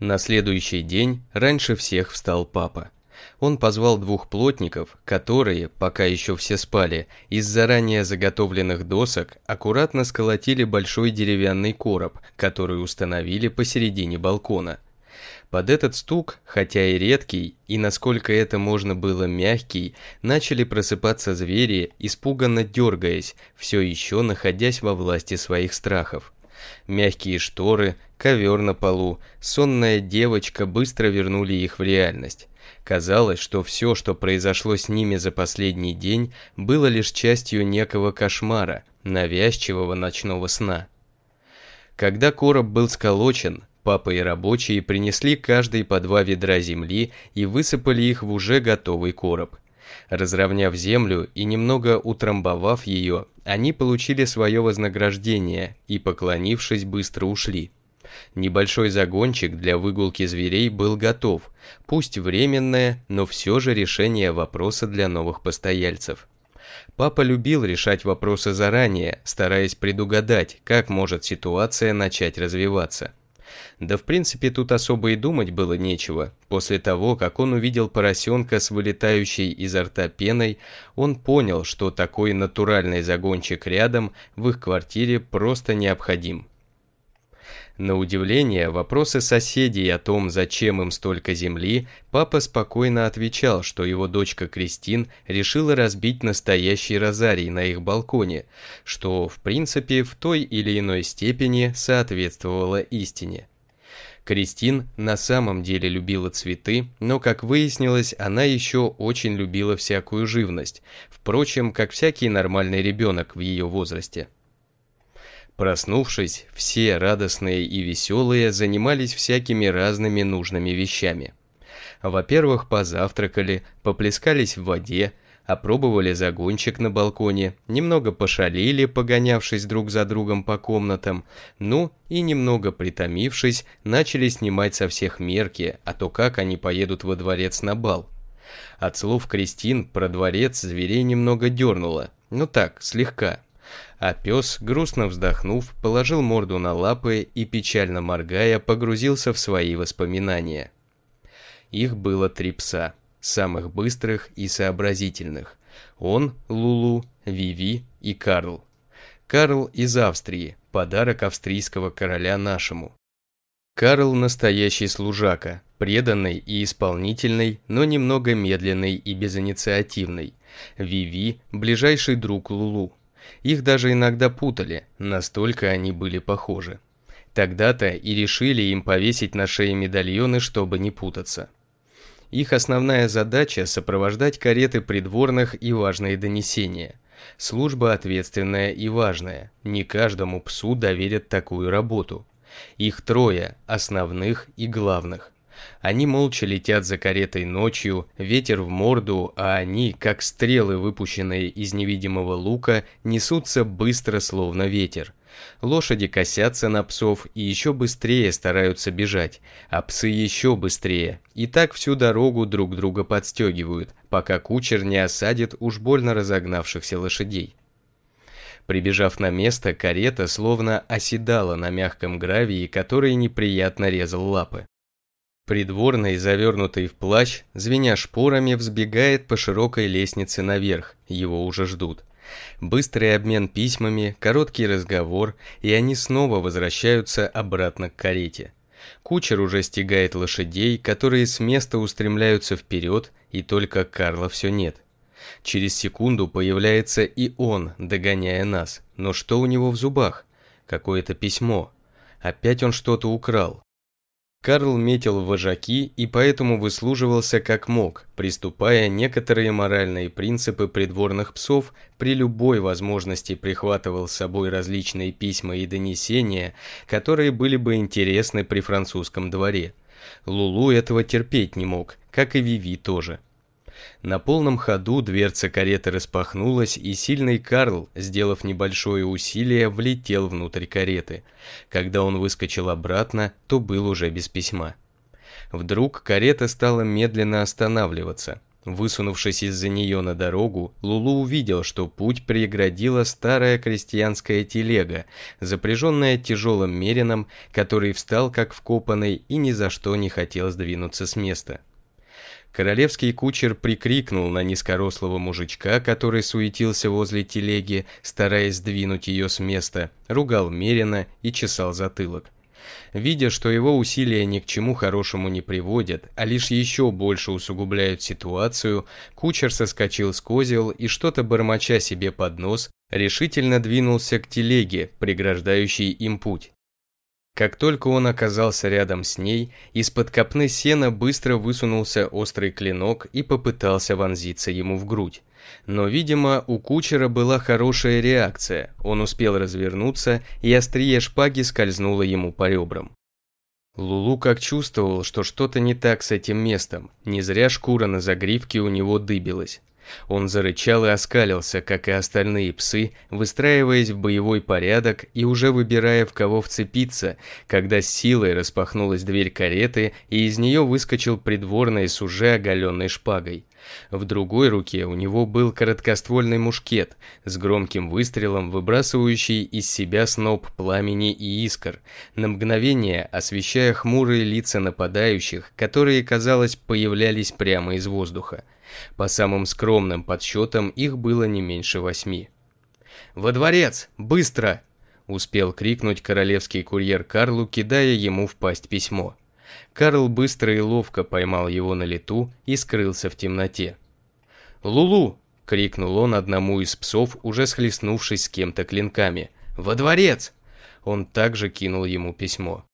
На следующий день раньше всех встал папа. Он позвал двух плотников, которые, пока еще все спали, из заранее заготовленных досок аккуратно сколотили большой деревянный короб, который установили посередине балкона. Под этот стук, хотя и редкий, и насколько это можно было мягкий, начали просыпаться звери, испуганно дергаясь, все еще находясь во власти своих страхов. Мягкие шторы, ковер на полу, сонная девочка быстро вернули их в реальность. Казалось, что все, что произошло с ними за последний день, было лишь частью некого кошмара, навязчивого ночного сна. Когда короб был сколочен, папа и рабочие принесли каждый по два ведра земли и высыпали их в уже готовый короб – Разровняв землю и немного утрамбовав ее, они получили свое вознаграждение и, поклонившись, быстро ушли. Небольшой загончик для выгулки зверей был готов, пусть временное, но все же решение вопроса для новых постояльцев. Папа любил решать вопросы заранее, стараясь предугадать, как может ситуация начать развиваться. Да в принципе тут особо и думать было нечего. После того, как он увидел поросенка с вылетающей изо рта пеной, он понял, что такой натуральный загончик рядом в их квартире просто необходим. На удивление, вопросы соседей о том, зачем им столько земли, папа спокойно отвечал, что его дочка Кристин решила разбить настоящий розарий на их балконе, что, в принципе, в той или иной степени соответствовало истине. Кристин на самом деле любила цветы, но, как выяснилось, она еще очень любила всякую живность, впрочем, как всякий нормальный ребенок в ее возрасте. Проснувшись, все радостные и веселые занимались всякими разными нужными вещами. Во-первых, позавтракали, поплескались в воде, опробовали загончик на балконе, немного пошалили, погонявшись друг за другом по комнатам, ну и немного притомившись, начали снимать со всех мерки, а то как они поедут во дворец на бал. От слов Кристин про дворец зверей немного дернуло, ну так, слегка. А пес, грустно вздохнув, положил морду на лапы и, печально моргая, погрузился в свои воспоминания. Их было три пса – самых быстрых и сообразительных. Он, Лулу, Виви и Карл. Карл из Австрии, подарок австрийского короля нашему. Карл настоящий служака, преданный и исполнительный, но немного медленный и безинициативный. Виви – ближайший друг Лулу. Их даже иногда путали, настолько они были похожи. Тогда-то и решили им повесить на шее медальоны, чтобы не путаться. Их основная задача – сопровождать кареты придворных и важные донесения. Служба ответственная и важная. Не каждому псу доверят такую работу. Их трое – основных и главных. Они молча летят за каретой ночью, ветер в морду, а они, как стрелы, выпущенные из невидимого лука, несутся быстро, словно ветер. Лошади косятся на псов и еще быстрее стараются бежать, а псы еще быстрее. И так всю дорогу друг друга подстегивают, пока кучер не осадит уж больно разогнавшихся лошадей. Прибежав на место, карета словно оседала на мягком гравии, который неприятно резал лапы. Придворный, завернутый в плащ, звеня шпорами, взбегает по широкой лестнице наверх, его уже ждут. Быстрый обмен письмами, короткий разговор, и они снова возвращаются обратно к карете. Кучер уже стегает лошадей, которые с места устремляются вперед, и только Карла все нет. Через секунду появляется и он, догоняя нас. Но что у него в зубах? Какое-то письмо. Опять он что-то украл. Карл метил вожаки и поэтому выслуживался как мог, приступая некоторые моральные принципы придворных псов, при любой возможности прихватывал с собой различные письма и донесения, которые были бы интересны при французском дворе. Лулу этого терпеть не мог, как и Виви тоже. На полном ходу дверца кареты распахнулась, и сильный Карл, сделав небольшое усилие, влетел внутрь кареты. Когда он выскочил обратно, то был уже без письма. Вдруг карета стала медленно останавливаться. Высунувшись из-за нее на дорогу, Лулу увидел, что путь преградила старая крестьянская телега, запряженная тяжелым мерином, который встал как вкопанный и ни за что не хотел сдвинуться с места. Королевский кучер прикрикнул на низкорослого мужичка, который суетился возле телеги, стараясь сдвинуть ее с места, ругал меренно и чесал затылок. Видя, что его усилия ни к чему хорошему не приводят, а лишь еще больше усугубляют ситуацию, кучер соскочил с козел и, что-то бормоча себе под нос, решительно двинулся к телеге, преграждающей им путь. Как только он оказался рядом с ней, из-под копны сена быстро высунулся острый клинок и попытался вонзиться ему в грудь. Но, видимо, у кучера была хорошая реакция, он успел развернуться, и острие шпаги скользнуло ему по ребрам. Лулу как чувствовал, что что-то не так с этим местом, не зря шкура на загривке у него дыбилась. Он зарычал и оскалился, как и остальные псы, выстраиваясь в боевой порядок и уже выбирая, в кого вцепиться, когда с силой распахнулась дверь кареты, и из нее выскочил придворный с уже оголенной шпагой. В другой руке у него был короткоствольный мушкет с громким выстрелом, выбрасывающий из себя сноп пламени и искр, на мгновение освещая хмурые лица нападающих, которые, казалось, появлялись прямо из воздуха. По самым скромным подсчетам их было не меньше восьми. «Во дворец! Быстро!» – успел крикнуть королевский курьер Карлу, кидая ему в пасть письмо. Карл быстро и ловко поймал его на лету и скрылся в темноте. «Лулу!» – крикнул он одному из псов, уже схлестнувшись с кем-то клинками. «Во дворец!» Он также кинул ему письмо.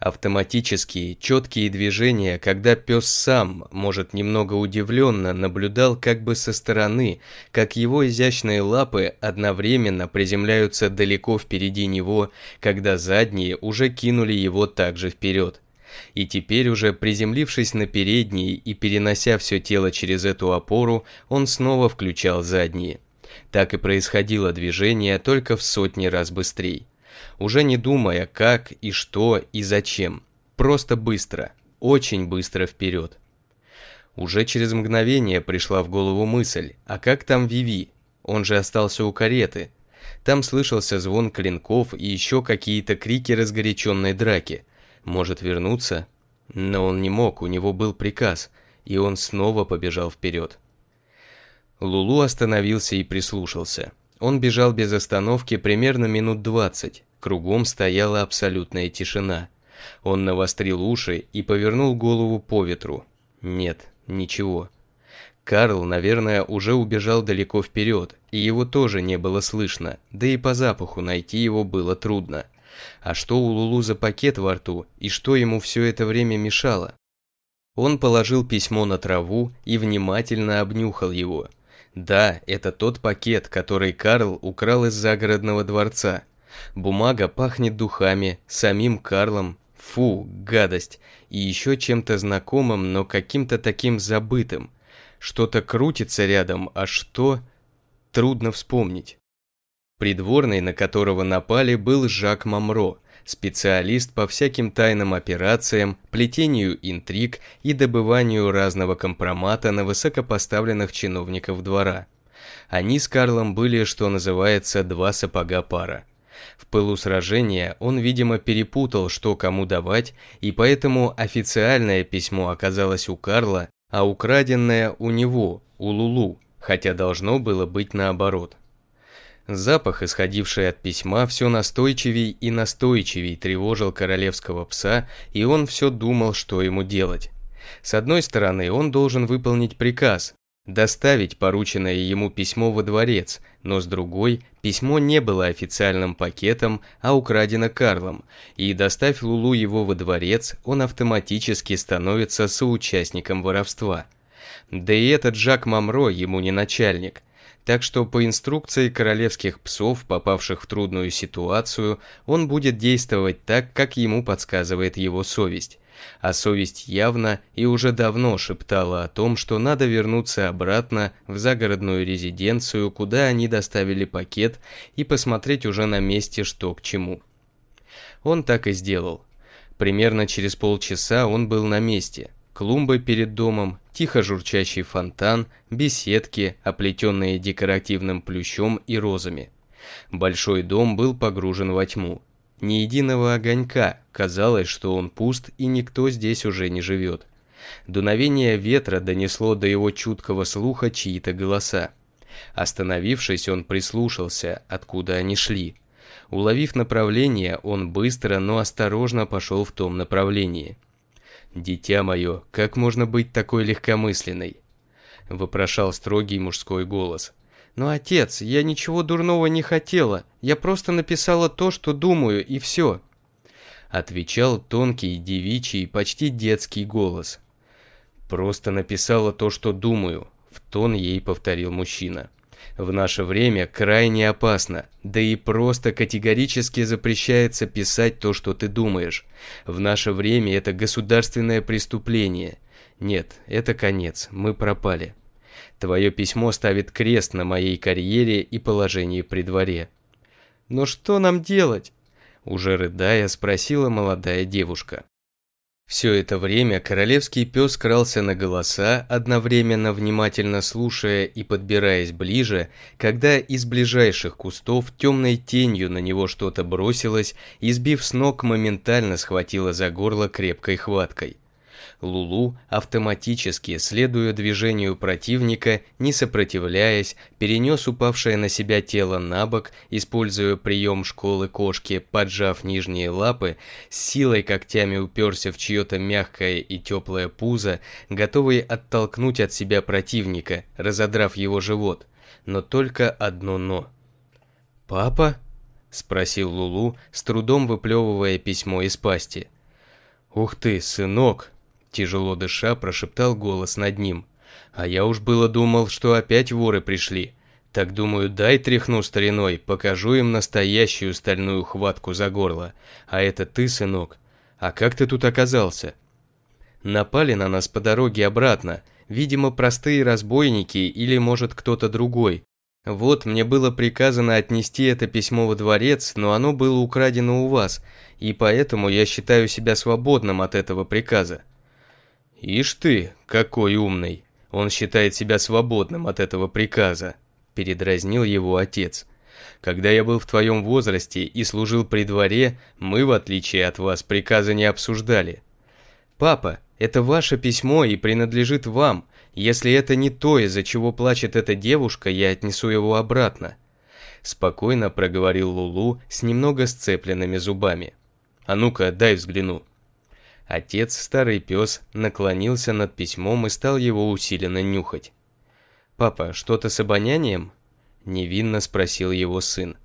Автоматические, четкие движения, когда пес сам, может, немного удивленно, наблюдал как бы со стороны, как его изящные лапы одновременно приземляются далеко впереди него, когда задние уже кинули его также вперед. И теперь уже приземлившись на передние и перенося все тело через эту опору, он снова включал задние. Так и происходило движение только в сотни раз быстрее уже не думая, как и что и зачем. Просто быстро, очень быстро вперед. Уже через мгновение пришла в голову мысль, а как там Виви? Он же остался у кареты. Там слышался звон клинков и еще какие-то крики разгоряченной драки. Может вернуться? Но он не мог, у него был приказ, и он снова побежал вперед. Лулу остановился и прислушался. Он бежал без остановки примерно минут двадцать. Кругом стояла абсолютная тишина. Он навострил уши и повернул голову по ветру. Нет, ничего. Карл, наверное, уже убежал далеко вперед, и его тоже не было слышно, да и по запаху найти его было трудно. А что у Лулу за пакет во рту, и что ему все это время мешало? Он положил письмо на траву и внимательно обнюхал его. Да, это тот пакет, который Карл украл из загородного дворца. Бумага пахнет духами, самим Карлом, фу, гадость, и еще чем-то знакомым, но каким-то таким забытым. Что-то крутится рядом, а что... трудно вспомнить. Придворный, на которого напали, был Жак Мамро, специалист по всяким тайным операциям, плетению интриг и добыванию разного компромата на высокопоставленных чиновников двора. Они с Карлом были, что называется, два сапога пара. В пылу сражения он, видимо, перепутал, что кому давать, и поэтому официальное письмо оказалось у Карла, а украденное у него, у Лулу, хотя должно было быть наоборот. Запах, исходивший от письма, все настойчивей и настойчивей тревожил королевского пса, и он все думал, что ему делать. С одной стороны, он должен выполнить приказ, доставить порученное ему письмо во дворец, но с другой, письмо не было официальным пакетом, а украдено Карлом, и доставь Лулу его во дворец, он автоматически становится соучастником воровства. Да и этот Жак Мамро ему не начальник. Так что по инструкции королевских псов, попавших в трудную ситуацию, он будет действовать так, как ему подсказывает его совесть а совесть явно и уже давно шептала о том, что надо вернуться обратно в загородную резиденцию, куда они доставили пакет, и посмотреть уже на месте, что к чему. Он так и сделал. Примерно через полчаса он был на месте. Клумбы перед домом, тихо журчащий фонтан, беседки, оплетенные декоративным плющом и розами. Большой дом был погружен во тьму. Ни единого огонька, казалось, что он пуст и никто здесь уже не живет. Дуновение ветра донесло до его чуткого слуха чьи-то голоса. Остановившись, он прислушался, откуда они шли. Уловив направление, он быстро, но осторожно пошел в том направлении. «Дитя мое, как можно быть такой легкомысленной?» – вопрошал строгий мужской голос – «Но, отец, я ничего дурного не хотела. Я просто написала то, что думаю, и все». Отвечал тонкий, девичий, почти детский голос. «Просто написала то, что думаю», — в тон ей повторил мужчина. В наше время крайне опасно, да и просто категорически запрещается писать то, что ты думаешь. В наше время это государственное преступление. Нет, это конец, мы пропали. Твое письмо ставит крест на моей карьере и положении при дворе. Но что нам делать? Уже рыдая, спросила молодая девушка. Все это время королевский пес крался на голоса, одновременно внимательно слушая и подбираясь ближе, когда из ближайших кустов темной тенью на него что-то бросилось, избив с ног, моментально схватило за горло крепкой хваткой. Лулу автоматически, следуя движению противника, не сопротивляясь, перенес упавшее на себя тело на бок, используя прием школы кошки, поджав нижние лапы, с силой когтями уперся в чье-то мягкое и теплое пузо, готовый оттолкнуть от себя противника, разодрав его живот. Но только одно «но». «Папа?» – спросил Лулу, с трудом выплевывая письмо из пасти. «Ух ты, сынок, Тяжело дыша, прошептал голос над ним. А я уж было думал, что опять воры пришли. Так думаю, дай тряхну стариной, покажу им настоящую стальную хватку за горло. А это ты, сынок. А как ты тут оказался? Напали на нас по дороге обратно. Видимо, простые разбойники или, может, кто-то другой. Вот, мне было приказано отнести это письмо во дворец, но оно было украдено у вас, и поэтому я считаю себя свободным от этого приказа. «Ишь ты, какой умный! Он считает себя свободным от этого приказа!» – передразнил его отец. «Когда я был в твоем возрасте и служил при дворе, мы, в отличие от вас, приказы не обсуждали». «Папа, это ваше письмо и принадлежит вам. Если это не то, из-за чего плачет эта девушка, я отнесу его обратно». Спокойно проговорил Лулу с немного сцепленными зубами. «А ну-ка, дай взгляну». Отец, старый пес, наклонился над письмом и стал его усиленно нюхать. «Папа, что-то с обонянием?» – невинно спросил его сын.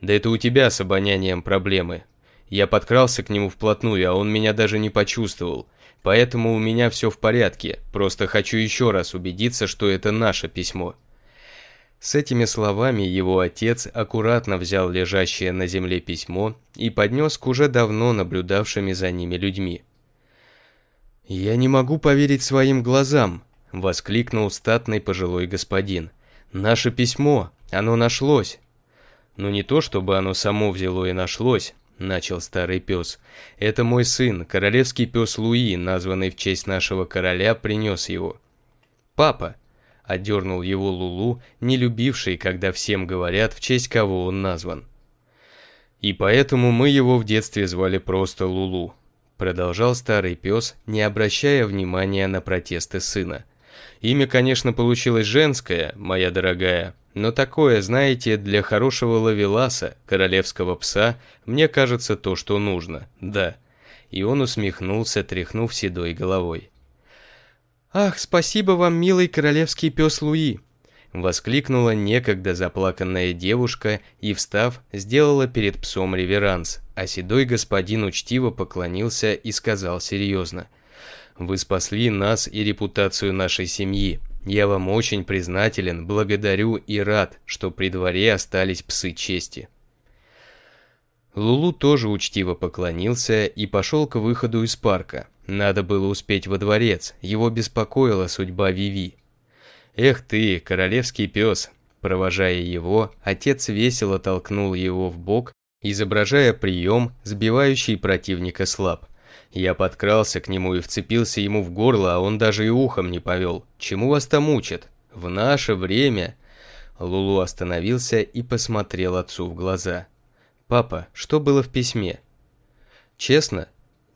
«Да это у тебя с обонянием проблемы. Я подкрался к нему вплотную, а он меня даже не почувствовал. Поэтому у меня все в порядке, просто хочу еще раз убедиться, что это наше письмо». С этими словами его отец аккуратно взял лежащее на земле письмо и поднес к уже давно наблюдавшими за ними людьми. «Я не могу поверить своим глазам!» – воскликнул статный пожилой господин. «Наше письмо! Оно нашлось!» «Ну не то, чтобы оно само взяло и нашлось!» – начал старый пес. «Это мой сын, королевский пес Луи, названный в честь нашего короля, принес его». «Папа!» – отдернул его Лулу, не любивший, когда всем говорят, в честь кого он назван. И поэтому мы его в детстве звали просто Лулу продолжал старый пес, не обращая внимания на протесты сына. Имя, конечно, получилось женское, моя дорогая, но такое, знаете, для хорошего лавеласа, королевского пса, мне кажется то, что нужно, да. И он усмехнулся, тряхнув седой головой. «Ах, спасибо вам, милый королевский пес Луи!» Воскликнула некогда заплаканная девушка и, встав, сделала перед псом реверанс, а седой господин учтиво поклонился и сказал серьезно. «Вы спасли нас и репутацию нашей семьи. Я вам очень признателен, благодарю и рад, что при дворе остались псы чести». Лулу тоже учтиво поклонился и пошел к выходу из парка. Надо было успеть во дворец, его беспокоила судьба Виви. «Эх ты, королевский пес!» Провожая его, отец весело толкнул его в бок, изображая прием, сбивающий противника слаб. Я подкрался к нему и вцепился ему в горло, а он даже и ухом не повел. «Чему вас там учат? В наше время...» Лулу остановился и посмотрел отцу в глаза. «Папа, что было в письме?» «Честно?»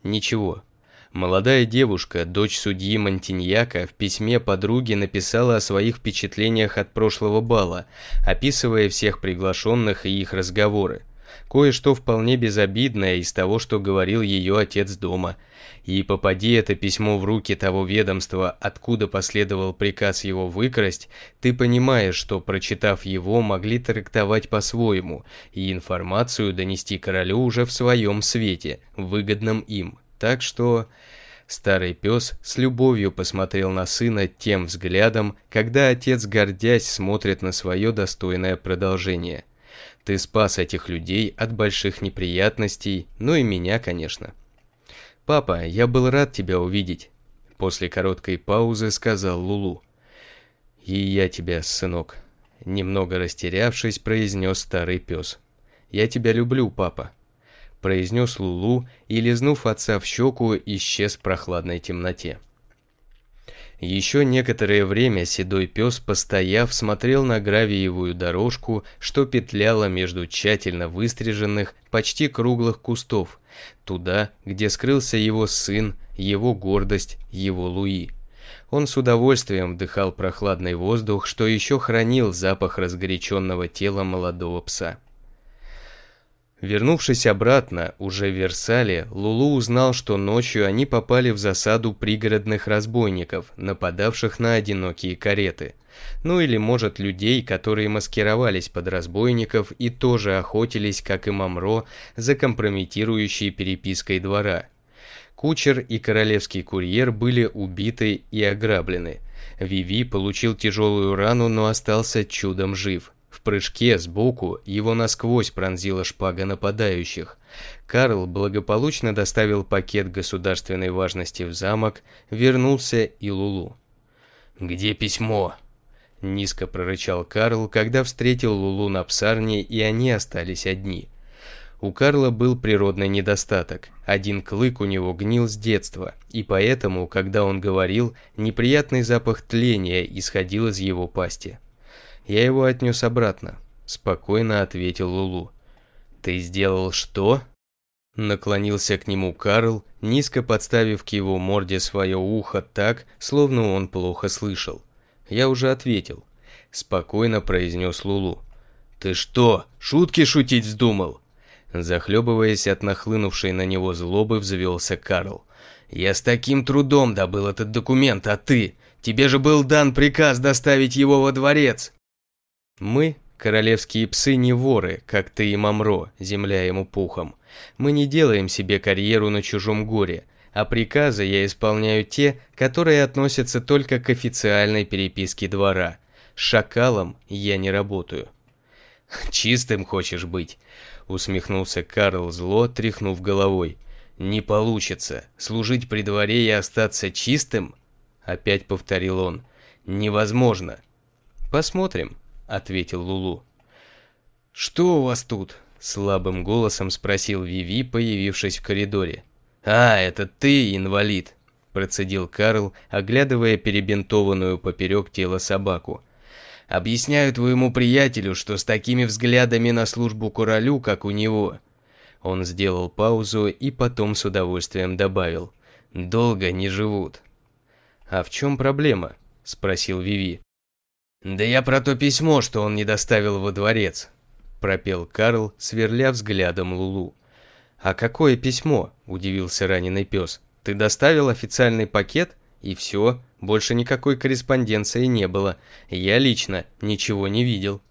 «Ничего. Молодая девушка, дочь судьи Монтиньяка, в письме подруге написала о своих впечатлениях от прошлого бала, описывая всех приглашенных и их разговоры. Кое-что вполне безобидное из того, что говорил ее отец дома. И попади это письмо в руки того ведомства, откуда последовал приказ его выкрасть, ты понимаешь, что, прочитав его, могли трактовать по-своему, и информацию донести королю уже в своем свете, выгодном им. Так что старый пес с любовью посмотрел на сына тем взглядом, когда отец, гордясь, смотрит на свое достойное продолжение. Ты спас этих людей от больших неприятностей, ну и меня, конечно. Папа, я был рад тебя увидеть. После короткой паузы сказал Лулу. И я тебя, сынок. Немного растерявшись, произнес старый пес. Я тебя люблю, папа произнес Лулу и, лизнув отца в щеку, исчез в прохладной темноте. Еще некоторое время седой пес, постояв, смотрел на гравиевую дорожку, что петляла между тщательно выстриженных, почти круглых кустов, туда, где скрылся его сын, его гордость, его Луи. Он с удовольствием вдыхал прохладный воздух, что еще хранил запах разгоряченного тела молодого пса. Вернувшись обратно, уже в Версале, Лулу узнал, что ночью они попали в засаду пригородных разбойников, нападавших на одинокие кареты. Ну или, может, людей, которые маскировались под разбойников и тоже охотились, как и Мамро, за компрометирующей перепиской двора. Кучер и королевский курьер были убиты и ограблены. Виви получил тяжелую рану, но остался чудом жив – в прыжке сбоку его насквозь пронзила шпага нападающих. Карл благополучно доставил пакет государственной важности в замок, вернулся и Лулу. «Где письмо?» Низко прорычал Карл, когда встретил Лулу на псарне, и они остались одни. У Карла был природный недостаток. Один клык у него гнил с детства, и поэтому, когда он говорил, неприятный запах тления исходил из его пасти. «Я его отнес обратно», – спокойно ответил Лулу. «Ты сделал что?» Наклонился к нему Карл, низко подставив к его морде свое ухо так, словно он плохо слышал. «Я уже ответил», – спокойно произнес Лулу. «Ты что, шутки шутить вздумал?» Захлебываясь от нахлынувшей на него злобы, взвелся Карл. «Я с таким трудом добыл этот документ, а ты? Тебе же был дан приказ доставить его во дворец!» Мы, королевские псы, не воры, как ты и Мамро, земля ему пухом. Мы не делаем себе карьеру на чужом горе, а приказы я исполняю те, которые относятся только к официальной переписке двора. С шакалом я не работаю. «Чистым хочешь быть?» – усмехнулся Карл зло, тряхнув головой. «Не получится. Служить при дворе и остаться чистым?» – опять повторил он. «Невозможно». «Посмотрим», ответил Лулу. «Что у вас тут?» — слабым голосом спросил Виви, появившись в коридоре. «А, это ты, инвалид!» — процедил Карл, оглядывая перебинтованную поперек тела собаку. «Объясняю твоему приятелю, что с такими взглядами на службу королю, как у него...» Он сделал паузу и потом с удовольствием добавил. «Долго не живут». «А в чем проблема?» — спросил Виви. «Да я про то письмо, что он не доставил во дворец», – пропел Карл, сверля взглядом Лулу. «А какое письмо?» – удивился раненый пес. «Ты доставил официальный пакет, и все, больше никакой корреспонденции не было. Я лично ничего не видел».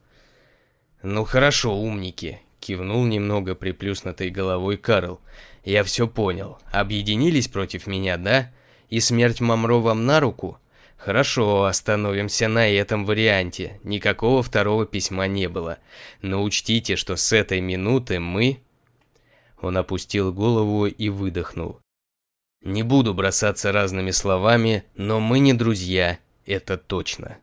«Ну хорошо, умники», – кивнул немного приплюснутой головой Карл. «Я все понял. Объединились против меня, да? И смерть Мамро вам на руку?» Хорошо, остановимся на этом варианте. Никакого второго письма не было. Но учтите, что с этой минуты мы... Он опустил голову и выдохнул. Не буду бросаться разными словами, но мы не друзья, это точно.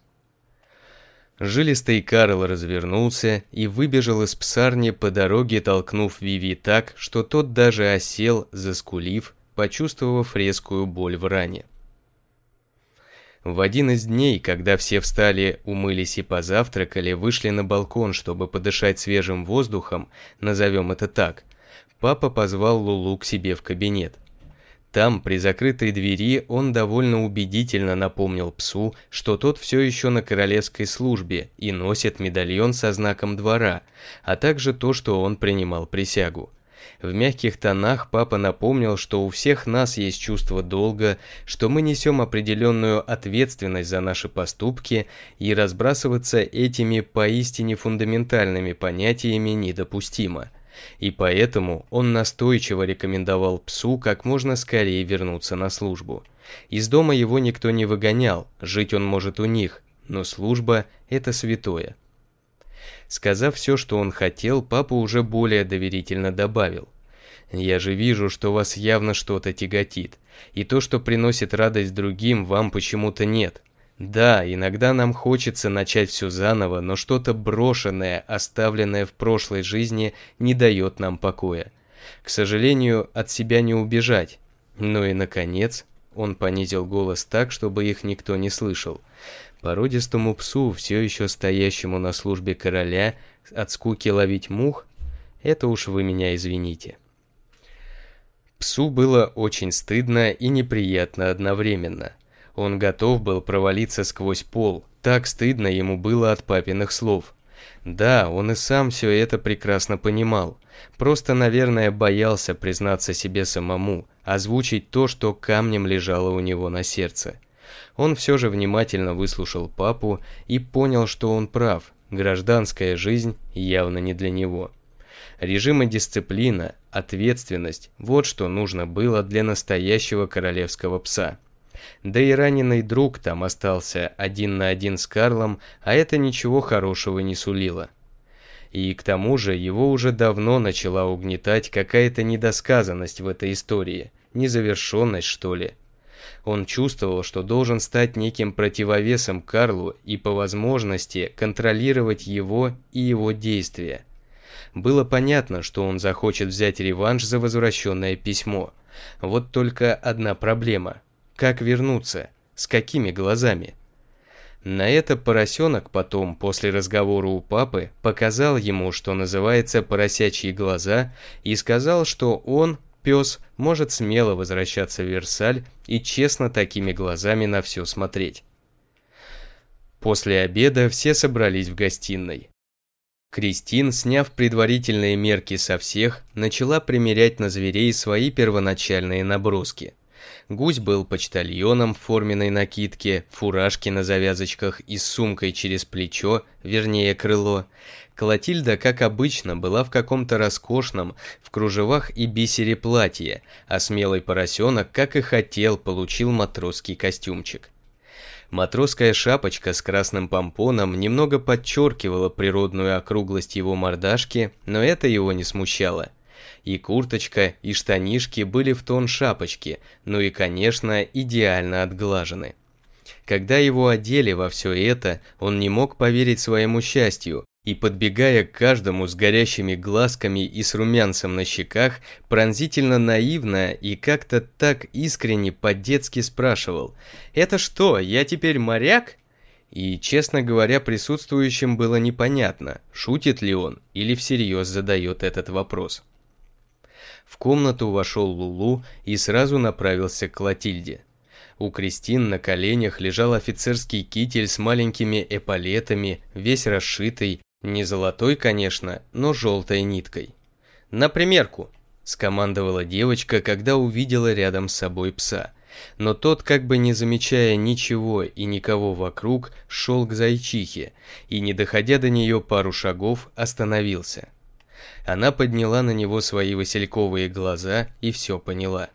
Жилистый Карл развернулся и выбежал из псарни по дороге, толкнув Виви так, что тот даже осел, заскулив, почувствовав резкую боль в ране. В один из дней, когда все встали, умылись и позавтракали, вышли на балкон, чтобы подышать свежим воздухом, назовем это так, папа позвал Лулу к себе в кабинет. Там, при закрытой двери, он довольно убедительно напомнил псу, что тот все еще на королевской службе и носит медальон со знаком двора, а также то, что он принимал присягу. В мягких тонах папа напомнил, что у всех нас есть чувство долга, что мы несем определенную ответственность за наши поступки, и разбрасываться этими поистине фундаментальными понятиями недопустимо. И поэтому он настойчиво рекомендовал псу как можно скорее вернуться на службу. Из дома его никто не выгонял, жить он может у них, но служба – это святое. Сказав все, что он хотел, папа уже более доверительно добавил. «Я же вижу, что вас явно что-то тяготит, и то, что приносит радость другим, вам почему-то нет. Да, иногда нам хочется начать все заново, но что-то брошенное, оставленное в прошлой жизни, не дает нам покоя. К сожалению, от себя не убежать. Ну и, наконец, он понизил голос так, чтобы их никто не слышал. Породистому псу, все еще стоящему на службе короля, от скуки ловить мух, это уж вы меня извините. Псу было очень стыдно и неприятно одновременно. Он готов был провалиться сквозь пол, так стыдно ему было от папиных слов. Да, он и сам все это прекрасно понимал. Просто, наверное, боялся признаться себе самому, озвучить то, что камнем лежало у него на сердце он все же внимательно выслушал папу и понял, что он прав, гражданская жизнь явно не для него. Режим и дисциплина, ответственность – вот что нужно было для настоящего королевского пса. Да и раненый друг там остался один на один с Карлом, а это ничего хорошего не сулило. И к тому же его уже давно начала угнетать какая-то недосказанность в этой истории, незавершенность что ли – он чувствовал, что должен стать неким противовесом Карлу и по возможности контролировать его и его действия. Было понятно, что он захочет взять реванш за возвращенное письмо. Вот только одна проблема. Как вернуться? С какими глазами? На это поросенок потом, после разговора у папы, показал ему, что называется поросячьи глаза, и сказал, что он пес может смело возвращаться в Версаль и честно такими глазами на все смотреть. После обеда все собрались в гостиной. Кристин, сняв предварительные мерки со всех, начала примерять на зверей свои первоначальные наброски. Гусь был почтальоном в форменной накидке, фуражке на завязочках и с сумкой через плечо, вернее крыло. Клотильда, как обычно, была в каком-то роскошном, в кружевах и бисере платье, а смелый поросенок, как и хотел, получил матросский костюмчик. Матросская шапочка с красным помпоном немного подчеркивала природную округлость его мордашки, но это его не смущало. И курточка, и штанишки были в тон шапочки, ну и, конечно, идеально отглажены. Когда его одели во все это, он не мог поверить своему счастью, и, подбегая к каждому с горящими глазками и с румянцем на щеках, пронзительно наивно и как-то так искренне по-детски спрашивал «Это что, я теперь моряк?» И, честно говоря, присутствующим было непонятно, шутит ли он или всерьез задает этот вопрос. В комнату вошел Лулу и сразу направился к Латильде. У Кристин на коленях лежал офицерский китель с маленькими эполетами, весь расшитый, не золотой, конечно, но желтой ниткой. «На примерку!» – скомандовала девочка, когда увидела рядом с собой пса. Но тот, как бы не замечая ничего и никого вокруг, шел к зайчихе и, не доходя до нее пару шагов, остановился. Она подняла на него свои васильковые глаза и все поняла.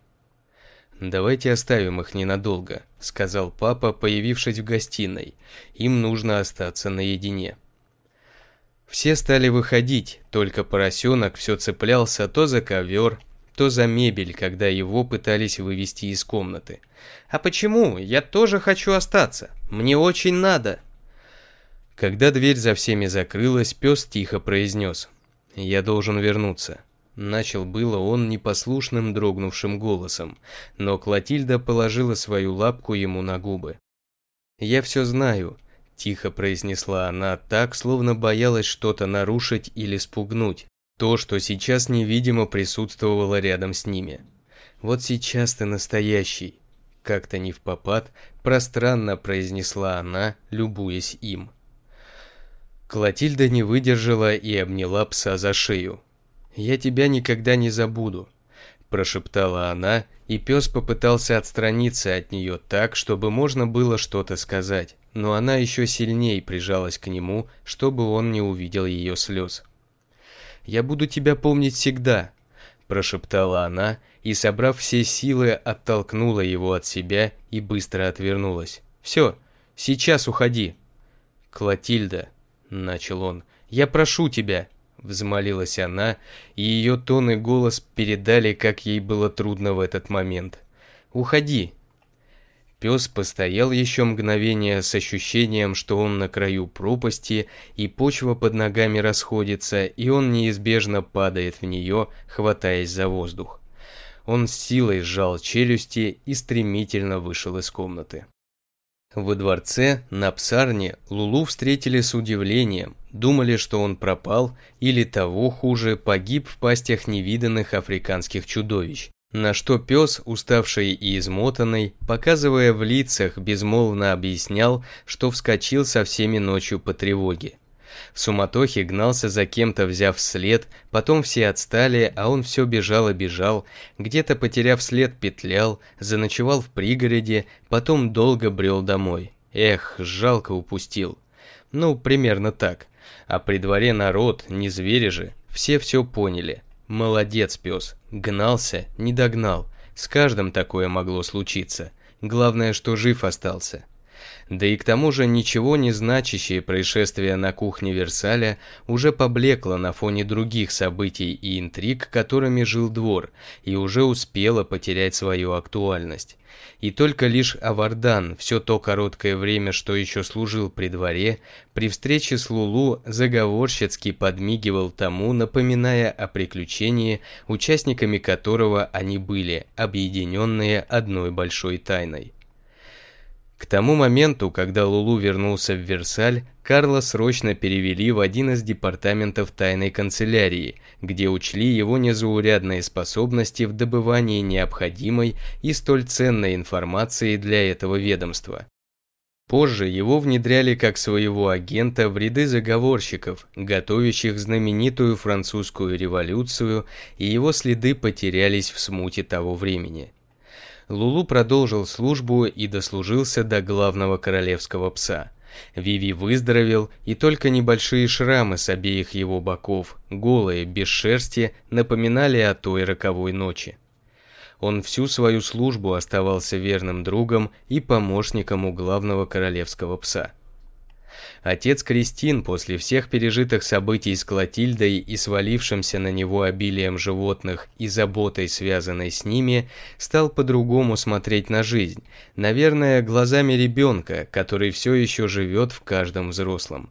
«Давайте оставим их ненадолго», – сказал папа, появившись в гостиной. «Им нужно остаться наедине». Все стали выходить, только поросенок все цеплялся то за ковер, то за мебель, когда его пытались вывести из комнаты. «А почему? Я тоже хочу остаться. Мне очень надо!» Когда дверь за всеми закрылась, пес тихо произнес. «Я должен вернуться». Начал было он непослушным дрогнувшим голосом, но Клотильда положила свою лапку ему на губы. «Я все знаю. Тихо произнесла она, так, словно боялась что-то нарушить или спугнуть. То, что сейчас невидимо присутствовало рядом с ними. «Вот сейчас ты настоящий», – как-то не в попад, пространно произнесла она, любуясь им. Клотильда не выдержала и обняла пса за шею. «Я тебя никогда не забуду», прошептала она, и пес попытался отстраниться от нее так, чтобы можно было что-то сказать, но она еще сильнее прижалась к нему, чтобы он не увидел ее слез. «Я буду тебя помнить всегда», – прошептала она, и, собрав все силы, оттолкнула его от себя и быстро отвернулась. «Все, сейчас уходи». «Клотильда», – начал он, – «я прошу тебя, взмолилась она, и ее тон и голос передали, как ей было трудно в этот момент. «Уходи!» Пес постоял еще мгновение с ощущением, что он на краю пропасти, и почва под ногами расходится, и он неизбежно падает в нее, хватаясь за воздух. Он с силой сжал челюсти и стремительно вышел из комнаты. Во дворце, на псарне, Лулу встретили с удивлением, Думали, что он пропал или того хуже, погиб в пастях невиданных африканских чудовищ. На что пес, уставший и измотанный, показывая в лицах, безмолвно объяснял, что вскочил со всеми ночью по тревоге. В суматохе гнался за кем-то, взяв след, потом все отстали, а он все бежал и бежал, где-то потеряв след петлял, заночевал в пригороде, потом долго брел домой. Эх, жалко упустил. Ну, примерно так. А при дворе народ, не звери же, все все поняли. Молодец пес, гнался, не догнал. С каждым такое могло случиться. Главное, что жив остался. Да и к тому же ничего не значащее происшествие на кухне Версаля уже поблекло на фоне других событий и интриг, которыми жил двор, и уже успело потерять свою актуальность и только лишь Авардан все то короткое время, что еще служил при дворе, при встрече с Лулу заговорщицки подмигивал тому, напоминая о приключении, участниками которого они были, объединенные одной большой тайной. К тому моменту, когда Лулу вернулся в Версаль, Карла срочно перевели в один из департаментов тайной канцелярии, где учли его незаурядные способности в добывании необходимой и столь ценной информации для этого ведомства. Позже его внедряли как своего агента в ряды заговорщиков, готовящих знаменитую французскую революцию, и его следы потерялись в смуте того времени. Лулу продолжил службу и дослужился до главного королевского пса – Виви выздоровел, и только небольшие шрамы с обеих его боков, голые, без шерсти, напоминали о той роковой ночи. Он всю свою службу оставался верным другом и помощником у главного королевского пса – Отец Кристин после всех пережитых событий с Клотильдой и свалившимся на него обилием животных и заботой, связанной с ними, стал по-другому смотреть на жизнь, наверное, глазами ребенка, который все еще живет в каждом взрослом.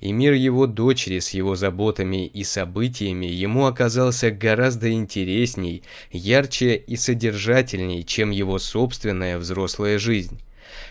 И мир его дочери с его заботами и событиями ему оказался гораздо интересней, ярче и содержательней, чем его собственная взрослая жизнь.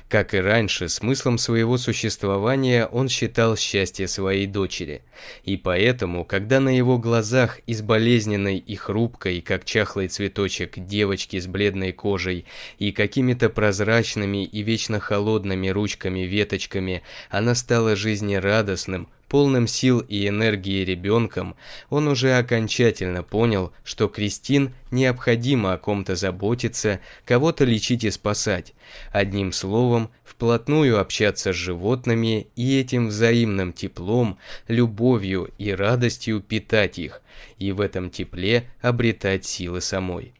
Как и раньше, смыслом своего существования он считал счастье своей дочери. И поэтому, когда на его глазах из болезненной и хрупкой, как чахлый цветочек, девочки с бледной кожей и какими-то прозрачными и вечно холодными ручками-веточками, она стала жизнерадостным, полным сил и энергии ребенком, он уже окончательно понял, что Кристин необходимо о ком-то заботиться, кого-то лечить и спасать. Одним словом, вплотную общаться с животными и этим взаимным теплом, любовью и радостью питать их, и в этом тепле обретать силы самой.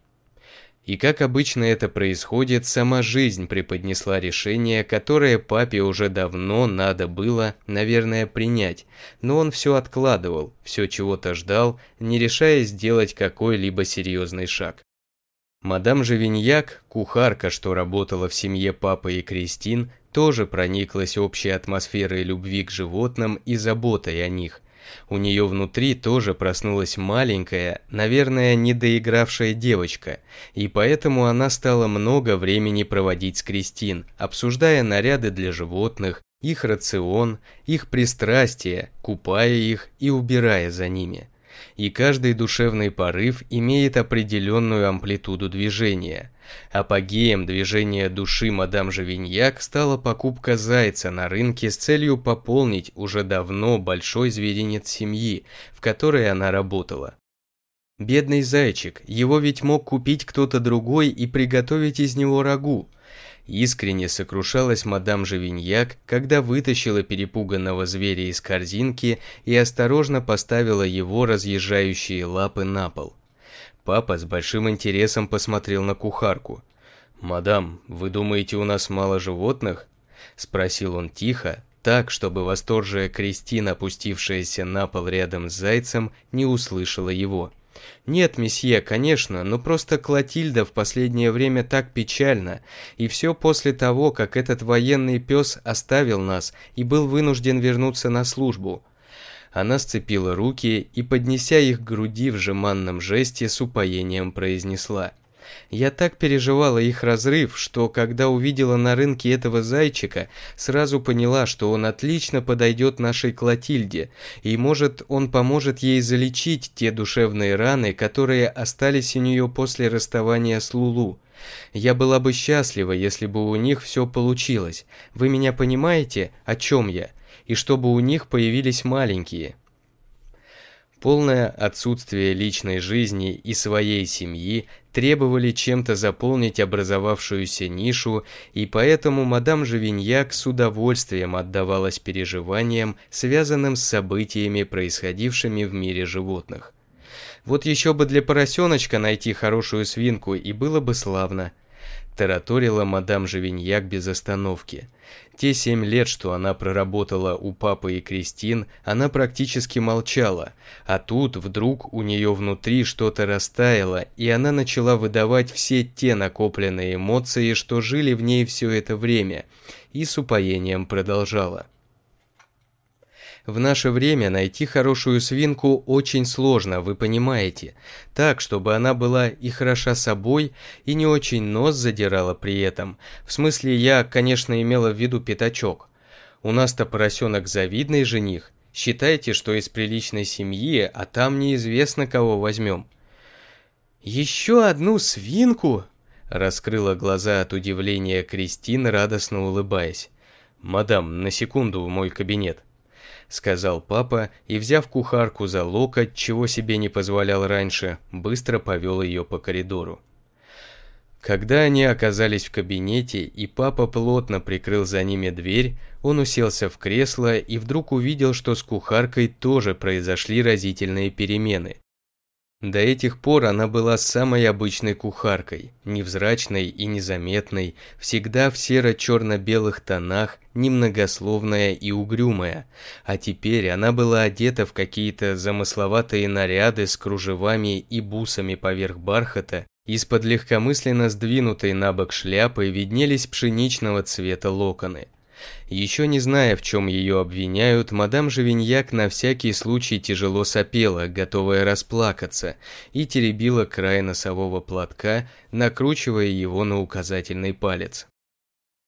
И как обычно это происходит, сама жизнь преподнесла решение, которое папе уже давно надо было, наверное, принять, но он все откладывал, все чего-то ждал, не решая сделать какой-либо серьезный шаг. Мадам Живиньяк, кухарка, что работала в семье папы и Кристин, тоже прониклась общей атмосферой любви к животным и заботой о них – у нее внутри тоже проснулась маленькая, наверное, недоигравшая девочка, и поэтому она стала много времени проводить с Кристин, обсуждая наряды для животных, их рацион, их пристрастия, купая их и убирая за ними и каждый душевный порыв имеет определенную амплитуду движения. Апогеем движения души мадам Живиньяк стала покупка зайца на рынке с целью пополнить уже давно большой зверинец семьи, в которой она работала. Бедный зайчик, его ведь мог купить кто-то другой и приготовить из него рагу – Искренне сокрушалась мадам Живиньяк, когда вытащила перепуганного зверя из корзинки и осторожно поставила его разъезжающие лапы на пол. Папа с большим интересом посмотрел на кухарку. «Мадам, вы думаете, у нас мало животных?» Спросил он тихо, так, чтобы восторжая Кристина, опустившаяся на пол рядом с зайцем, не услышала его. «Нет, месье, конечно, но просто Клотильда в последнее время так печально, и все после того, как этот военный пес оставил нас и был вынужден вернуться на службу». Она сцепила руки и, поднеся их к груди в жеманном жесте, с упоением произнесла – я так переживала их разрыв, что когда увидела на рынке этого зайчика, сразу поняла, что он отлично подойдет нашей Клотильде, и может он поможет ей залечить те душевные раны, которые остались у нее после расставания с Лулу. Я была бы счастлива, если бы у них все получилось. Вы меня понимаете, о чем я? И чтобы у них появились маленькие. Полное отсутствие личной жизни и своей семьи требовали чем-то заполнить образовавшуюся нишу, и поэтому мадам Живиньяк с удовольствием отдавалась переживаниям, связанным с событиями, происходившими в мире животных. Вот еще бы для поросеночка найти хорошую свинку, и было бы славно. Тараторила мадам Живиньяк без остановки. Те семь лет, что она проработала у папы и Кристин, она практически молчала, а тут вдруг у нее внутри что-то растаяло, и она начала выдавать все те накопленные эмоции, что жили в ней все это время, и с упоением продолжала. В наше время найти хорошую свинку очень сложно, вы понимаете. Так, чтобы она была и хороша собой, и не очень нос задирала при этом. В смысле, я, конечно, имела в виду пятачок. У нас-то поросенок завидный жених. Считайте, что из приличной семьи, а там неизвестно, кого возьмем. «Еще одну свинку?» Раскрыла глаза от удивления Кристина, радостно улыбаясь. «Мадам, на секунду в мой кабинет» сказал папа и, взяв кухарку за локоть, чего себе не позволял раньше, быстро повел ее по коридору. Когда они оказались в кабинете и папа плотно прикрыл за ними дверь, он уселся в кресло и вдруг увидел, что с кухаркой тоже произошли разительные перемены. До этих пор она была самой обычной кухаркой, невзрачной и незаметной, всегда в серо-черно-белых тонах, немногословная и угрюмая. А теперь она была одета в какие-то замысловатые наряды с кружевами и бусами поверх бархата, из-под легкомысленно сдвинутой на бок шляпы виднелись пшеничного цвета локоны – еще не зная, в чем ее обвиняют, мадам Живиньяк на всякий случай тяжело сопела, готовая расплакаться, и теребила край носового платка, накручивая его на указательный палец.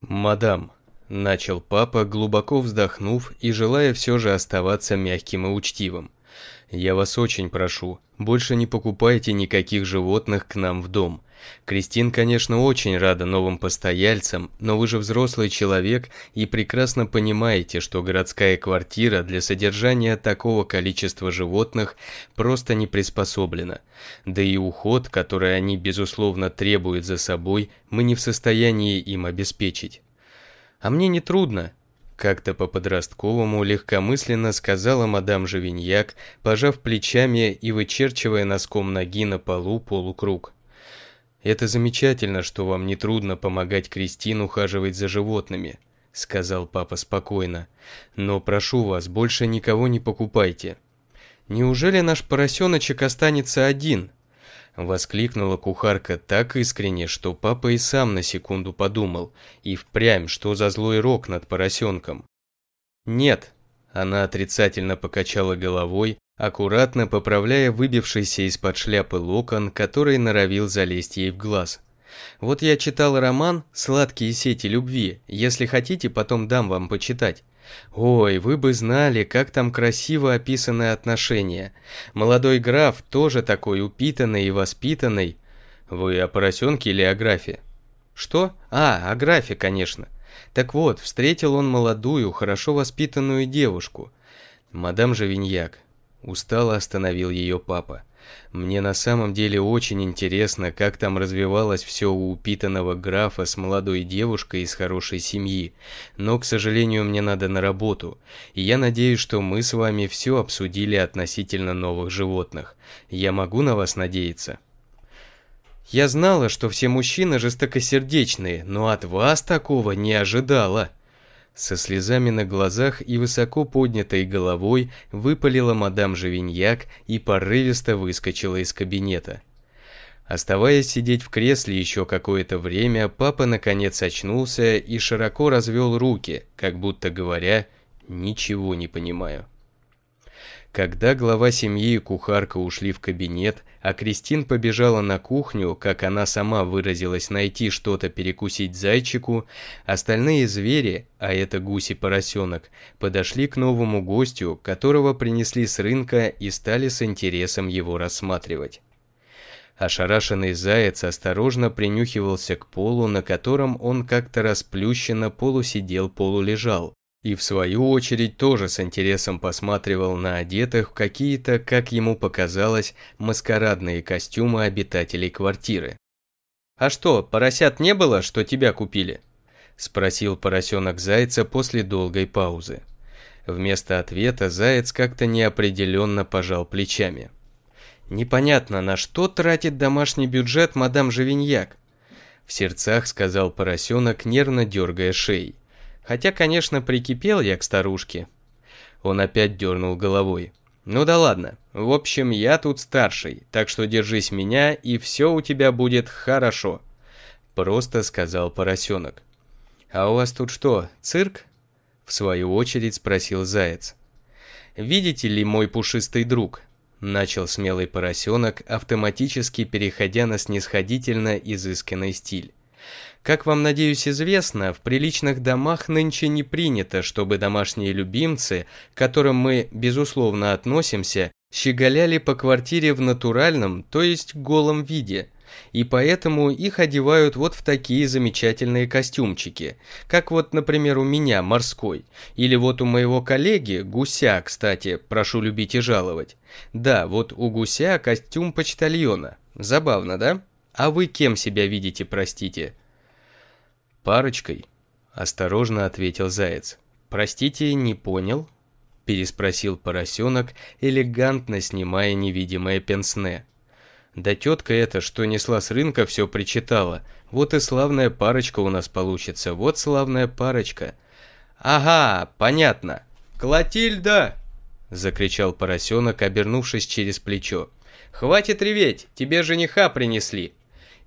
«Мадам», – начал папа, глубоко вздохнув и желая все же оставаться мягким и учтивым, – «я вас очень прошу, больше не покупайте никаких животных к нам в дом. Кристин, конечно, очень рада новым постояльцам, но вы же взрослый человек и прекрасно понимаете, что городская квартира для содержания такого количества животных просто не приспособлена. Да и уход, который они, безусловно, требуют за собой, мы не в состоянии им обеспечить. А мне не трудно, как-то по-подростковому легкомысленно сказала мадам Живиньяк, пожав плечами и вычерчивая носком ноги на полу полукруг. «Это замечательно, что вам не трудно помогать Кристин ухаживать за животными», — сказал папа спокойно. «Но прошу вас, больше никого не покупайте». «Неужели наш поросеночек останется один?» Воскликнула кухарка так искренне, что папа и сам на секунду подумал, и впрямь, что за злой рок над поросенком. «Нет», она отрицательно покачала головой, аккуратно поправляя выбившийся из-под шляпы локон, который норовил залезть ей в глаз. Вот я читал роман «Сладкие сети любви», если хотите, потом дам вам почитать. Ой, вы бы знали, как там красиво описаны отношения. Молодой граф тоже такой упитанный и воспитанный. Вы о поросенке или о графе? Что? А, о графе, конечно. Так вот, встретил он молодую, хорошо воспитанную девушку. Мадам Жавиньяк. Устало остановил ее папа. Мне на самом деле очень интересно, как там развивалось все у упитанного графа с молодой девушкой из хорошей семьи, но, к сожалению, мне надо на работу, и я надеюсь, что мы с вами все обсудили относительно новых животных. Я могу на вас надеяться? Я знала, что все мужчины жестокосердечные, но от вас такого не ожидала. Со слезами на глазах и высоко поднятой головой выпалила мадам Живиньяк и порывисто выскочила из кабинета. Оставаясь сидеть в кресле еще какое-то время, папа наконец очнулся и широко развел руки, как будто говоря «ничего не понимаю». Когда глава семьи и кухарка ушли в кабинет, а Кристин побежала на кухню, как она сама выразилась, найти что-то перекусить зайчику, остальные звери, а это гуси и поросенок, подошли к новому гостю, которого принесли с рынка и стали с интересом его рассматривать. Ошарашенный заяц осторожно принюхивался к полу, на котором он как-то расплющенно полусидел-полулежал, и в свою очередь тоже с интересом посматривал на одетых в какие-то, как ему показалось, маскарадные костюмы обитателей квартиры. «А что, поросят не было, что тебя купили?» – спросил поросенок зайца после долгой паузы. Вместо ответа заяц как-то неопределенно пожал плечами. «Непонятно, на что тратит домашний бюджет мадам Живиньяк?» В сердцах сказал поросенок, нервно дергая шеей. Хотя, конечно, прикипел я к старушке. Он опять дернул головой. Ну да ладно. В общем, я тут старший, так что держись меня, и все у тебя будет хорошо. Просто сказал поросенок. А у вас тут что, цирк? В свою очередь спросил заяц. Видите ли, мой пушистый друг? Начал смелый поросенок, автоматически переходя на снисходительно изысканный стиль. Как вам, надеюсь, известно, в приличных домах нынче не принято, чтобы домашние любимцы, к которым мы, безусловно, относимся, щеголяли по квартире в натуральном, то есть голом виде. И поэтому их одевают вот в такие замечательные костюмчики, как вот, например, у меня, морской, или вот у моего коллеги, гуся, кстати, прошу любить и жаловать. Да, вот у гуся костюм почтальона. Забавно, да? А вы кем себя видите, простите? «Парочкой», – осторожно ответил заяц. «Простите, не понял?» – переспросил поросенок, элегантно снимая невидимое пенсне. «Да тетка эта, что несла с рынка, все причитала. Вот и славная парочка у нас получится, вот славная парочка». «Ага, понятно. Клотильда!» – закричал поросенок, обернувшись через плечо. «Хватит реветь, тебе жениха принесли!»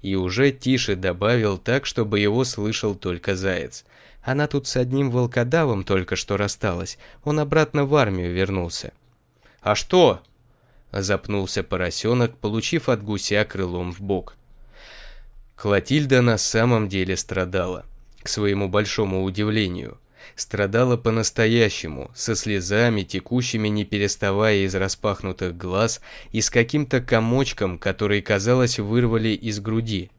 и уже тише добавил так, чтобы его слышал только заяц. Она тут с одним волкодавом только что рассталась, он обратно в армию вернулся. «А что?» – запнулся поросенок, получив от гуся крылом в бок. Клотильда на самом деле страдала, к своему большому удивлению – страдала по-настоящему, со слезами, текущими не переставая из распахнутых глаз и с каким-то комочком, который, казалось, вырвали из груди.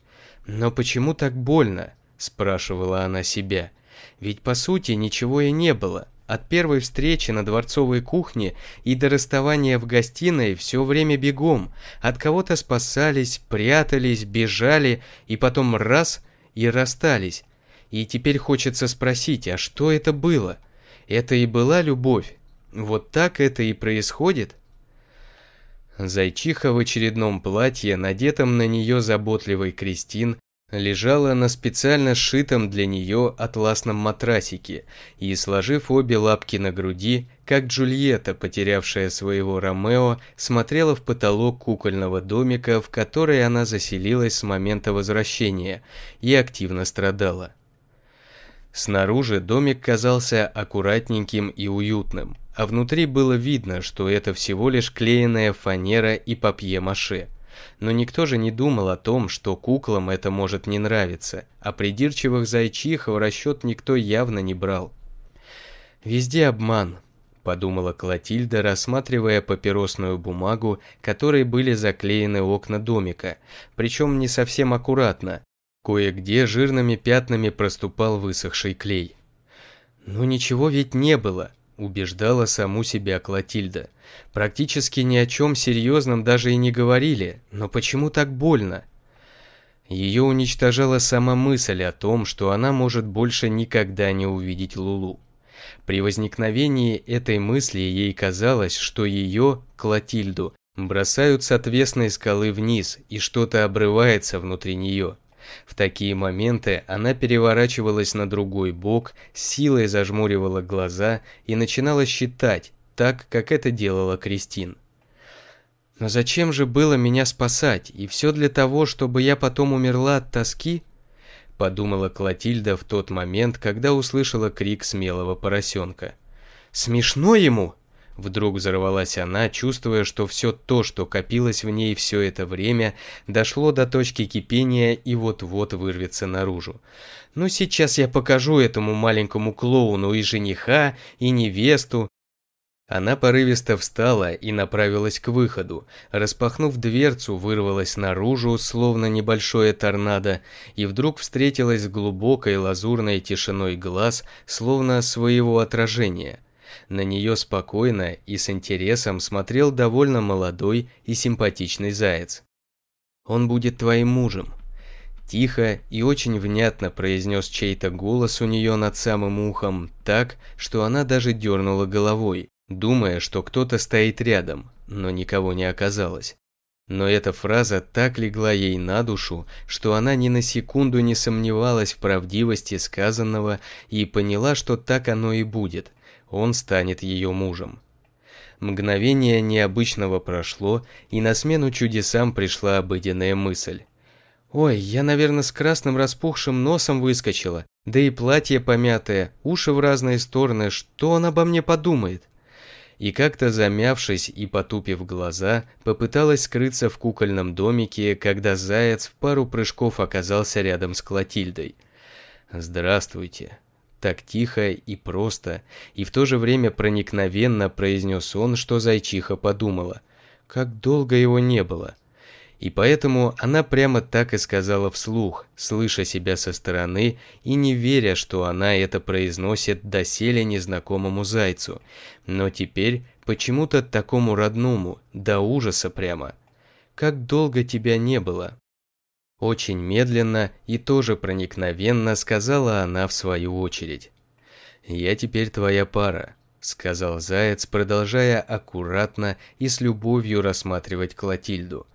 «Но почему так больно?» – спрашивала она себя. «Ведь, по сути, ничего и не было». От первой встречи на дворцовой кухне и до расставания в гостиной все время бегом. От кого-то спасались, прятались, бежали и потом раз – и расстались. И теперь хочется спросить, а что это было? Это и была любовь? Вот так это и происходит? Зайчиха в очередном платье, надетом на нее заботливой Кристин, лежала на специально сшитом для нее атласном матрасике и, сложив обе лапки на груди, как Джульетта, потерявшая своего Ромео, смотрела в потолок кукольного домика, в который она заселилась с момента возвращения, и активно страдала. Снаружи домик казался аккуратненьким и уютным, а внутри было видно, что это всего лишь клеенная фанера и папье-маше. Но никто же не думал о том, что куклам это может не нравиться, а придирчивых зайчих в расчет никто явно не брал. «Везде обман», – подумала Клотильда, рассматривая папиросную бумагу, которой были заклеены окна домика, причем не совсем аккуратно, Кое-где жирными пятнами проступал высохший клей. Но ничего ведь не было», – убеждала саму себя Клотильда. «Практически ни о чем серьезном даже и не говорили, но почему так больно?» Ее уничтожала сама мысль о том, что она может больше никогда не увидеть Лулу. При возникновении этой мысли ей казалось, что ее, Клотильду, бросают с отвесной скалы вниз, и что-то обрывается внутри нее. В такие моменты она переворачивалась на другой бок, силой зажмуривала глаза и начинала считать, так, как это делала Кристин. Но зачем же было меня спасать, и все для того, чтобы я потом умерла от тоски? Подумала Клотильда в тот момент, когда услышала крик смелого поросенка. «Смешно ему!» Вдруг взорвалась она, чувствуя, что все то, что копилось в ней все это время, дошло до точки кипения и вот-вот вырвется наружу. «Ну сейчас я покажу этому маленькому клоуну и жениха, и невесту». Она порывисто встала и направилась к выходу. Распахнув дверцу, вырвалась наружу, словно небольшое торнадо, и вдруг встретилась с глубокой лазурной тишиной глаз, словно своего отражения – на нее спокойно и с интересом смотрел довольно молодой и симпатичный заяц. «Он будет твоим мужем», – тихо и очень внятно произнес чей-то голос у нее над самым ухом, так, что она даже дернула головой, думая, что кто-то стоит рядом, но никого не оказалось. Но эта фраза так легла ей на душу, что она ни на секунду не сомневалась в правдивости сказанного и поняла, что так оно и будет он станет ее мужем. Мгновение необычного прошло, и на смену чудесам пришла обыденная мысль. «Ой, я, наверное, с красным распухшим носом выскочила, да и платье помятое, уши в разные стороны, что он обо мне подумает?» И как-то замявшись и потупив глаза, попыталась скрыться в кукольном домике, когда заяц в пару прыжков оказался рядом с Клотильдой. «Здравствуйте», так тихо и просто, и в то же время проникновенно произнес он, что зайчиха подумала. Как долго его не было. И поэтому она прямо так и сказала вслух, слыша себя со стороны и не веря, что она это произносит доселе незнакомому зайцу. Но теперь почему-то такому родному, до ужаса прямо. «Как долго тебя не было?» Очень медленно и тоже проникновенно сказала она в свою очередь. «Я теперь твоя пара», — сказал Заяц, продолжая аккуратно и с любовью рассматривать Клотильду.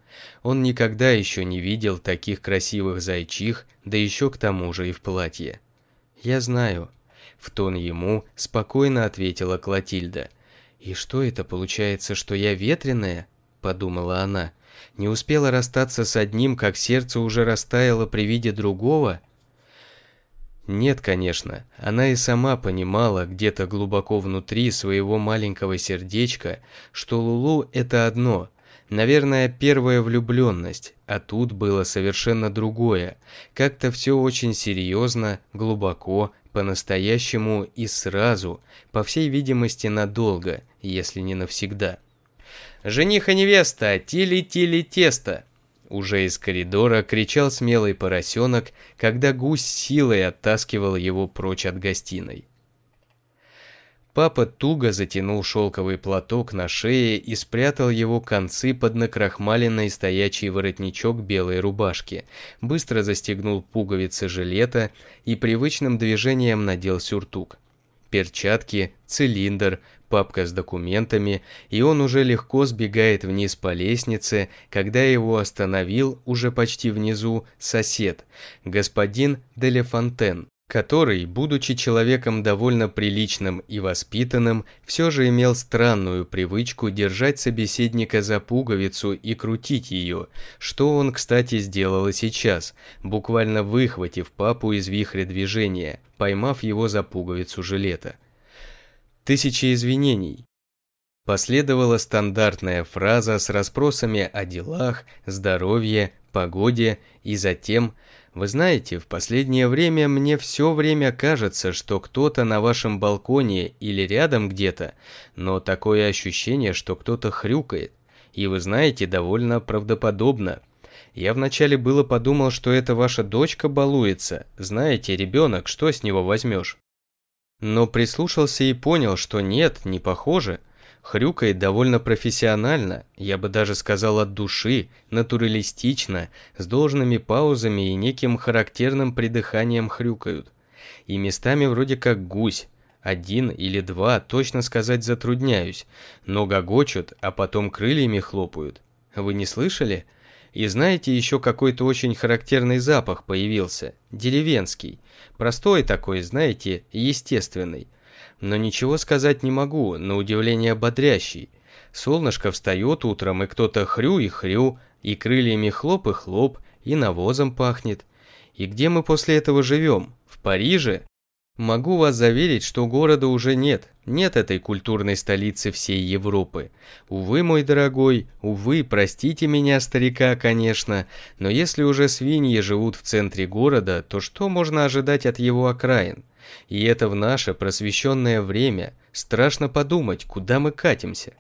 Он никогда еще не видел таких красивых зайчих, да еще к тому же и в платье. «Я знаю», — в тон ему спокойно ответила Клотильда. «И что это получается, что я ветреная?» — подумала она не успела расстаться с одним, как сердце уже растаяло при виде другого? Нет, конечно, она и сама понимала где-то глубоко внутри своего маленького сердечка, что Лулу – это одно – Наверное, первая влюбленность, а тут было совершенно другое. Как-то все очень серьезно, глубоко, по-настоящему и сразу, по всей видимости надолго, если не навсегда. «Жених и невеста! Тили-тили-тесто!» Уже из коридора кричал смелый поросенок, когда гусь силой оттаскивал его прочь от гостиной. Папа туго затянул шелковый платок на шее и спрятал его концы под накрахмаленный стоячий воротничок белой рубашки, быстро застегнул пуговицы жилета и привычным движением надел сюртук. Перчатки, цилиндр, папка с документами, и он уже легко сбегает вниз по лестнице, когда его остановил уже почти внизу сосед, господин Делефонтен который, будучи человеком довольно приличным и воспитанным, все же имел странную привычку держать собеседника за пуговицу и крутить ее, что он, кстати, сделал и сейчас, буквально выхватив папу из вихря движения, поймав его за пуговицу жилета тысячи извинений. Последовала стандартная фраза с расспросами о делах, здоровье, погоде и затем «Вы знаете, в последнее время мне все время кажется, что кто-то на вашем балконе или рядом где-то, но такое ощущение, что кто-то хрюкает. И вы знаете, довольно правдоподобно». Я вначале было подумал, что это ваша дочка балуется. Знаете, ребенок, что с него возьмешь? но прислушался и понял, что нет, не похоже. Хрюкает довольно профессионально, я бы даже сказал от души, натуралистично, с должными паузами и неким характерным придыханием хрюкают. И местами вроде как гусь. Один или два, точно сказать затрудняюсь, но гогочут, а потом крыльями хлопают. Вы не слышали? И знаете, еще какой-то очень характерный запах появился, деревенский. Простой такой, знаете, естественный. Но ничего сказать не могу, на удивление бодрящий. Солнышко встает утром, и кто-то хрю и хрю, и крыльями хлоп и хлоп, и навозом пахнет. И где мы после этого живем? В Париже? Могу вас заверить, что города уже нет, нет этой культурной столицы всей Европы. Увы, мой дорогой, увы, простите меня, старика, конечно, но если уже свиньи живут в центре города, то что можно ожидать от его окраин? И это в наше просвещенное время. Страшно подумать, куда мы катимся.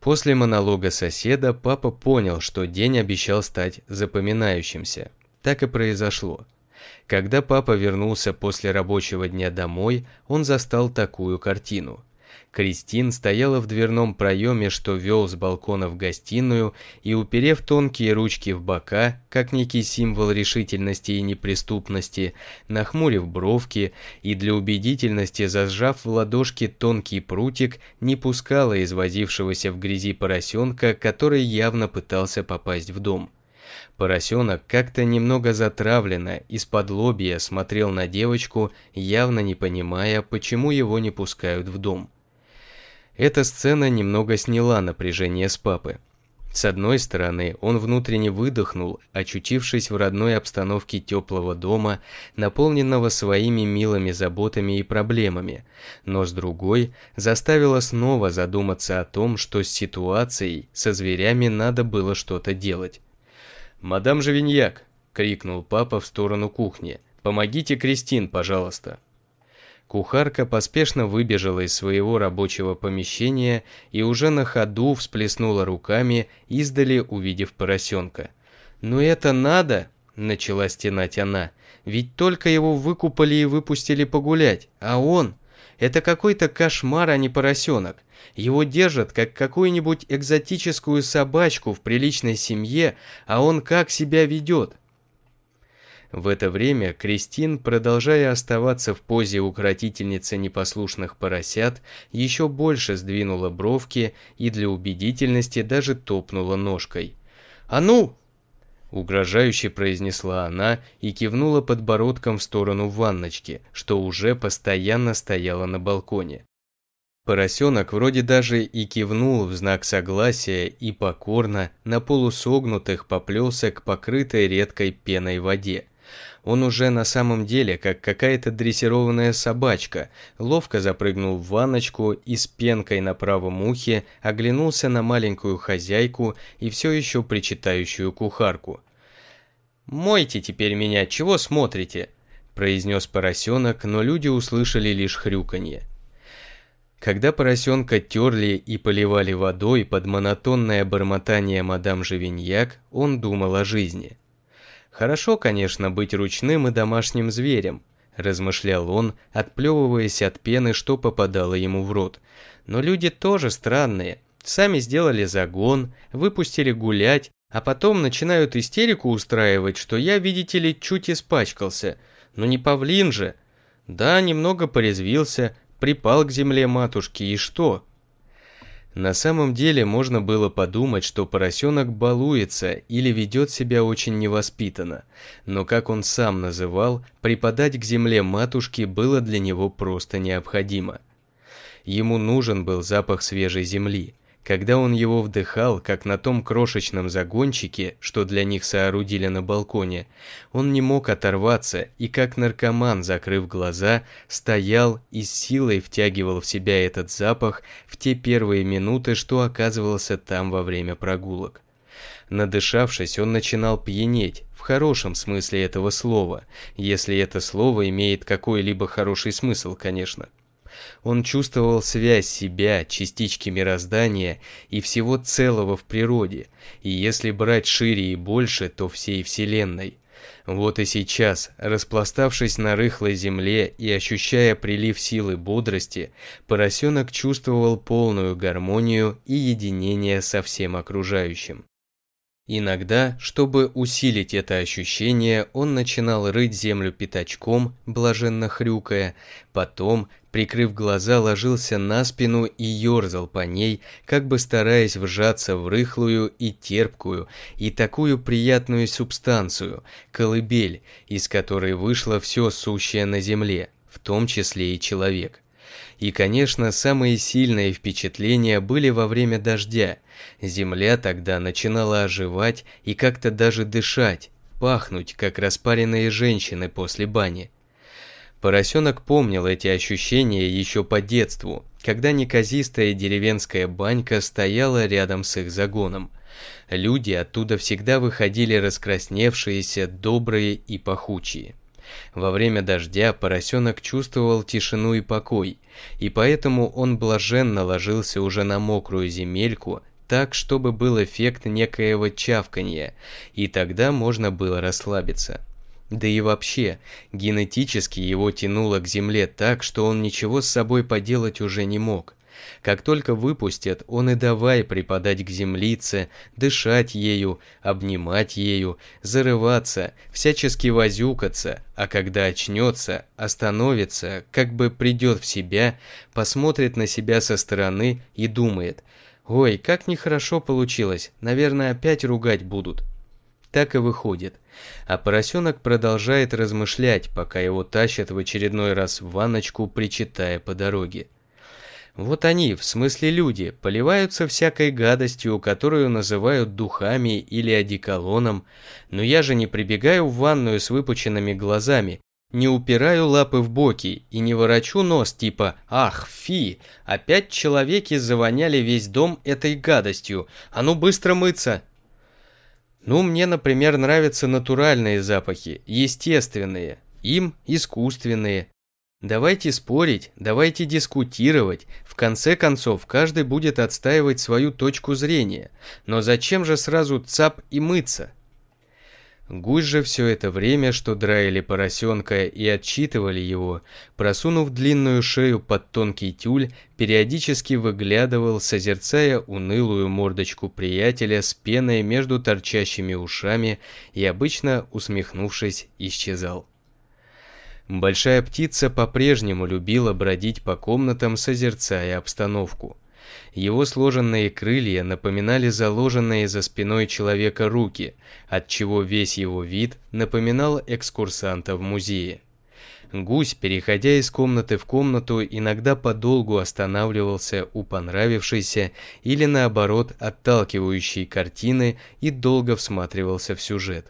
После монолога соседа папа понял, что день обещал стать запоминающимся. Так и произошло. Когда папа вернулся после рабочего дня домой, он застал такую картину. Кристин стояла в дверном проеме, что вел с балкона в гостиную, и, уперев тонкие ручки в бока, как некий символ решительности и неприступности, нахмурив бровки и для убедительности зажав в ладошке тонкий прутик, не пускала извозившегося в грязи поросенка, который явно пытался попасть в дом. Поросенок как-то немного затравленно, из-под лобья смотрел на девочку, явно не понимая, почему его не пускают в дом. Эта сцена немного сняла напряжение с папы. С одной стороны, он внутренне выдохнул, очутившись в родной обстановке теплого дома, наполненного своими милыми заботами и проблемами, но с другой заставило снова задуматься о том, что с ситуацией со зверями надо было что-то делать. «Мадам Живиньяк!» – крикнул папа в сторону кухни. «Помогите Кристин, пожалуйста!» Кухарка поспешно выбежала из своего рабочего помещения и уже на ходу всплеснула руками, издали увидев поросенка. «Но это надо!» – начала стенать она. «Ведь только его выкупали и выпустили погулять, а он...» Это какой-то кошмар, а не поросенок. Его держат, как какую-нибудь экзотическую собачку в приличной семье, а он как себя ведет? В это время Кристин, продолжая оставаться в позе укротительницы непослушных поросят, еще больше сдвинула бровки и для убедительности даже топнула ножкой. «А ну!» — угрожающе произнесла она и кивнула подбородком в сторону ванночки, что уже постоянно стояла на балконе. Поросенок вроде даже и кивнул в знак согласия и покорно на полусогнутых поплесок, покрытой редкой пеной воде. Он уже на самом деле, как какая-то дрессированная собачка, ловко запрыгнул в ваночку и с пенкой на правом ухе оглянулся на маленькую хозяйку и все еще причитающую кухарку. «Мойте теперь меня, чего смотрите?» – произнес поросенок, но люди услышали лишь хрюканье. Когда поросенка терли и поливали водой под монотонное бормотание мадам Живиньяк, он думал о жизни. «Хорошо, конечно, быть ручным и домашним зверем», – размышлял он, отплевываясь от пены, что попадало ему в рот. «Но люди тоже странные. Сами сделали загон, выпустили гулять, а потом начинают истерику устраивать, что я, видите ли, чуть испачкался. Но не павлин же. Да, немного порезвился, припал к земле матушки, и что? На самом деле можно было подумать, что поросенок балуется или ведет себя очень невоспитанно, но, как он сам называл, припадать к земле матушки было для него просто необходимо. Ему нужен был запах свежей земли – когда он его вдыхал, как на том крошечном загончике, что для них соорудили на балконе, он не мог оторваться и, как наркоман, закрыв глаза, стоял и с силой втягивал в себя этот запах в те первые минуты, что оказывался там во время прогулок. Надышавшись, он начинал пьянеть, в хорошем смысле этого слова, если это слово имеет какой-либо хороший смысл, конечно. Он чувствовал связь себя, частички мироздания и всего целого в природе, и если брать шире и больше, то всей Вселенной. Вот и сейчас, распластавшись на рыхлой земле и ощущая прилив силы бодрости, поросенок чувствовал полную гармонию и единение со всем окружающим. Иногда, чтобы усилить это ощущение, он начинал рыть землю пятачком, блаженно хрюкая, потом прикрыв глаза, ложился на спину и ерзал по ней, как бы стараясь вжаться в рыхлую и терпкую, и такую приятную субстанцию – колыбель, из которой вышло все сущее на земле, в том числе и человек. И, конечно, самые сильные впечатления были во время дождя. Земля тогда начинала оживать и как-то даже дышать, пахнуть, как распаренные женщины после бани. Поросенок помнил эти ощущения еще по детству, когда неказистая деревенская банька стояла рядом с их загоном. Люди оттуда всегда выходили раскрасневшиеся, добрые и пахучие. Во время дождя поросенок чувствовал тишину и покой, и поэтому он блаженно ложился уже на мокрую земельку, так, чтобы был эффект некоего чавканья, и тогда можно было расслабиться. Да и вообще, генетически его тянуло к земле так, что он ничего с собой поделать уже не мог. Как только выпустят, он и давай припадать к землице, дышать ею, обнимать ею, зарываться, всячески возюкаться, а когда очнется, остановится, как бы придет в себя, посмотрит на себя со стороны и думает «Ой, как нехорошо получилось, наверное, опять ругать будут». Так и выходит. А поросенок продолжает размышлять, пока его тащат в очередной раз в ванночку, причитая по дороге. Вот они, в смысле люди, поливаются всякой гадостью, которую называют духами или одеколоном, но я же не прибегаю в ванную с выпученными глазами, не упираю лапы в боки и не ворочу нос типа «Ах, фи! Опять человеки завоняли весь дом этой гадостью! А ну быстро мыться!» Ну, мне, например, нравятся натуральные запахи, естественные, им искусственные. Давайте спорить, давайте дискутировать, в конце концов каждый будет отстаивать свою точку зрения, но зачем же сразу цап и мыться? Гусь же все это время, что драили поросенка и отчитывали его, просунув длинную шею под тонкий тюль, периодически выглядывал, созерцая унылую мордочку приятеля с пеной между торчащими ушами и обычно, усмехнувшись, исчезал. Большая птица по-прежнему любила бродить по комнатам, созерцая обстановку. Его сложенные крылья напоминали заложенные за спиной человека руки, отчего весь его вид напоминал экскурсанта в музее. Гусь, переходя из комнаты в комнату, иногда подолгу останавливался у понравившейся или наоборот отталкивающей картины и долго всматривался в сюжет.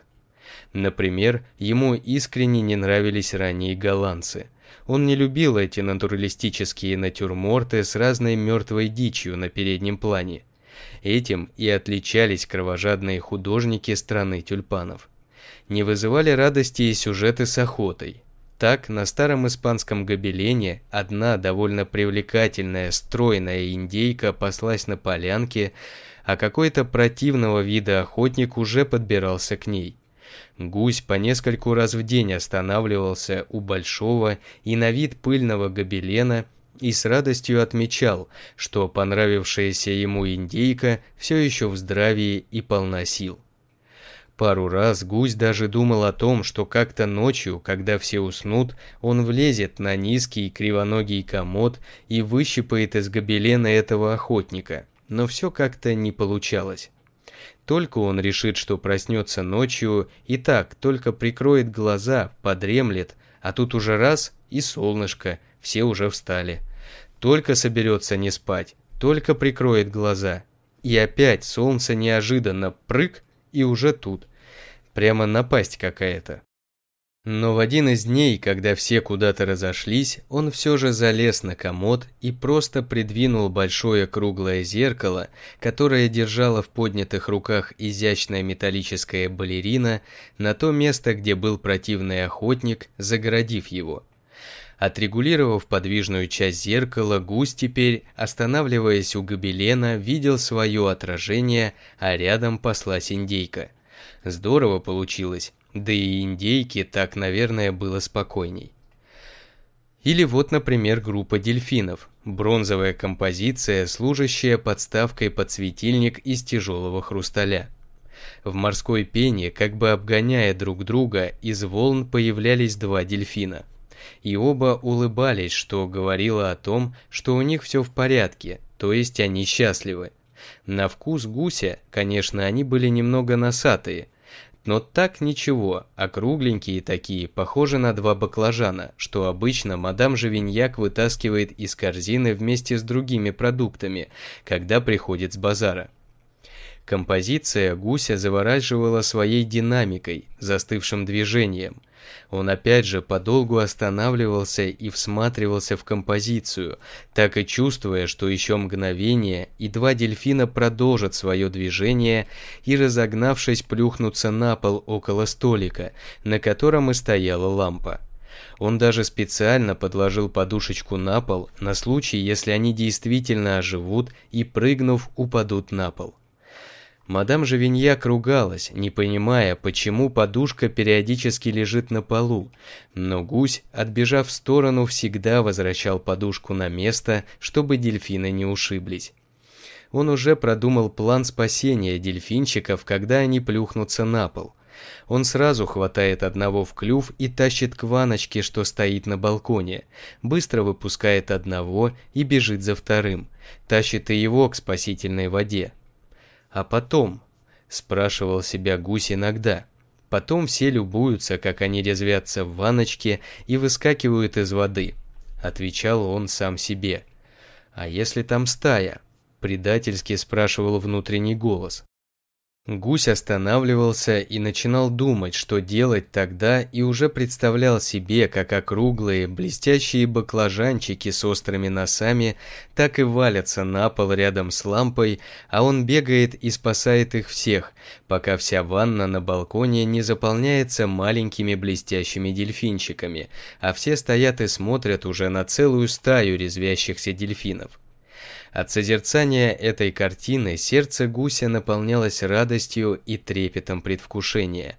Например, ему искренне не нравились ранние голландцы, он не любил эти натуралистические натюрморты с разной мертвой дичью на переднем плане. Этим и отличались кровожадные художники страны тюльпанов. Не вызывали радости и сюжеты с охотой. Так, на старом испанском гобелене одна довольно привлекательная стройная индейка паслась на полянке, а какой-то противного вида охотник уже подбирался к ней. Гусь по нескольку раз в день останавливался у большого и на вид пыльного гобелена и с радостью отмечал, что понравившаяся ему индейка все еще в здравии и полна сил. Пару раз гусь даже думал о том, что как-то ночью, когда все уснут, он влезет на низкий кривоногий комод и выщипает из гобелена этого охотника, но все как-то не получалось. Только он решит, что проснется ночью, и так только прикроет глаза, подремлет, а тут уже раз и солнышко, все уже встали. Только соберется не спать, только прикроет глаза. И опять солнце неожиданно прыг, и уже тут. Прямо напасть какая-то. Но в один из дней, когда все куда-то разошлись, он все же залез на комод и просто придвинул большое круглое зеркало, которое держала в поднятых руках изящная металлическая балерина, на то место, где был противный охотник, загородив его. Отрегулировав подвижную часть зеркала, гусь теперь, останавливаясь у гобелена, видел свое отражение, а рядом паслась индейка. Здорово получилось. Да и индейке так, наверное, было спокойней. Или вот, например, группа дельфинов. Бронзовая композиция, служащая подставкой под светильник из тяжелого хрусталя. В морской пене, как бы обгоняя друг друга, из волн появлялись два дельфина. И оба улыбались, что говорило о том, что у них все в порядке, то есть они счастливы. На вкус гуся, конечно, они были немного носатые, но так ничего, округленькие такие, похожи на два баклажана, что обычно мадам Живиньяк вытаскивает из корзины вместе с другими продуктами, когда приходит с базара. Композиция гуся завораживала своей динамикой, застывшим движением – он опять же подолгу останавливался и всматривался в композицию, так и чувствуя, что еще мгновение, и два дельфина продолжат свое движение и, разогнавшись, плюхнутся на пол около столика, на котором и стояла лампа. Он даже специально подложил подушечку на пол на случай, если они действительно оживут и, прыгнув, упадут на пол. Мадам Живиньяк ругалась, не понимая, почему подушка периодически лежит на полу, но гусь, отбежав в сторону, всегда возвращал подушку на место, чтобы дельфины не ушиблись. Он уже продумал план спасения дельфинчиков, когда они плюхнутся на пол. Он сразу хватает одного в клюв и тащит к ваночке, что стоит на балконе, быстро выпускает одного и бежит за вторым, тащит и его к спасительной воде. А потом? Спрашивал себя гусь иногда. Потом все любуются, как они резвятся в ваночке и выскакивают из воды. Отвечал он сам себе. А если там стая? Предательски спрашивал внутренний голос. Гусь останавливался и начинал думать, что делать тогда, и уже представлял себе, как округлые, блестящие баклажанчики с острыми носами так и валятся на пол рядом с лампой, а он бегает и спасает их всех, пока вся ванна на балконе не заполняется маленькими блестящими дельфинчиками, а все стоят и смотрят уже на целую стаю резвящихся дельфинов. От созерцания этой картины сердце гуся наполнялось радостью и трепетом предвкушения.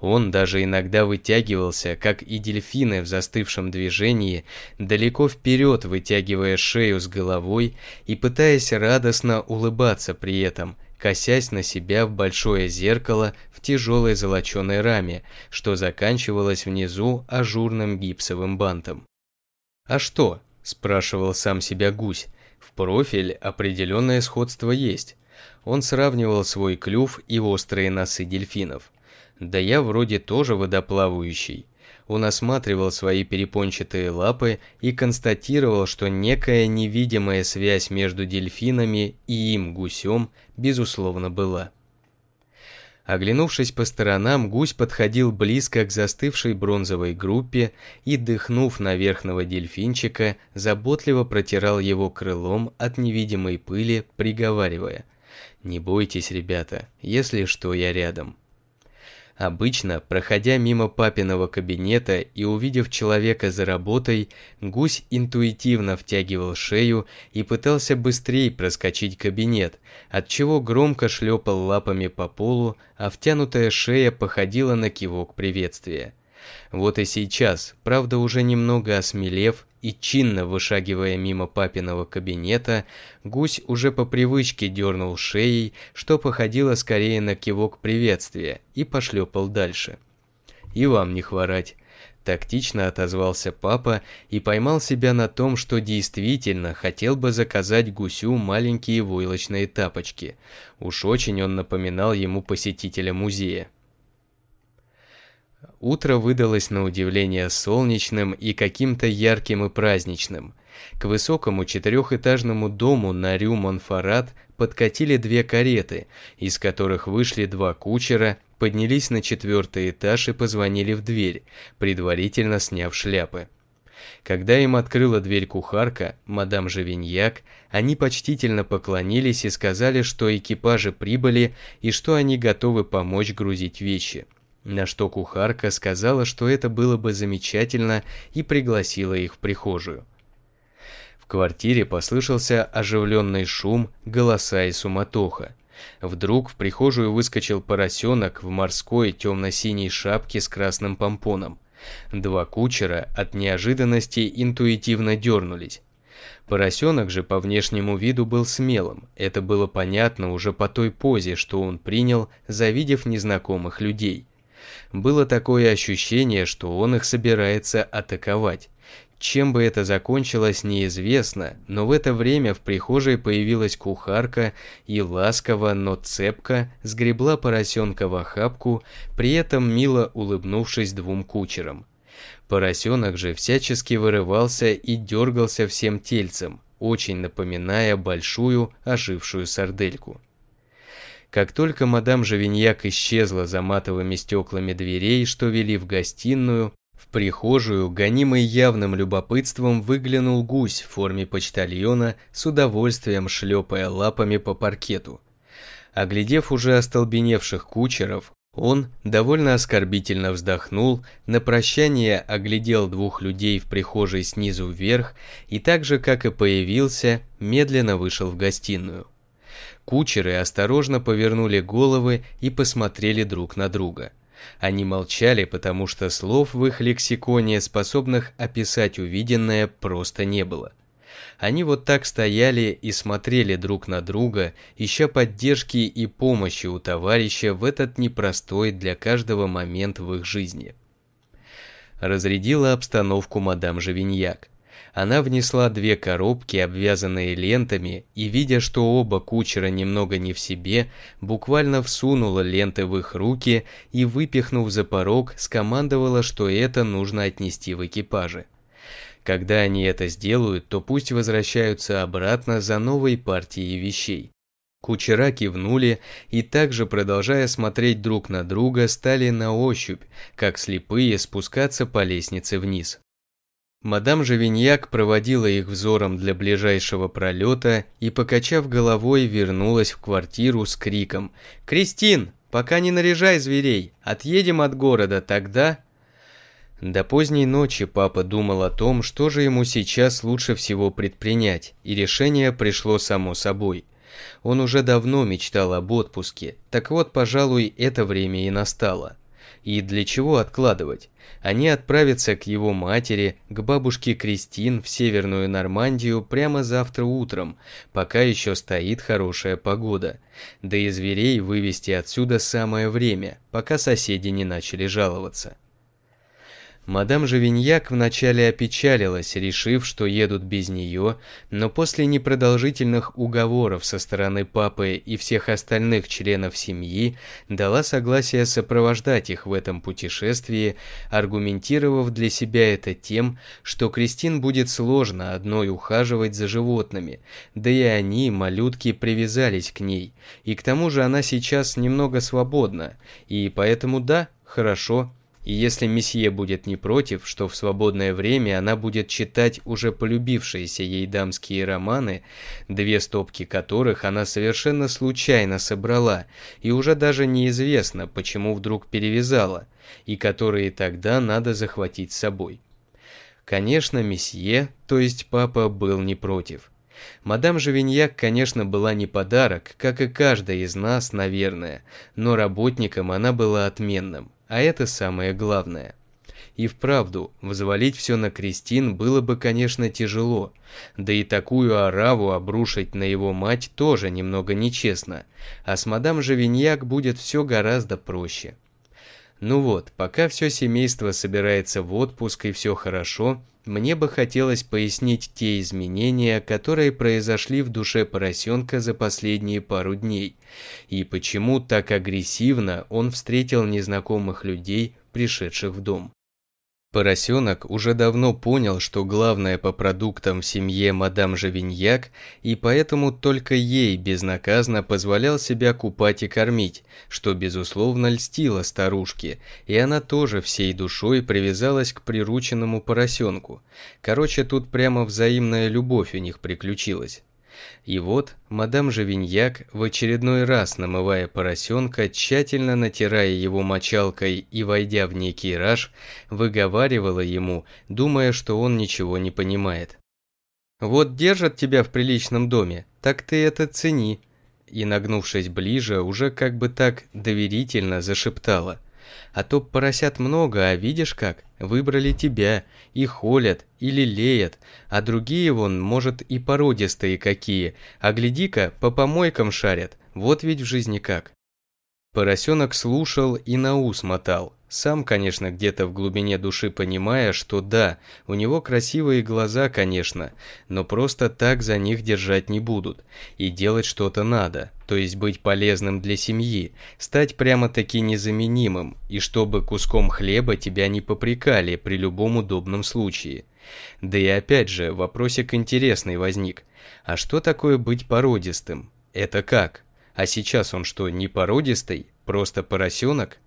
Он даже иногда вытягивался, как и дельфины в застывшем движении, далеко вперед вытягивая шею с головой и пытаясь радостно улыбаться при этом, косясь на себя в большое зеркало в тяжелой золоченой раме, что заканчивалось внизу ажурным гипсовым бантом. «А что?» – спрашивал сам себя гусь – в профиль определенное сходство есть. Он сравнивал свой клюв и острые носы дельфинов. Да я вроде тоже водоплавающий. Он осматривал свои перепончатые лапы и констатировал, что некая невидимая связь между дельфинами и им, гусем, безусловно была. Оглянувшись по сторонам, гусь подходил близко к застывшей бронзовой группе и, дыхнув на верхного дельфинчика, заботливо протирал его крылом от невидимой пыли, приговаривая «Не бойтесь, ребята, если что, я рядом». Обычно, проходя мимо папиного кабинета и увидев человека за работой, гусь интуитивно втягивал шею и пытался быстрее проскочить кабинет, отчего громко шлепал лапами по полу, а втянутая шея походила на кивок приветствия. Вот и сейчас, правда уже немного осмелев, и чинно вышагивая мимо папиного кабинета, гусь уже по привычке дернул шеей, что походило скорее на кивок приветствия, и пошлепал дальше. «И вам не хворать», – тактично отозвался папа и поймал себя на том, что действительно хотел бы заказать гусю маленькие войлочные тапочки. Уж очень он напоминал ему посетителя музея. Утро выдалось на удивление солнечным и каким-то ярким и праздничным. К высокому четырехэтажному дому на рю Монфорат подкатили две кареты, из которых вышли два кучера, поднялись на четвертый этаж и позвонили в дверь, предварительно сняв шляпы. Когда им открыла дверь кухарка, мадам Живиньяк, они почтительно поклонились и сказали, что экипажи прибыли и что они готовы помочь грузить вещи – на что кухарка сказала, что это было бы замечательно, и пригласила их в прихожую. В квартире послышался оживленный шум, голоса и суматоха. Вдруг в прихожую выскочил поросенок в морской темно-синей шапке с красным помпоном. Два кучера от неожиданности интуитивно дернулись. Поросенок же по внешнему виду был смелым, это было понятно уже по той позе, что он принял, завидев незнакомых людей. Было такое ощущение, что он их собирается атаковать. Чем бы это закончилось, неизвестно, но в это время в прихожей появилась кухарка и ласково, но цепко сгребла поросенка в охапку, при этом мило улыбнувшись двум кучерам. Поросенок же всячески вырывался и дергался всем тельцем, очень напоминая большую ожившую сардельку. Как только мадам Жавиньяк исчезла за матовыми стеклами дверей, что вели в гостиную, в прихожую, гонимый явным любопытством, выглянул гусь в форме почтальона, с удовольствием шлепая лапами по паркету. Оглядев уже остолбеневших кучеров, он довольно оскорбительно вздохнул, на прощание оглядел двух людей в прихожей снизу вверх и так же, как и появился, медленно вышел в гостиную. Кучеры осторожно повернули головы и посмотрели друг на друга. Они молчали, потому что слов в их лексиконе, способных описать увиденное, просто не было. Они вот так стояли и смотрели друг на друга, ища поддержки и помощи у товарища в этот непростой для каждого момент в их жизни. Разрядила обстановку мадам Живиньяк она внесла две коробки, обвязанные лентами, и, видя, что оба кучера немного не в себе, буквально всунула ленты в их руки и, выпихнув за порог, скомандовала, что это нужно отнести в экипажи. Когда они это сделают, то пусть возвращаются обратно за новой партией вещей. Кучера кивнули и также, продолжая смотреть друг на друга, стали на ощупь, как слепые, спускаться по лестнице вниз. Мадам Живиньяк проводила их взором для ближайшего пролета и, покачав головой, вернулась в квартиру с криком «Кристин, пока не наряжай зверей, отъедем от города, тогда...» До поздней ночи папа думал о том, что же ему сейчас лучше всего предпринять, и решение пришло само собой. Он уже давно мечтал об отпуске, так вот, пожалуй, это время и настало. И для чего откладывать? Они отправятся к его матери, к бабушке Кристин в Северную Нормандию прямо завтра утром, пока еще стоит хорошая погода. Да и зверей вывести отсюда самое время, пока соседи не начали жаловаться. Мадам Живиньяк вначале опечалилась, решив, что едут без нее, но после непродолжительных уговоров со стороны папы и всех остальных членов семьи дала согласие сопровождать их в этом путешествии, аргументировав для себя это тем, что Кристин будет сложно одной ухаживать за животными, да и они, малютки, привязались к ней, и к тому же она сейчас немного свободна, и поэтому да, хорошо, и если месье будет не против, что в свободное время она будет читать уже полюбившиеся ей дамские романы, две стопки которых она совершенно случайно собрала, и уже даже неизвестно, почему вдруг перевязала, и которые тогда надо захватить с собой. Конечно, месье, то есть папа, был не против. Мадам Живиньяк, конечно, была не подарок, как и каждая из нас, наверное, но работником она была отменным а это самое главное. И вправду, взвалить все на Кристин было бы, конечно, тяжело. Да и такую ораву обрушить на его мать тоже немного нечестно. А с мадам Живиньяк будет все гораздо проще. Ну вот, пока все семейство собирается в отпуск и все хорошо, мне бы хотелось пояснить те изменения, которые произошли в душе поросенка за последние пару дней, и почему так агрессивно он встретил незнакомых людей, пришедших в дом. Поросенок уже давно понял, что главное по продуктам в семье мадам Живиньяк, и поэтому только ей безнаказанно позволял себя купать и кормить, что, безусловно, льстило старушке, и она тоже всей душой привязалась к прирученному поросенку. Короче, тут прямо взаимная любовь у них приключилась. И вот мадам Живиньяк, в очередной раз намывая поросенка, тщательно натирая его мочалкой и войдя в некий раж, выговаривала ему, думая, что он ничего не понимает. «Вот держат тебя в приличном доме, так ты это цени». И нагнувшись ближе, уже как бы так доверительно зашептала – а то поросят много, а видишь как? Выбрали тебя, и холят, и лелеят, а другие вон, может, и породистые какие, а гляди-ка, по помойкам шарят, вот ведь в жизни как». Поросенок слушал и на ус мотал. Сам, конечно, где-то в глубине души понимая, что да, у него красивые глаза, конечно, но просто так за них держать не будут. И делать что-то надо, то есть быть полезным для семьи, стать прямо-таки незаменимым, и чтобы куском хлеба тебя не попрекали при любом удобном случае. Да и опять же, вопросик интересный возник. А что такое быть породистым? Это как? А сейчас он что, не породистый? Просто поросенок?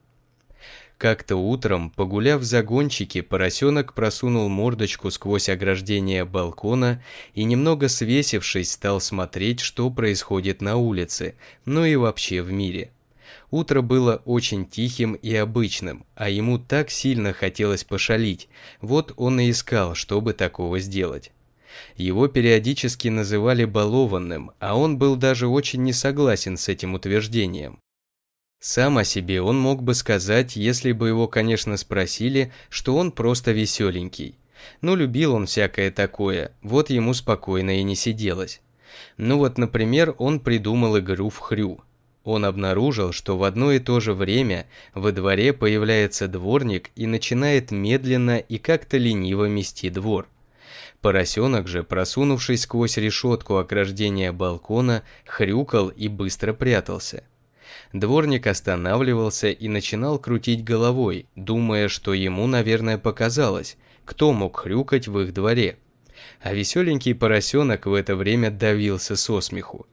Как-то утром, погуляв в загончике, поросенок просунул мордочку сквозь ограждение балкона и, немного свесившись, стал смотреть, что происходит на улице, ну и вообще в мире. Утро было очень тихим и обычным, а ему так сильно хотелось пошалить, вот он и искал, чтобы такого сделать. Его периодически называли балованным, а он был даже очень не согласен с этим утверждением. Сам о себе он мог бы сказать, если бы его, конечно, спросили, что он просто веселенький. Но ну, любил он всякое такое, вот ему спокойно и не сиделось. Ну вот, например, он придумал игру в хрю. Он обнаружил, что в одно и то же время во дворе появляется дворник и начинает медленно и как-то лениво мести двор. Поросенок же, просунувшись сквозь решетку ограждения балкона, хрюкал и быстро прятался. Дворник останавливался и начинал крутить головой, думая, что ему, наверное, показалось, кто мог хрюкать в их дворе. А веселенький поросенок в это время давился со смеху.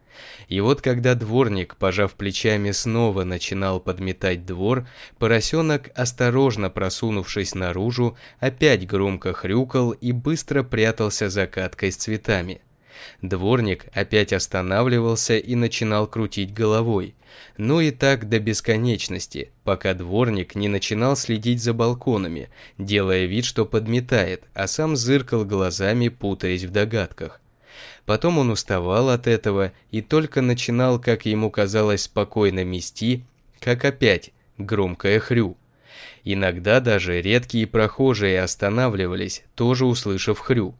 И вот когда дворник, пожав плечами, снова начинал подметать двор, поросенок, осторожно просунувшись наружу, опять громко хрюкал и быстро прятался за каткой с цветами. Дворник опять останавливался и начинал крутить головой. Ну и так до бесконечности, пока дворник не начинал следить за балконами, делая вид, что подметает, а сам зыркал глазами, путаясь в догадках. Потом он уставал от этого и только начинал, как ему казалось, спокойно мести, как опять громкое хрю. Иногда даже редкие прохожие останавливались, тоже услышав хрю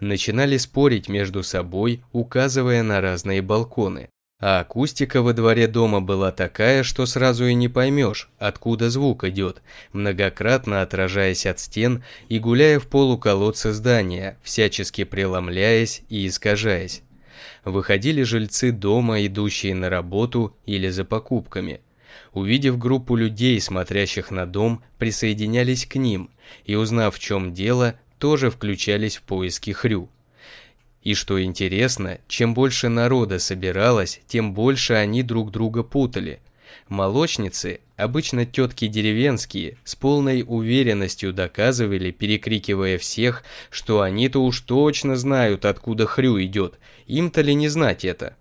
начинали спорить между собой, указывая на разные балконы. А акустика во дворе дома была такая, что сразу и не поймешь, откуда звук идет, многократно отражаясь от стен и гуляя в полу колодца здания, всячески преломляясь и искажаясь. Выходили жильцы дома, идущие на работу или за покупками. Увидев группу людей, смотрящих на дом, присоединялись к ним, и узнав в чем дело, тоже включались в поиски Хрю. И что интересно, чем больше народа собиралось, тем больше они друг друга путали. Молочницы, обычно тетки деревенские, с полной уверенностью доказывали, перекрикивая всех, что они-то уж точно знают, откуда хрю идет, им-то ли не знать это.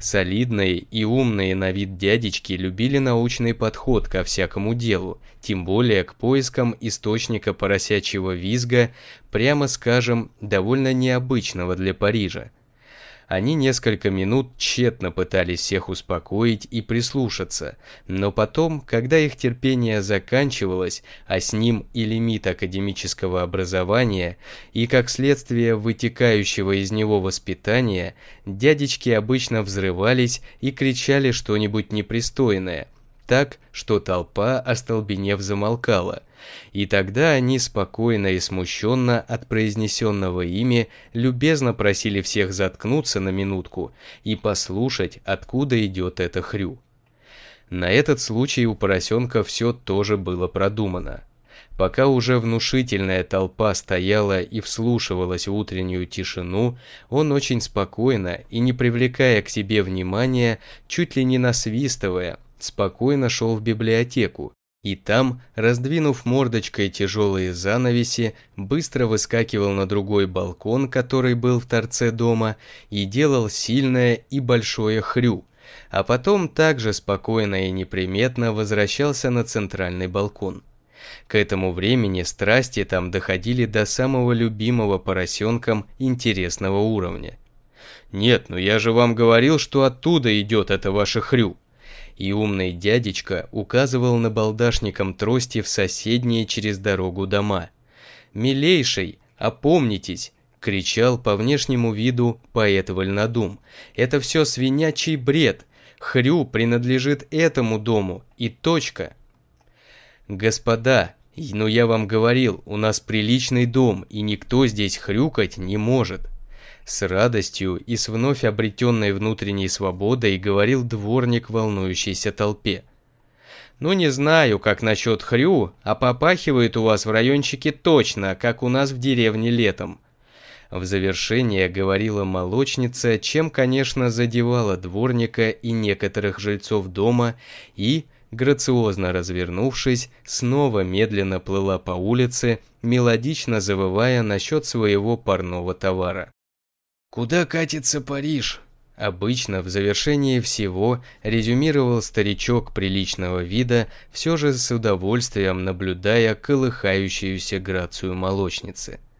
Солидные и умные на вид дядечки любили научный подход ко всякому делу, тем более к поискам источника поросячьего визга, прямо скажем, довольно необычного для Парижа. Они несколько минут тщетно пытались всех успокоить и прислушаться, но потом, когда их терпение заканчивалось, а с ним и лимит академического образования, и как следствие вытекающего из него воспитания, дядечки обычно взрывались и кричали что-нибудь непристойное – так, что толпа, остолбенев, замолкала, и тогда они спокойно и смущенно от произнесенного ими любезно просили всех заткнуться на минутку и послушать, откуда идет это хрю. На этот случай у поросенка все тоже было продумано. Пока уже внушительная толпа стояла и вслушивалась в утреннюю тишину, он очень спокойно и не привлекая к себе внимания, чуть ли не насвистывая, спокойно шел в библиотеку, и там, раздвинув мордочкой тяжелые занавеси, быстро выскакивал на другой балкон, который был в торце дома, и делал сильное и большое хрю, а потом также спокойно и неприметно возвращался на центральный балкон. К этому времени страсти там доходили до самого любимого поросенком интересного уровня. «Нет, ну я же вам говорил, что оттуда идет это ваше хрю», и умный дядечка указывал на балдашником трости в соседние через дорогу дома. «Милейший, опомнитесь!» – кричал по внешнему виду поэт Вольнодум. «Это все свинячий бред! Хрю принадлежит этому дому, и точка!» «Господа, но я вам говорил, у нас приличный дом, и никто здесь хрюкать не может!» С радостью и с вновь обретенной внутренней свободой говорил дворник волнующейся толпе. «Ну не знаю, как насчет хрю, а попахивает у вас в райончике точно, как у нас в деревне летом». В завершение говорила молочница, чем, конечно, задевала дворника и некоторых жильцов дома, и, грациозно развернувшись, снова медленно плыла по улице, мелодично завывая насчет своего парного товара. Куда катится Париж? Обычно в завершении всего резюмировал старичок приличного вида, все же с удовольствием наблюдая колыхающуюся грацию молочницы –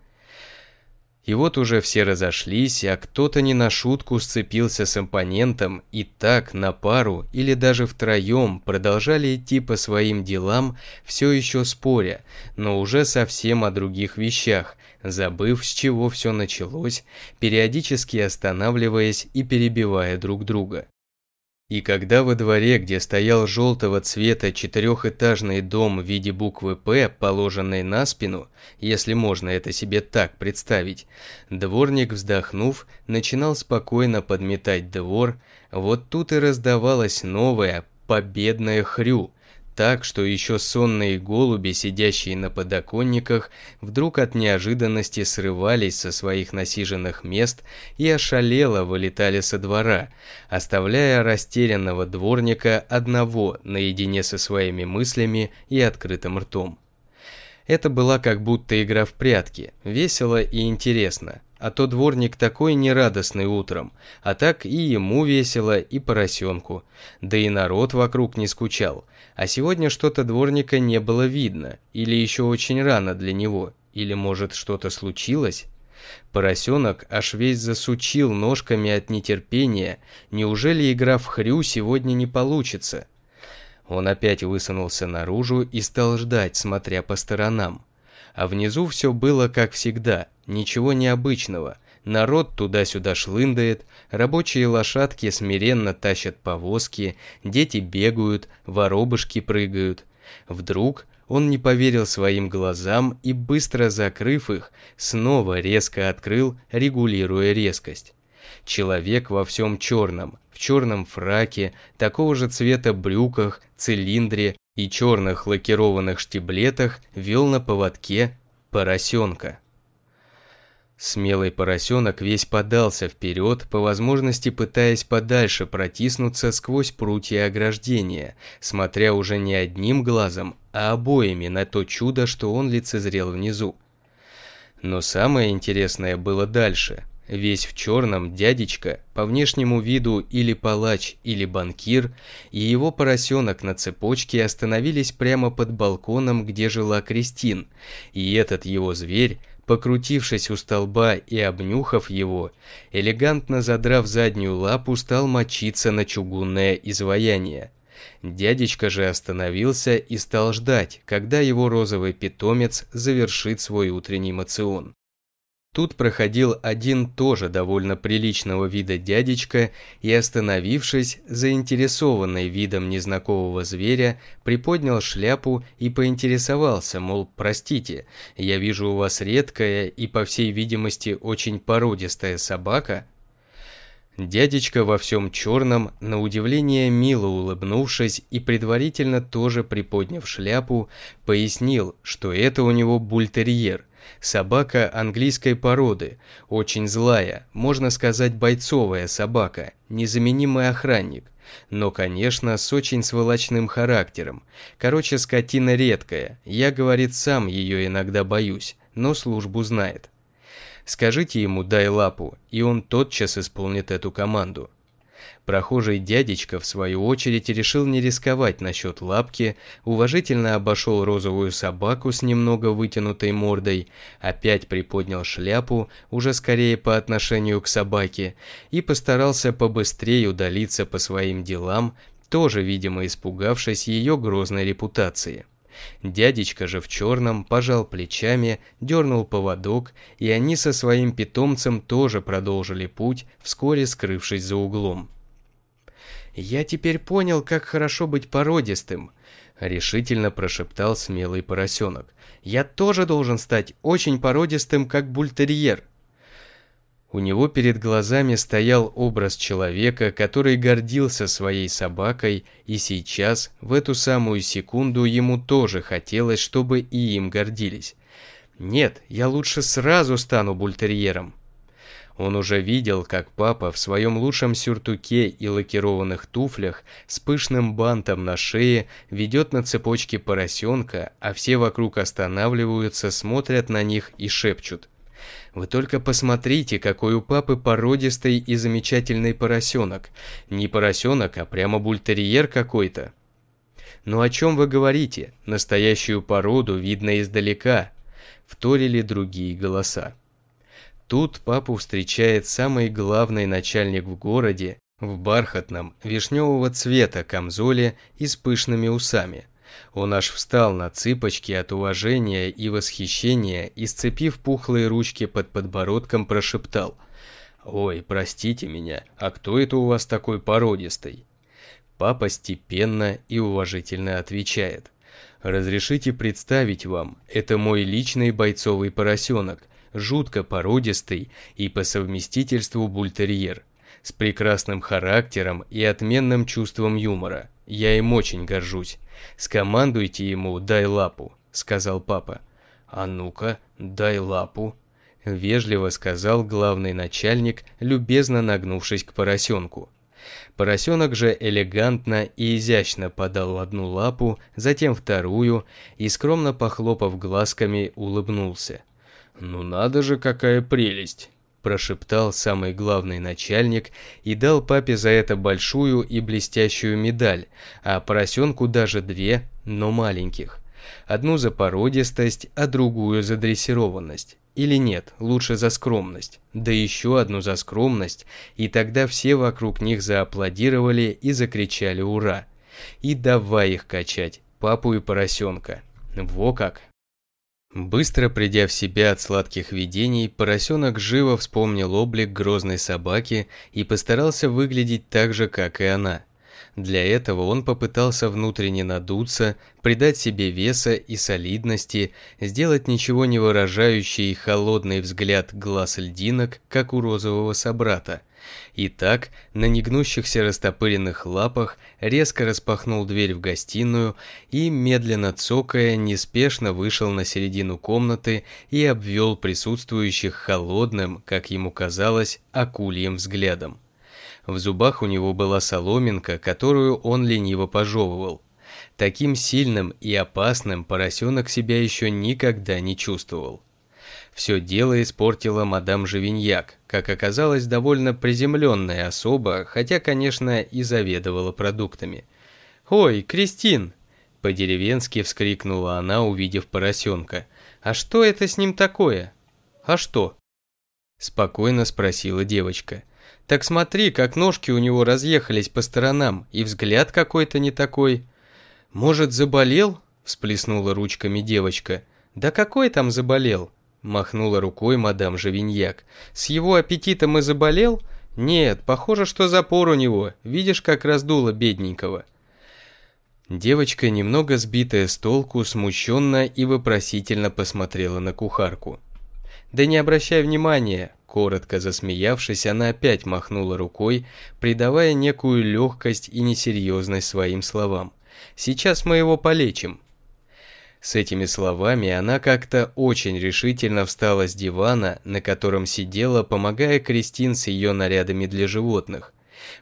и вот уже все разошлись, а кто-то не на шутку сцепился с оппонентом, и так на пару или даже втроем продолжали идти по своим делам, все еще споря, но уже совсем о других вещах, забыв с чего все началось, периодически останавливаясь и перебивая друг друга. И когда во дворе, где стоял желтого цвета четырехэтажный дом в виде буквы «П», положенной на спину, если можно это себе так представить, дворник, вздохнув, начинал спокойно подметать двор, вот тут и раздавалось новое, победное хрю – так, что еще сонные голуби, сидящие на подоконниках, вдруг от неожиданности срывались со своих насиженных мест и ошалело вылетали со двора, оставляя растерянного дворника одного наедине со своими мыслями и открытым ртом. Это была как будто игра в прятки, весело и интересно, а то дворник такой нерадостный утром, а так и ему весело, и поросенку. Да и народ вокруг не скучал. А сегодня что-то дворника не было видно, или еще очень рано для него, или, может, что-то случилось? Поросенок аж весь засучил ножками от нетерпения. Неужели игра в хрю сегодня не получится? Он опять высунулся наружу и стал ждать, смотря по сторонам. А внизу все было как всегда, ничего необычного. Народ туда-сюда шлындает, рабочие лошадки смиренно тащат повозки, дети бегают, воробушки прыгают. Вдруг он не поверил своим глазам и, быстро закрыв их, снова резко открыл, регулируя резкость. Человек во всем черном, в черном фраке, такого же цвета брюках, цилиндре и черных лакированных штиблетах вел на поводке поросенка. Смелый поросенок весь подался вперед, по возможности пытаясь подальше протиснуться сквозь прутья ограждения, смотря уже не одним глазом, а обоими на то чудо, что он лицезрел внизу. Но самое интересное было дальше – Весь в черном дядечка, по внешнему виду или палач, или банкир, и его поросенок на цепочке остановились прямо под балконом, где жила Кристин, и этот его зверь, покрутившись у столба и обнюхав его, элегантно задрав заднюю лапу, стал мочиться на чугунное изваяние. Дядечка же остановился и стал ждать, когда его розовый питомец завершит свой утренний мацион. Тут проходил один тоже довольно приличного вида дядечка и, остановившись, заинтересованный видом незнакомого зверя, приподнял шляпу и поинтересовался, мол, простите, я вижу у вас редкая и, по всей видимости, очень породистая собака. Дядечка во всем черном, на удивление мило улыбнувшись и предварительно тоже приподняв шляпу, пояснил, что это у него бультерьер – Собака английской породы, очень злая, можно сказать бойцовая собака, незаменимый охранник. Но, конечно, с очень сволочным характером. Короче, скотина редкая, я, говорит, сам ее иногда боюсь, но службу знает. Скажите ему «дай лапу», и он тотчас исполнит эту команду. Прохожий дядечка, в свою очередь, решил не рисковать насчет лапки, уважительно обошел розовую собаку с немного вытянутой мордой, опять приподнял шляпу, уже скорее по отношению к собаке, и постарался побыстрее удалиться по своим делам, тоже, видимо, испугавшись ее грозной репутации. Дядечка же в черном пожал плечами, дернул поводок, и они со своим питомцем тоже продолжили путь, вскоре скрывшись за углом. «Я теперь понял, как хорошо быть породистым», — решительно прошептал смелый поросенок. «Я тоже должен стать очень породистым, как бультерьер». У него перед глазами стоял образ человека, который гордился своей собакой, и сейчас, в эту самую секунду, ему тоже хотелось, чтобы и им гордились. «Нет, я лучше сразу стану бультерьером». Он уже видел, как папа в своем лучшем сюртуке и лакированных туфлях с пышным бантом на шее ведет на цепочке поросенка, а все вокруг останавливаются, смотрят на них и шепчут. Вы только посмотрите, какой у папы породистый и замечательный поросенок. Не поросенок, а прямо бультерьер какой-то. «Но о чем вы говорите? Настоящую породу видно издалека», — вторили другие голоса. Тут папу встречает самый главный начальник в городе, в бархатном, вишневого цвета камзоле и с пышными усами. Он аж встал на цыпочки от уважения и восхищения и, сцепив пухлые ручки под подбородком, прошептал «Ой, простите меня, а кто это у вас такой породистый?» Папа степенно и уважительно отвечает «Разрешите представить вам, это мой личный бойцовый поросенок – жутко породистый и по совместительству бультерьер, с прекрасным характером и отменным чувством юмора. Я им очень горжусь. Скомандуйте ему «дай лапу», — сказал папа. «А ну-ка, дай лапу», — вежливо сказал главный начальник, любезно нагнувшись к поросенку. Поросенок же элегантно и изящно подал одну лапу, затем вторую и, скромно похлопав глазками, улыбнулся. «Ну надо же, какая прелесть!» прошептал самый главный начальник и дал папе за это большую и блестящую медаль, а поросенку даже две, но маленьких. Одну за породистость, а другую за дрессированность. Или нет, лучше за скромность. Да еще одну за скромность, и тогда все вокруг них зааплодировали и закричали «Ура!». И давай их качать, папу и поросенка. Во как! Быстро придя в себя от сладких видений, поросенок живо вспомнил облик грозной собаки и постарался выглядеть так же, как и она. Для этого он попытался внутренне надуться, придать себе веса и солидности, сделать ничего не выражающий холодный взгляд глаз льдинок, как у розового собрата – и так, на негнущихся растопыренных лапах, резко распахнул дверь в гостиную и, медленно цокая, неспешно вышел на середину комнаты и обвел присутствующих холодным, как ему казалось, акульем взглядом. В зубах у него была соломинка, которую он лениво пожевывал. Таким сильным и опасным поросенок себя еще никогда не чувствовал. Все дело испортила мадам Живиньяк, как оказалось довольно приземленная особа, хотя, конечно, и заведовала продуктами. «Ой, Кристин!» – по-деревенски вскрикнула она, увидев поросенка. «А что это с ним такое?» «А что?» – спокойно спросила девочка. «Так смотри, как ножки у него разъехались по сторонам, и взгляд какой-то не такой». «Может, заболел?» – всплеснула ручками девочка. «Да какой там заболел?» Махнула рукой мадам Живиньяк. «С его аппетитом и заболел? Нет, похоже, что запор у него. Видишь, как раздуло бедненького». Девочка, немного сбитая с толку, смущенно и вопросительно посмотрела на кухарку. «Да не обращай внимания!» Коротко засмеявшись, она опять махнула рукой, придавая некую легкость и несерьезность своим словам. «Сейчас мы его полечим!» С этими словами она как-то очень решительно встала с дивана, на котором сидела, помогая Кристин с ее нарядами для животных.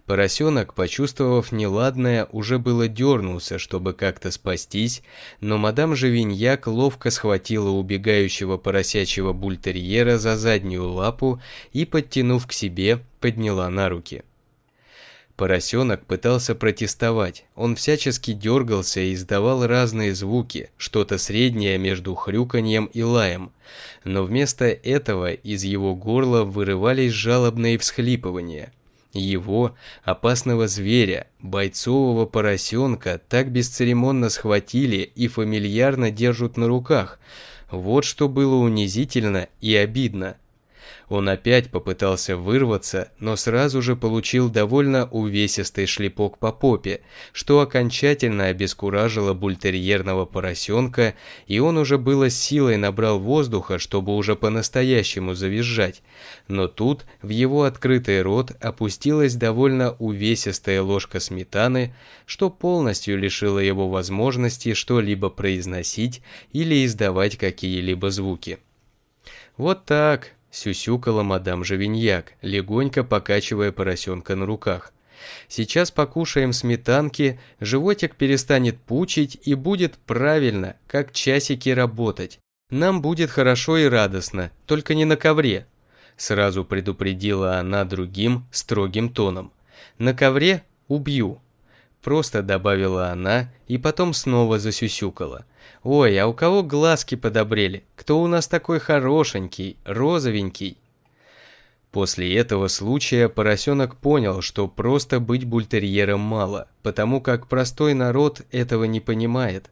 Поросенок, почувствовав неладное, уже было дернулся, чтобы как-то спастись, но мадам Живиньяк ловко схватила убегающего поросячьего бультерьера за заднюю лапу и, подтянув к себе, подняла на руки. Поросенок пытался протестовать. Он всячески дергался и издавал разные звуки, что-то среднее между хрюканьем и лаем. Но вместо этого из его горла вырывались жалобные всхлипывания. Его, опасного зверя, бойцового поросенка, так бесцеремонно схватили и фамильярно держат на руках. Вот что было унизительно и обидно – он опять попытался вырваться, но сразу же получил довольно увесистый шлепок по попе, что окончательно обескуражило бультерьерного поросенка, и он уже было силой набрал воздуха, чтобы уже по-настоящему завизжать. Но тут в его открытый рот опустилась довольно увесистая ложка сметаны, что полностью лишило его возможности что-либо произносить или издавать какие-либо звуки. «Вот так», сюсюкала мадам Живиньяк, легонько покачивая поросенка на руках. Сейчас покушаем сметанки, животик перестанет пучить и будет правильно, как часики работать. Нам будет хорошо и радостно, только не на ковре. Сразу предупредила она другим строгим тоном. На ковре убью. Просто добавила она и потом снова засюсюкала. Ой, а у кого глазки подобрели? Кто у нас такой хорошенький, розовенький? После этого случая поросенок понял, что просто быть бультерьером мало, потому как простой народ этого не понимает.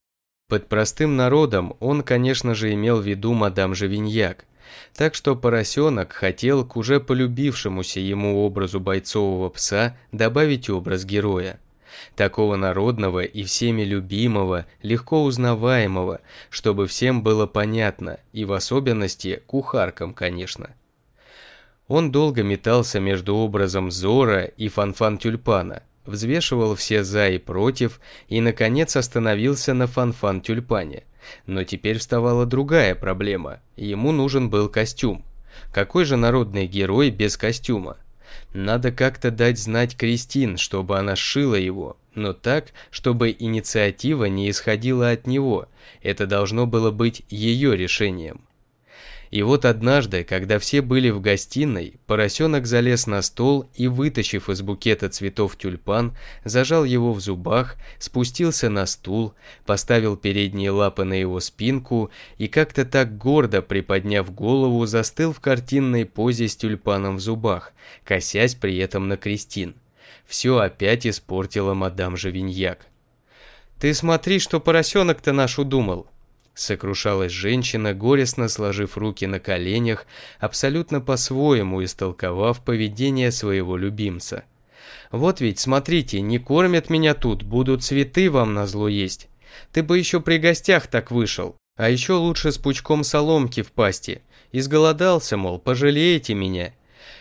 Под простым народом он, конечно же, имел в виду мадам Живиньяк. Так что поросенок хотел к уже полюбившемуся ему образу бойцового пса добавить образ героя такого народного и всеми любимого, легко узнаваемого, чтобы всем было понятно, и в особенности кухаркам, конечно. Он долго метался между образом Зора и фанфан тюльпана, взвешивал все «за» и «против» и, наконец, остановился на фанфан тюльпане. Но теперь вставала другая проблема – ему нужен был костюм. Какой же народный герой без костюма? Надо как-то дать знать Кристин, чтобы она шила его, но так, чтобы инициатива не исходила от него. Это должно было быть ее решением. И вот однажды, когда все были в гостиной, поросенок залез на стол и, вытащив из букета цветов тюльпан, зажал его в зубах, спустился на стул, поставил передние лапы на его спинку и как-то так гордо, приподняв голову, застыл в картинной позе с тюльпаном в зубах, косясь при этом на Кристин. Все опять испортила мадам Живиньяк. «Ты смотри, что поросенок-то наш удумал!» Сокрушалась женщина, горестно сложив руки на коленях, абсолютно по-своему истолковав поведение своего любимца. «Вот ведь, смотрите, не кормят меня тут, будут цветы вам на зло есть. Ты бы еще при гостях так вышел, а еще лучше с пучком соломки в пасти. Изголодался, мол, пожалеете меня».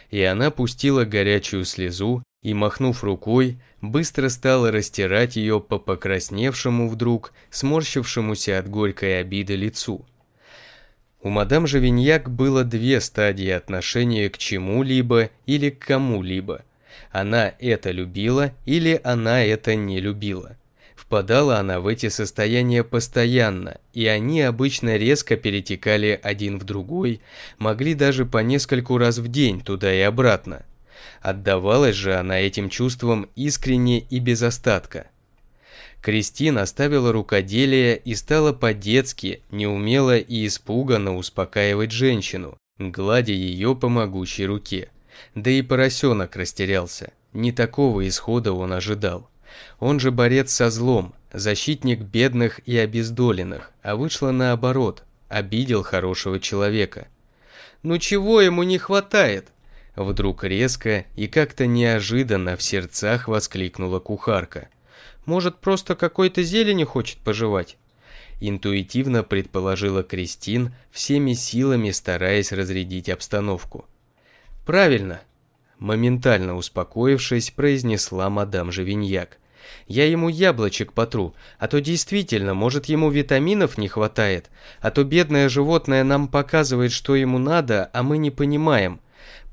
И она пустила горячую слезу, и, махнув рукой, быстро стала растирать ее по покрасневшему вдруг, сморщившемуся от горькой обиды лицу. У мадам Живиньяк было две стадии отношения к чему-либо или к кому-либо. Она это любила или она это не любила. Впадала она в эти состояния постоянно, и они обычно резко перетекали один в другой, могли даже по нескольку раз в день туда и обратно – Отдавалась же она этим чувствам искренне и без остатка. Кристин оставила рукоделие и стала по-детски, неумело и испуганно успокаивать женщину, гладя ее по могучей руке. Да и поросенок растерялся, не такого исхода он ожидал. Он же борец со злом, защитник бедных и обездоленных, а вышло наоборот, обидел хорошего человека. «Ну чего ему не хватает?» Вдруг резко и как-то неожиданно в сердцах воскликнула кухарка. «Может, просто какой-то зелени хочет пожевать?» Интуитивно предположила Кристин, всеми силами стараясь разрядить обстановку. «Правильно!» Моментально успокоившись, произнесла мадам Живиньяк. Я ему яблочек потру, а то действительно, может, ему витаминов не хватает, а то бедное животное нам показывает, что ему надо, а мы не понимаем.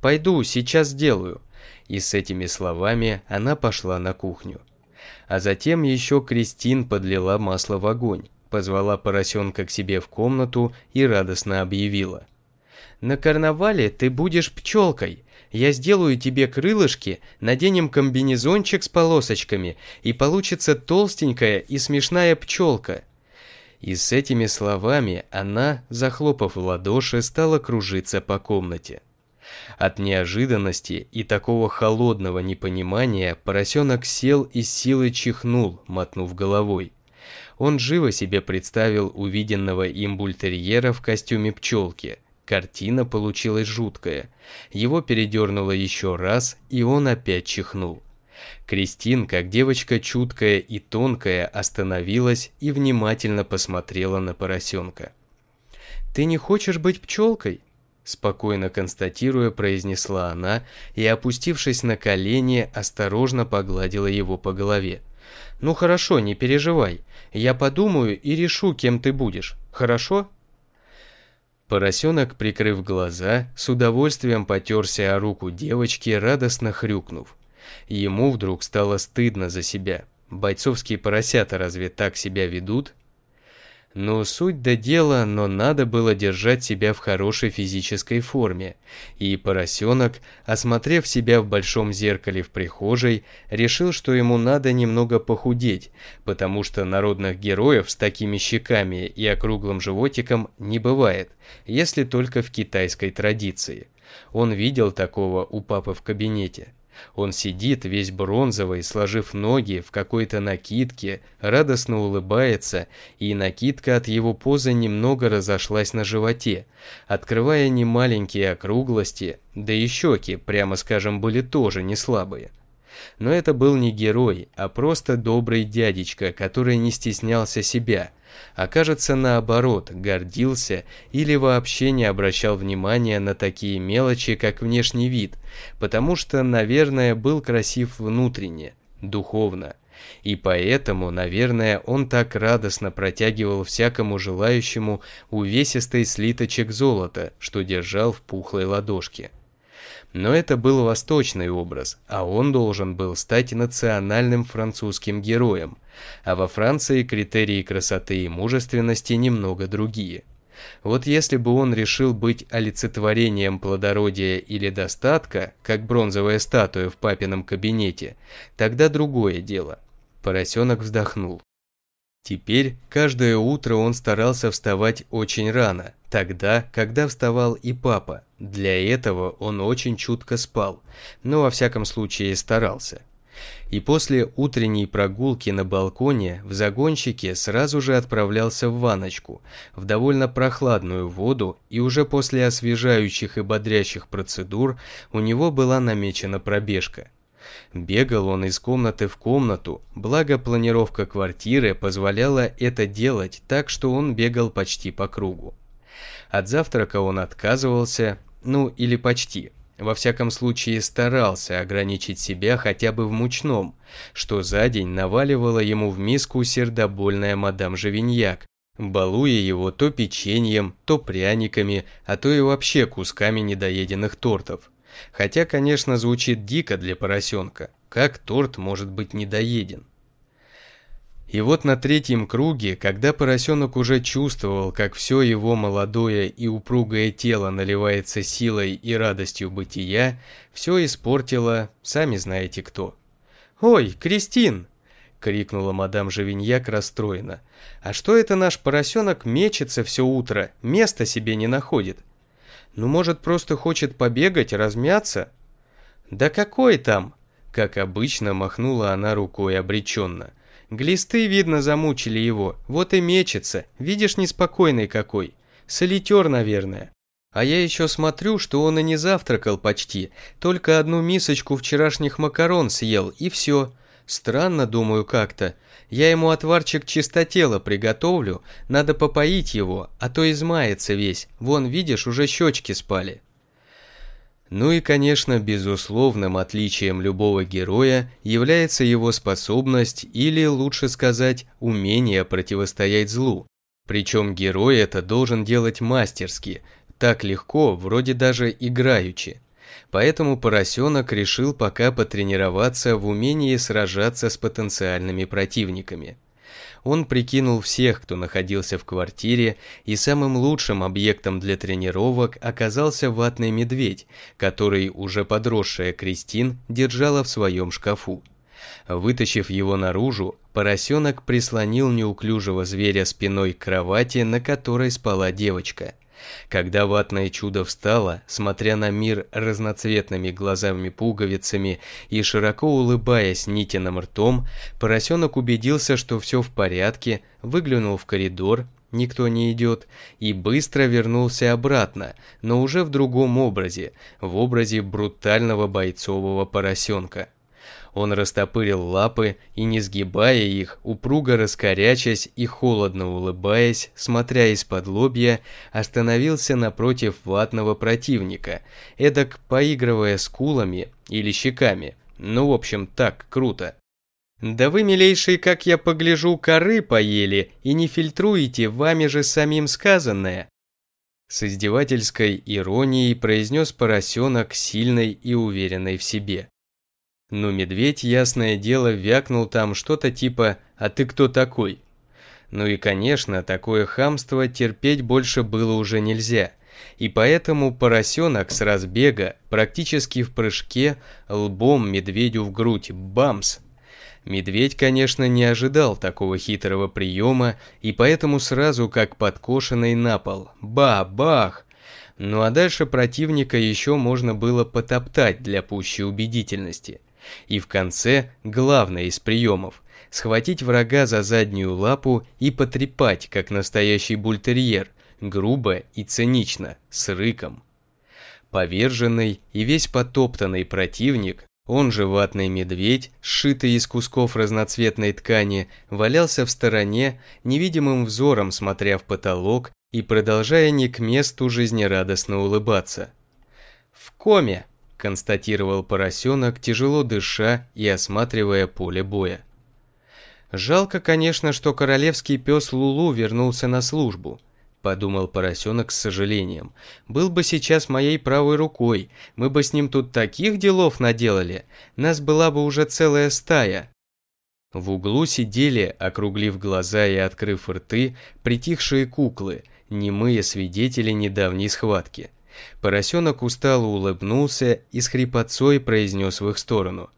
Пойду, сейчас сделаю». И с этими словами она пошла на кухню. А затем еще Кристин подлила масло в огонь, позвала поросенка к себе в комнату и радостно объявила. «На карнавале ты будешь пчелкой. Я сделаю тебе крылышки, наденем комбинезончик с полосочками, и получится толстенькая и смешная пчелка». И с этими словами она, захлопав в ладоши, стала кружиться по комнате. От неожиданности и такого холодного непонимания поросенок сел и силой чихнул, мотнув головой. Он живо себе представил увиденного им бультерьера в костюме пчелки. Картина получилась жуткая. Его передернуло еще раз, и он опять чихнул. Кристин, как девочка чуткая и тонкая, остановилась и внимательно посмотрела на поросенка. «Ты не хочешь быть пчелкой?» спокойно констатируя, произнесла она и, опустившись на колени, осторожно погладила его по голове. «Ну хорошо, не переживай. Я подумаю и решу, кем ты будешь. Хорошо?» Поросенок, прикрыв глаза, с удовольствием потерся о руку девочки, радостно хрюкнув. Ему вдруг стало стыдно за себя. Бойцовские поросята разве так себя ведут? Но суть до дела, но надо было держать себя в хорошей физической форме. И поросенок, осмотрев себя в большом зеркале в прихожей, решил, что ему надо немного похудеть, потому что народных героев с такими щеками и округлым животиком не бывает, если только в китайской традиции. Он видел такого у папы в кабинете. Он сидит весь бронзовый, сложив ноги в какой-то накидке, радостно улыбается, и накидка от его позы немного разошлась на животе, открывая немаленькие округлости, да и щеки, прямо скажем, были тоже не слабые. Но это был не герой, а просто добрый дядечка, который не стеснялся себя, а кажется наоборот, гордился или вообще не обращал внимания на такие мелочи, как внешний вид, потому что, наверное, был красив внутренне, духовно. И поэтому, наверное, он так радостно протягивал всякому желающему увесистый слиточек золота, что держал в пухлой ладошке. Но это был восточный образ, а он должен был стать национальным французским героем. А во Франции критерии красоты и мужественности немного другие. Вот если бы он решил быть олицетворением плодородия или достатка, как бронзовая статуя в папином кабинете, тогда другое дело. Поросенок вздохнул. Теперь каждое утро он старался вставать очень рано, тогда, когда вставал и папа. Для этого он очень чутко спал, но во всяком случае старался. И после утренней прогулки на балконе в загонщике сразу же отправлялся в ваночку, в довольно прохладную воду, и уже после освежающих и бодрящих процедур у него была намечена пробежка. Бегал он из комнаты в комнату, благо планировка квартиры позволяла это делать так, что он бегал почти по кругу. От завтрака он отказывался, ну или почти. Во всяком случае старался ограничить себя хотя бы в мучном, что за день наваливала ему в миску сердобольная мадам Живиньяк, балуя его то печеньем, то пряниками, а то и вообще кусками недоеденных тортов. Хотя, конечно, звучит дико для поросенка. Как торт может быть недоеден? И вот на третьем круге, когда поросенок уже чувствовал, как все его молодое и упругое тело наливается силой и радостью бытия, все испортило, сами знаете кто. «Ой, Кристин!» — крикнула мадам Живиньяк расстроена. «А что это наш поросенок мечется все утро, места себе не находит? Ну, может, просто хочет побегать, размяться? Да какой там? Как обычно, махнула она рукой обреченно. Глисты, видно, замучили его, вот и мечется, видишь, неспокойный какой. Солитер, наверное. А я еще смотрю, что он и не завтракал почти, только одну мисочку вчерашних макарон съел, и все. Странно, думаю, как-то. Я ему отварчик чистотела приготовлю, надо попоить его, а то измается весь. Вон, видишь, уже щечки спали. Ну и, конечно, безусловным отличием любого героя является его способность или, лучше сказать, умение противостоять злу. Причем герой это должен делать мастерски, так легко, вроде даже играючи поэтому поросенок решил пока потренироваться в умении сражаться с потенциальными противниками. Он прикинул всех, кто находился в квартире, и самым лучшим объектом для тренировок оказался ватный медведь, который уже подросшая Кристин держала в своем шкафу. Вытащив его наружу, поросенок прислонил неуклюжего зверя спиной к кровати, на которой спала девочка – когда ватное чудо встало, смотря на мир разноцветными глазами-пуговицами и широко улыбаясь Нитиным ртом, поросенок убедился, что все в порядке, выглянул в коридор, никто не идет, и быстро вернулся обратно, но уже в другом образе, в образе брутального бойцового поросенка. Он растопырил лапы и, не сгибая их, упруго раскорячась и холодно улыбаясь, смотря из-под лобья, остановился напротив ватного противника, эдак поигрывая скулами или щеками. Ну, в общем, так круто. «Да вы, милейшие, как я погляжу, коры поели и не фильтруете вами же самим сказанное!» С издевательской иронией произнес поросенок сильной и уверенной в себе. Но медведь, ясное дело, вякнул там что-то типа «А ты кто такой?». Ну и, конечно, такое хамство терпеть больше было уже нельзя. И поэтому поросенок с разбега, практически в прыжке, лбом медведю в грудь, бамс! Медведь, конечно, не ожидал такого хитрого приема, и поэтому сразу как подкошенный на пол. Ба-бах! Ну а дальше противника еще можно было потоптать для пущей убедительности – и в конце, главное из приемов, схватить врага за заднюю лапу и потрепать, как настоящий бультерьер, грубо и цинично, с рыком. Поверженный и весь потоптанный противник, он же ватный медведь, сшитый из кусков разноцветной ткани, валялся в стороне, невидимым взором смотря в потолок и продолжая не к месту жизнерадостно улыбаться. «В коме!» констатировал поросенок, тяжело дыша и осматривая поле боя. Жалко, конечно, что королевский пес Лулу вернулся на службу, подумал поросенок с сожалением. Был бы сейчас моей правой рукой, мы бы с ним тут таких делов наделали, нас была бы уже целая стая. В углу сидели, округлив глаза и открыв рты, притихшие куклы, немые свидетели недавней схватки – Поросенок устало улыбнулся и с хрипотцой произнес в их сторону.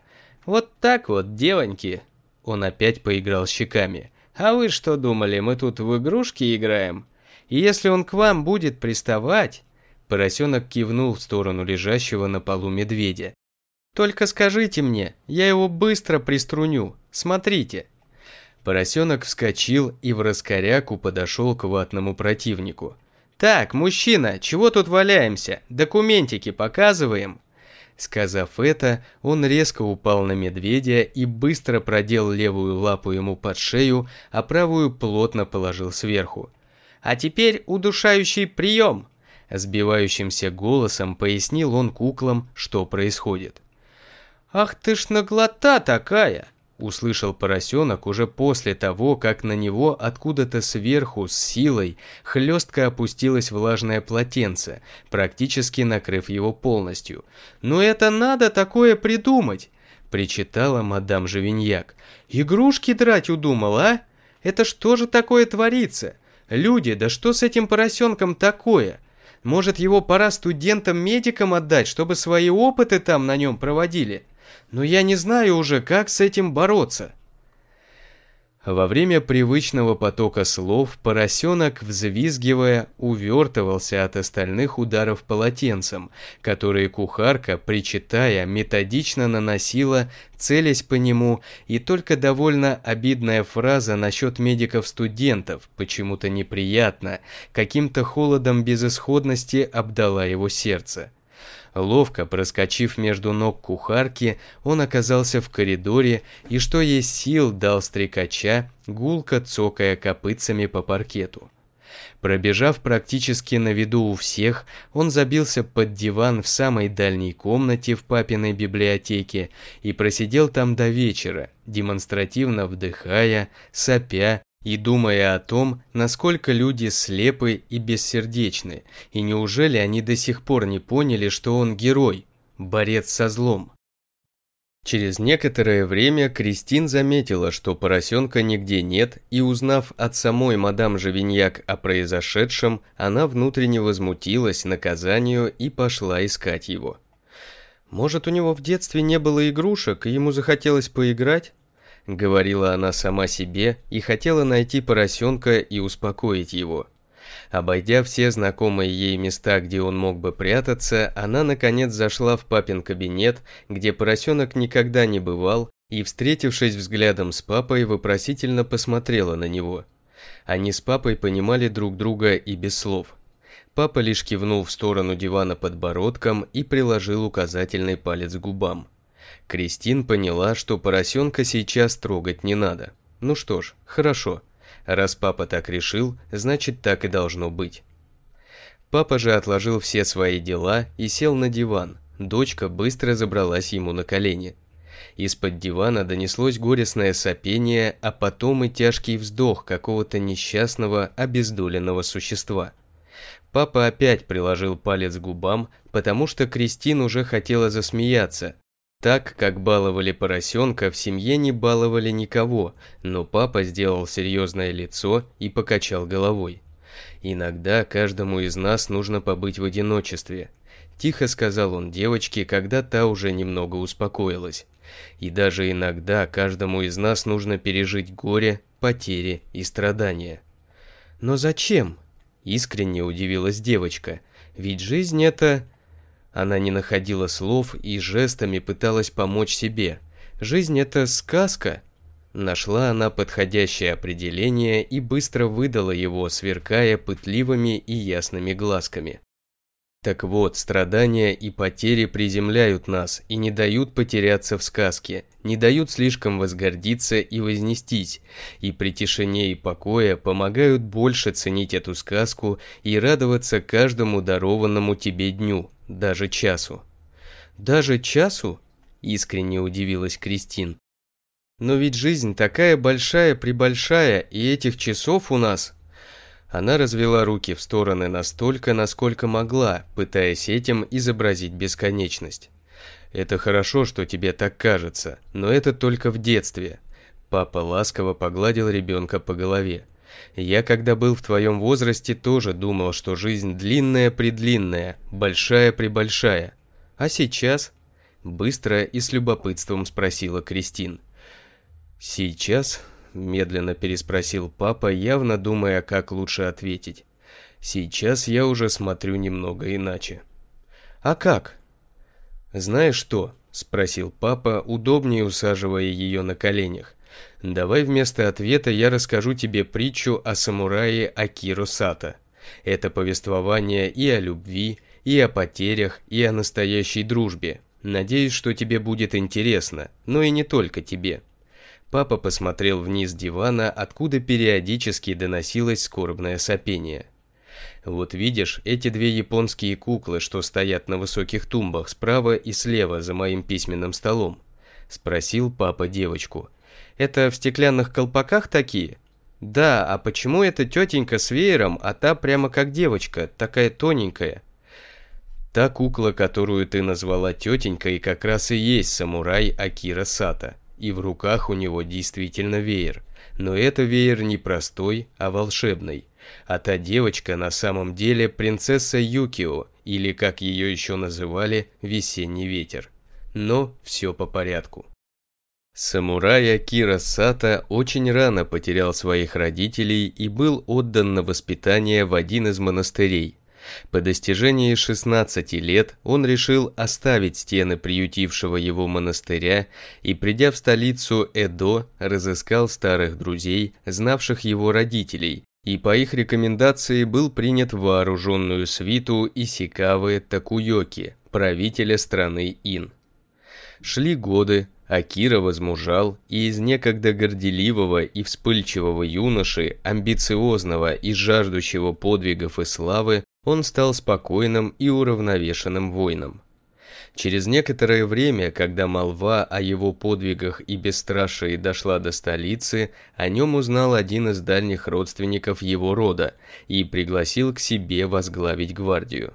«Вот так вот, девоньки!» Он опять поиграл щеками. «А вы что думали, мы тут в игрушки играем? И если он к вам будет приставать...» Поросенок кивнул в сторону лежащего на полу медведя. «Только скажите мне, я его быстро приструню. Смотрите!» Поросенок вскочил и в раскоряку подошел к ватному противнику. «Так, мужчина, чего тут валяемся? Документики показываем!» Сказав это, он резко упал на медведя и быстро продел левую лапу ему под шею, а правую плотно положил сверху. «А теперь удушающий прием!» Сбивающимся голосом пояснил он куклам, что происходит. «Ах ты ж наглота такая!» Услышал поросенок уже после того, как на него откуда-то сверху с силой хлестко опустилось влажное полотенце, практически накрыв его полностью. «Но это надо такое придумать!» – причитала мадам Живиньяк. «Игрушки драть удумала, а? Это что же такое творится? Люди, да что с этим поросенком такое?» Может, его пора студентам-медикам отдать, чтобы свои опыты там на нем проводили? но я не знаю уже, как с этим бороться. Во время привычного потока слов поросенок, взвизгивая, увертывался от остальных ударов полотенцем, которые кухарка, причитая, методично наносила, целясь по нему, и только довольно обидная фраза насчет медиков-студентов, почему-то неприятно, каким-то холодом безысходности обдала его сердце. Ловко проскочив между ног кухарки, он оказался в коридоре и, что есть сил, дал стрекача, гулко цокая копытцами по паркету. Пробежав практически на виду у всех, он забился под диван в самой дальней комнате в папиной библиотеке и просидел там до вечера, демонстративно вдыхая, сопя и думая о том, насколько люди слепы и бессердечны, и неужели они до сих пор не поняли, что он герой, борец со злом. Через некоторое время Кристин заметила, что поросенка нигде нет, и узнав от самой мадам Живиньяк о произошедшем, она внутренне возмутилась наказанию и пошла искать его. Может, у него в детстве не было игрушек, и ему захотелось поиграть? — говорила она сама себе и хотела найти поросенка и успокоить его. Обойдя все знакомые ей места, где он мог бы прятаться, она наконец зашла в папин кабинет, где поросенок никогда не бывал, и, встретившись взглядом с папой, вопросительно посмотрела на него. Они с папой понимали друг друга и без слов. Папа лишь кивнул в сторону дивана подбородком и приложил указательный палец к губам. Кристин поняла, что поросенка сейчас трогать не надо. Ну что ж, хорошо. Раз папа так решил, значит так и должно быть. Папа же отложил все свои дела и сел на диван. Дочка быстро забралась ему на колени. Из-под дивана донеслось горестное сопение, а потом и тяжкий вздох какого-то несчастного, обездоленного существа. Папа опять приложил палец к губам, потому что Кристин уже хотела засмеяться, так, как баловали поросенка, в семье не баловали никого, но папа сделал серьезное лицо и покачал головой. «Иногда каждому из нас нужно побыть в одиночестве», – тихо сказал он девочке, когда та уже немного успокоилась. «И даже иногда каждому из нас нужно пережить горе, потери и страдания». «Но зачем?» – искренне удивилась девочка. «Ведь жизнь – это она не находила слов и жестами пыталась помочь себе. Жизнь это сказка. Нашла она подходящее определение и быстро выдала его, сверкая пытливыми и ясными глазками. Так вот, страдания и потери приземляют нас и не дают потеряться в сказке, не дают слишком возгордиться и вознестись, и при тишине и покое помогают больше ценить эту сказку и радоваться каждому дарованному тебе дню даже часу. Даже часу? Искренне удивилась Кристин. Но ведь жизнь такая большая-пребольшая, и этих часов у нас... Она развела руки в стороны настолько, насколько могла, пытаясь этим изобразить бесконечность. «Это хорошо, что тебе так кажется, но это только в детстве». Папа ласково погладил ребенка по голове. Я, когда был в твоем возрасте, тоже думал, что жизнь длинная-предлинная, большая-пребольшая. А сейчас?» Быстро и с любопытством спросила Кристин. «Сейчас?» – медленно переспросил папа, явно думая, как лучше ответить. «Сейчас я уже смотрю немного иначе». «А как?» «Знаешь что?» – спросил папа, удобнее усаживая ее на коленях. Давай вместо ответа я расскажу тебе притчу о самурае Акиру Сато. Это повествование и о любви, и о потерях, и о настоящей дружбе. Надеюсь, что тебе будет интересно, но и не только тебе. Папа посмотрел вниз дивана, откуда периодически доносилось скорбное сопение. Вот видишь, эти две японские куклы, что стоят на высоких тумбах справа и слева за моим письменным столом? Спросил папа девочку. Это в стеклянных колпаках такие? Да, а почему эта тетенька с веером, а та прямо как девочка, такая тоненькая? Та кукла, которую ты назвала тетенькой, как раз и есть самурай Акира Сата. И в руках у него действительно веер. Но это веер не простой, а волшебный. А та девочка на самом деле принцесса Юкио, или как ее еще называли, весенний ветер. Но все по порядку. Самурая Акира Сата очень рано потерял своих родителей и был отдан на воспитание в один из монастырей. По достижении 16 лет он решил оставить стены приютившего его монастыря и, придя в столицу Эдо, разыскал старых друзей, знавших его родителей, и по их рекомендации был принят в вооруженную свиту Исикавы Такуёки, правителя страны Ин. Шли годы, Акира возмужал и из некогда горделивого и вспыльчивого юноши, амбициозного и жаждущего подвигов и славы, он стал спокойным и уравновешенным воином. Через некоторое время, когда молва о его подвигах и бесстрашии дошла до столицы, о нем узнал один из дальних родственников его рода и пригласил к себе возглавить гвардию.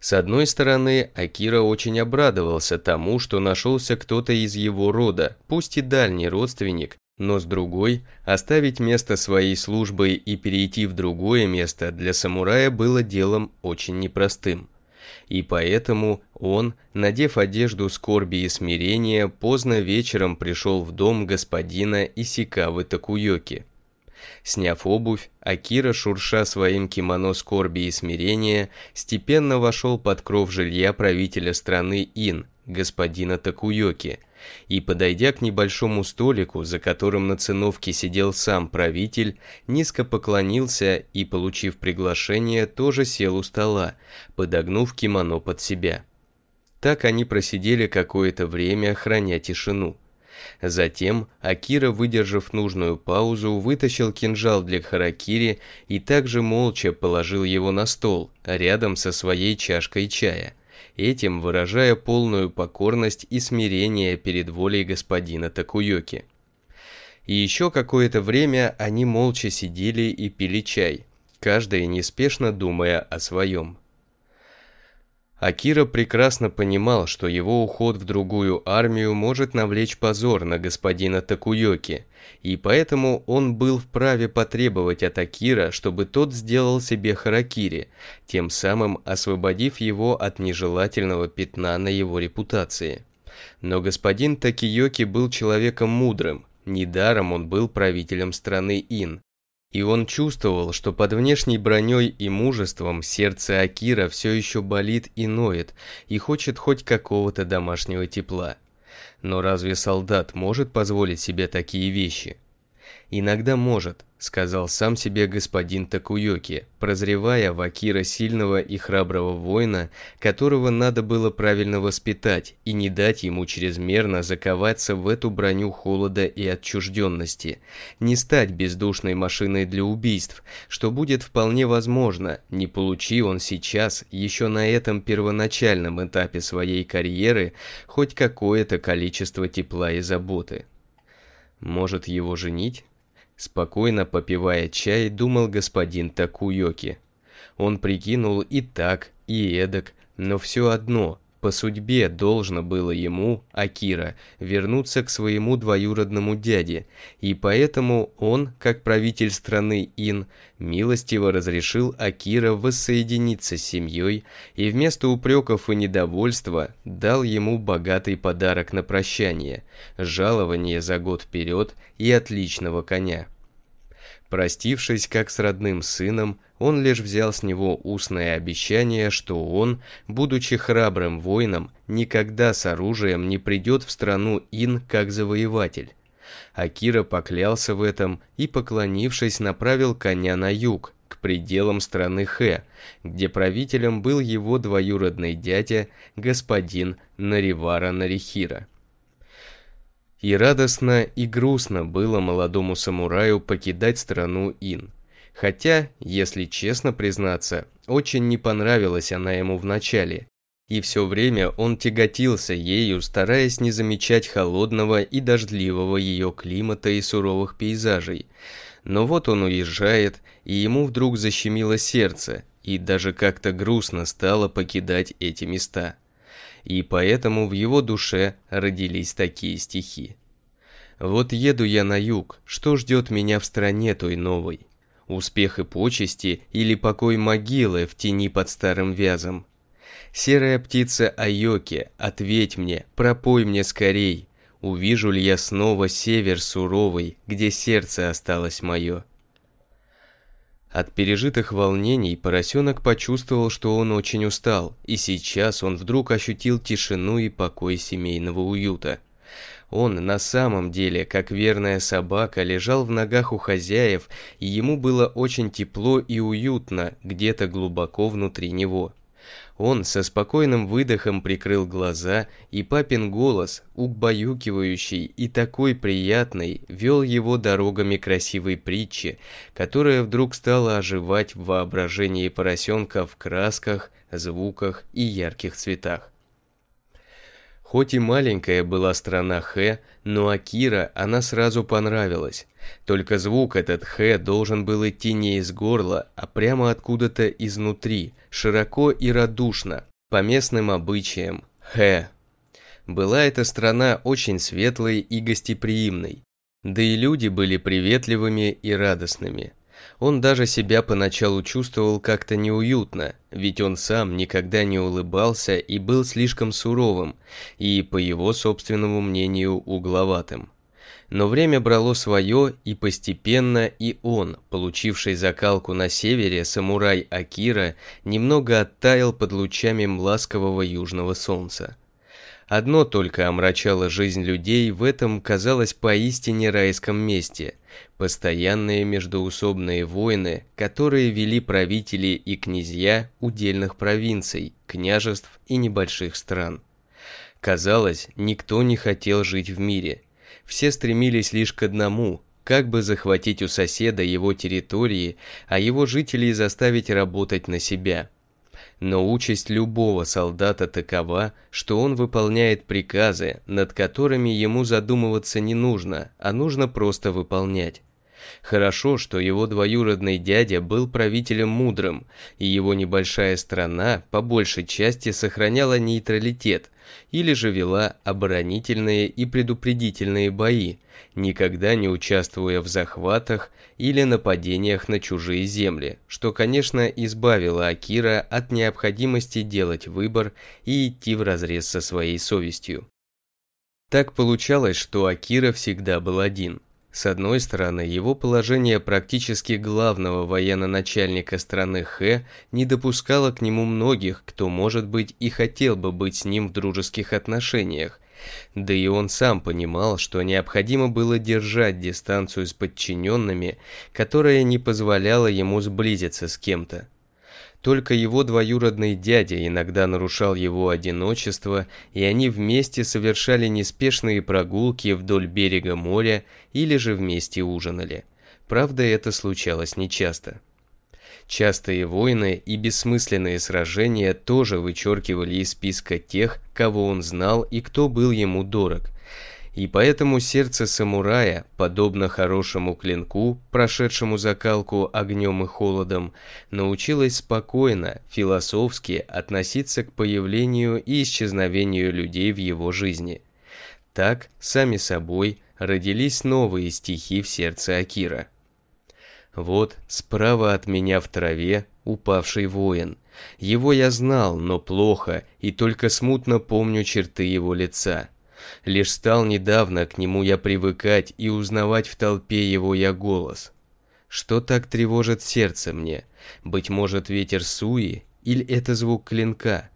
С одной стороны, Акира очень обрадовался тому, что нашелся кто-то из его рода, пусть и дальний родственник, но с другой, оставить место своей службы и перейти в другое место для самурая было делом очень непростым. И поэтому он, надев одежду скорби и смирения, поздно вечером пришел в дом господина Исикавы Такуёки. Сняв обувь, Акира, шурша своим кимоно скорби и смирения, степенно вошел под кров жилья правителя страны Ин, господина Такуёки, и, подойдя к небольшому столику, за которым на циновке сидел сам правитель, низко поклонился и, получив приглашение, тоже сел у стола, подогнув кимоно под себя. Так они просидели какое-то время, храня тишину. Затем Акира, выдержав нужную паузу, вытащил кинжал для харакири и также молча положил его на стол, рядом со своей чашкой чая, этим выражая полную покорность и смирение перед волей господина Такуёки. И еще какое-то время они молча сидели и пили чай, каждый неспешно думая о своем. Акира прекрасно понимал, что его уход в другую армию может навлечь позор на господина Такуёки, и поэтому он был вправе потребовать от Акира, чтобы тот сделал себе харакири, тем самым освободив его от нежелательного пятна на его репутации. Но господин Такуёки был человеком мудрым, недаром он был правителем страны Ин, и он чувствовал, что под внешней броней и мужеством сердце Акира все еще болит и ноет, и хочет хоть какого-то домашнего тепла. Но разве солдат может позволить себе такие вещи? «Иногда может», – сказал сам себе господин Такуюки, прозревая в Акира сильного и храброго воина, которого надо было правильно воспитать и не дать ему чрезмерно заковаться в эту броню холода и отчужденности, не стать бездушной машиной для убийств, что будет вполне возможно, не получи он сейчас, еще на этом первоначальном этапе своей карьеры, хоть какое-то количество тепла и заботы. Может его женить? Спокойно попивая чай, думал господин Такуёки. Он прикинул и так, и эдак, но все одно – по судьбе должно было ему, Акира, вернуться к своему двоюродному дяде, и поэтому он, как правитель страны Ин, милостиво разрешил Акира воссоединиться с семьей и вместо упреков и недовольства дал ему богатый подарок на прощание – жалование за год вперед и отличного коня. Простившись как с родным сыном, он лишь взял с него устное обещание, что он, будучи храбрым воином, никогда с оружием не придет в страну Ин как завоеватель. Акира поклялся в этом и, поклонившись, направил коня на юг, к пределам страны Хэ, где правителем был его двоюродный дядя, господин Наривара Нарихира. И радостно, и грустно было молодому самураю покидать страну Ин. Хотя, если честно признаться, очень не понравилась она ему вначале. И все время он тяготился ею, стараясь не замечать холодного и дождливого ее климата и суровых пейзажей. Но вот он уезжает, и ему вдруг защемило сердце, и даже как-то грустно стало покидать эти места. И поэтому в его душе родились такие стихи. «Вот еду я на юг, что ждет меня в стране той новой?» успех и почести или покой могилы в тени под старым вязом. Серая птица Айоки, ответь мне, пропой мне скорей, увижу ли я снова север суровый, где сердце осталось мое. От пережитых волнений поросенок почувствовал, что он очень устал, и сейчас он вдруг ощутил тишину и покой семейного уюта – он на самом деле, как верная собака, лежал в ногах у хозяев, и ему было очень тепло и уютно где-то глубоко внутри него. Он со спокойным выдохом прикрыл глаза, и папин голос, убаюкивающий и такой приятный, вел его дорогами красивой притчи, которая вдруг стала оживать в воображении поросенка в красках, звуках и ярких цветах. Хоть и маленькая была страна Хэ, но Акира она сразу понравилась. Только звук этот Хэ должен был идти не из горла, а прямо откуда-то изнутри, широко и радушно, по местным обычаям. Хэ. Была эта страна очень светлой и гостеприимной. Да и люди были приветливыми и радостными. Он даже себя поначалу чувствовал как-то неуютно, ведь он сам никогда не улыбался и был слишком суровым, и, по его собственному мнению, угловатым. Но время брало свое, и постепенно и он, получивший закалку на севере, самурай Акира, немного оттаял под лучами ласкового южного солнца. Одно только омрачало жизнь людей в этом, казалось, поистине райском месте – постоянные междоусобные войны, которые вели правители и князья удельных провинций, княжеств и небольших стран. Казалось, никто не хотел жить в мире. Все стремились лишь к одному – как бы захватить у соседа его территории, а его жителей заставить работать на себя – но участь любого солдата такова, что он выполняет приказы, над которыми ему задумываться не нужно, а нужно просто выполнять. Хорошо, что его двоюродный дядя был правителем мудрым, и его небольшая страна по большей части сохраняла нейтралитет, или же вела оборонительные и предупредительные бои, никогда не участвуя в захватах или нападениях на чужие земли, что, конечно, избавило Акира от необходимости делать выбор и идти вразрез со своей совестью. Так получалось, что Акира всегда был один – с одной стороны, его положение практически главного военно-начальника страны Хэ не допускало к нему многих, кто, может быть, и хотел бы быть с ним в дружеских отношениях. Да и он сам понимал, что необходимо было держать дистанцию с подчиненными, которая не позволяла ему сблизиться с кем-то. Только его двоюродный дядя иногда нарушал его одиночество, и они вместе совершали неспешные прогулки вдоль берега моря или же вместе ужинали. Правда, это случалось нечасто. Частые войны и бессмысленные сражения тоже вычеркивали из списка тех, кого он знал и кто был ему дорог, и поэтому сердце самурая, подобно хорошему клинку, прошедшему закалку огнем и холодом, научилось спокойно, философски относиться к появлению и исчезновению людей в его жизни. Так, сами собой, родились новые стихи в сердце Акира. Вот, справа от меня в траве упавший воин. Его я знал, но плохо, и только смутно помню черты его лица. Лишь стал недавно к нему я привыкать и узнавать в толпе его я голос. Что так тревожит сердце мне? Быть может ветер суи или это звук клинка?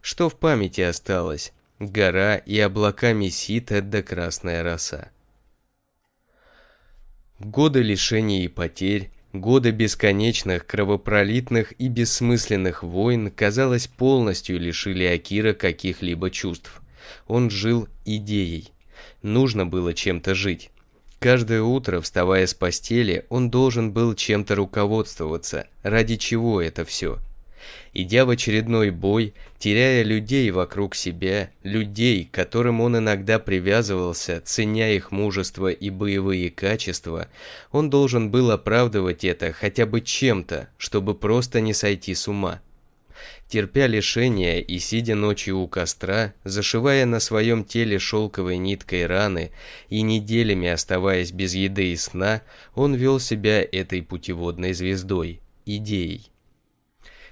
Что в памяти осталось? Гора и облака месита да красная роса. Годы лишений и потерь, годы бесконечных, кровопролитных и бессмысленных войн, казалось, полностью лишили Акира каких-либо чувств. Он жил идеей. Нужно было чем-то жить. Каждое утро, вставая с постели, он должен был чем-то руководствоваться, ради чего это все. Идя в очередной бой, теряя людей вокруг себя, людей, к которым он иногда привязывался, ценя их мужество и боевые качества, он должен был оправдывать это хотя бы чем-то, чтобы просто не сойти с ума терпя лишения и сидя ночью у костра, зашивая на своем теле шелковой ниткой раны и неделями оставаясь без еды и сна, он вел себя этой путеводной звездой, идеей.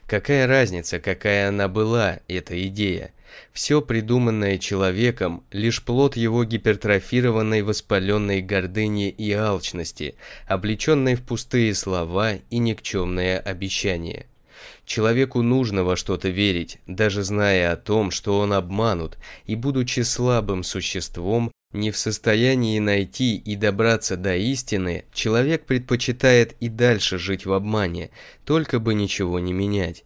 Какая разница, какая она была, эта идея? Все придуманное человеком – лишь плод его гипертрофированной воспаленной гордыни и алчности, облеченной в пустые слова и никчемные обещания. Человеку нужно во что-то верить, даже зная о том, что он обманут, и будучи слабым существом, не в состоянии найти и добраться до истины, человек предпочитает и дальше жить в обмане, только бы ничего не менять.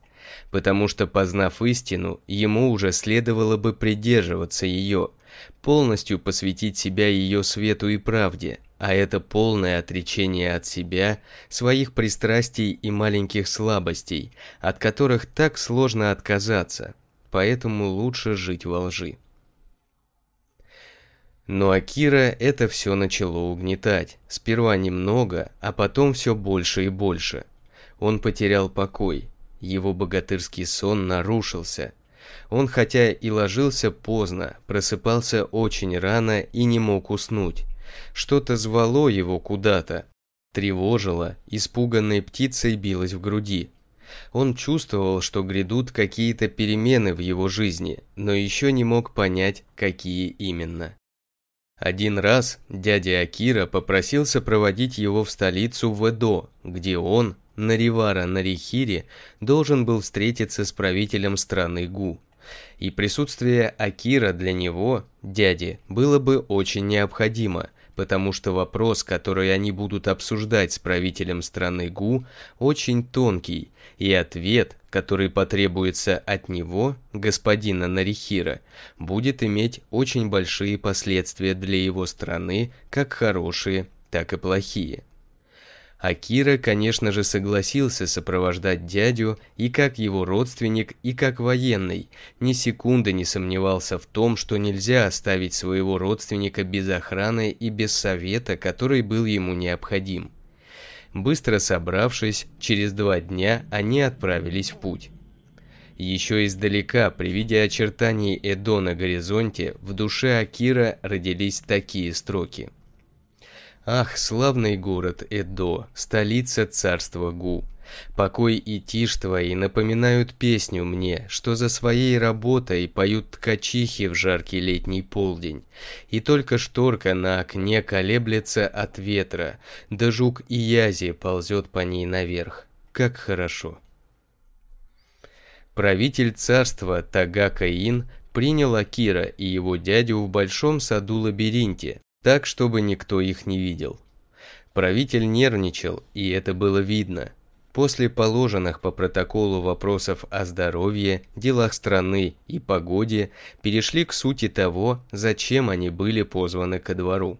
Потому что, познав истину, ему уже следовало бы придерживаться ее, полностью посвятить себя ее свету и правде – а это полное отречение от себя, своих пристрастий и маленьких слабостей, от которых так сложно отказаться, поэтому лучше жить во лжи. Но Акира это все начало угнетать, сперва немного, а потом все больше и больше. Он потерял покой, его богатырский сон нарушился. Он хотя и ложился поздно, просыпался очень рано и не мог уснуть что-то звало его куда-то, тревожило, испуганной птицей билось в груди. Он чувствовал, что грядут какие-то перемены в его жизни, но еще не мог понять, какие именно. Один раз дядя Акира попросился проводить его в столицу Ведо, где он, Наривара Нарихири, должен был встретиться с правителем страны Гу. И присутствие Акира для него, дяди, было бы очень необходимо – потому что вопрос, который они будут обсуждать с правителем страны Гу, очень тонкий, и ответ, который потребуется от него, господина Нарихира, будет иметь очень большие последствия для его страны, как хорошие, так и плохие. Акира, конечно же, согласился сопровождать дядю и как его родственник, и как военный. Ни секунды не сомневался в том, что нельзя оставить своего родственника без охраны и без совета, который был ему необходим. Быстро собравшись, через два дня они отправились в путь. Еще издалека, при виде очертаний Эдо на горизонте, в душе Акира родились такие строки – Ах, славный город Эдо, столица царства Гу. Покой и тишь твои напоминают песню мне, что за своей работой поют ткачихи в жаркий летний полдень. И только шторка на окне колеблется от ветра, да жук и язи ползет по ней наверх. Как хорошо. Правитель царства Тагакаин принял Акира и его дядю в большом саду-лабиринте, так, чтобы никто их не видел. Правитель нервничал, и это было видно. После положенных по протоколу вопросов о здоровье, делах страны и погоде перешли к сути того, зачем они были позваны ко двору.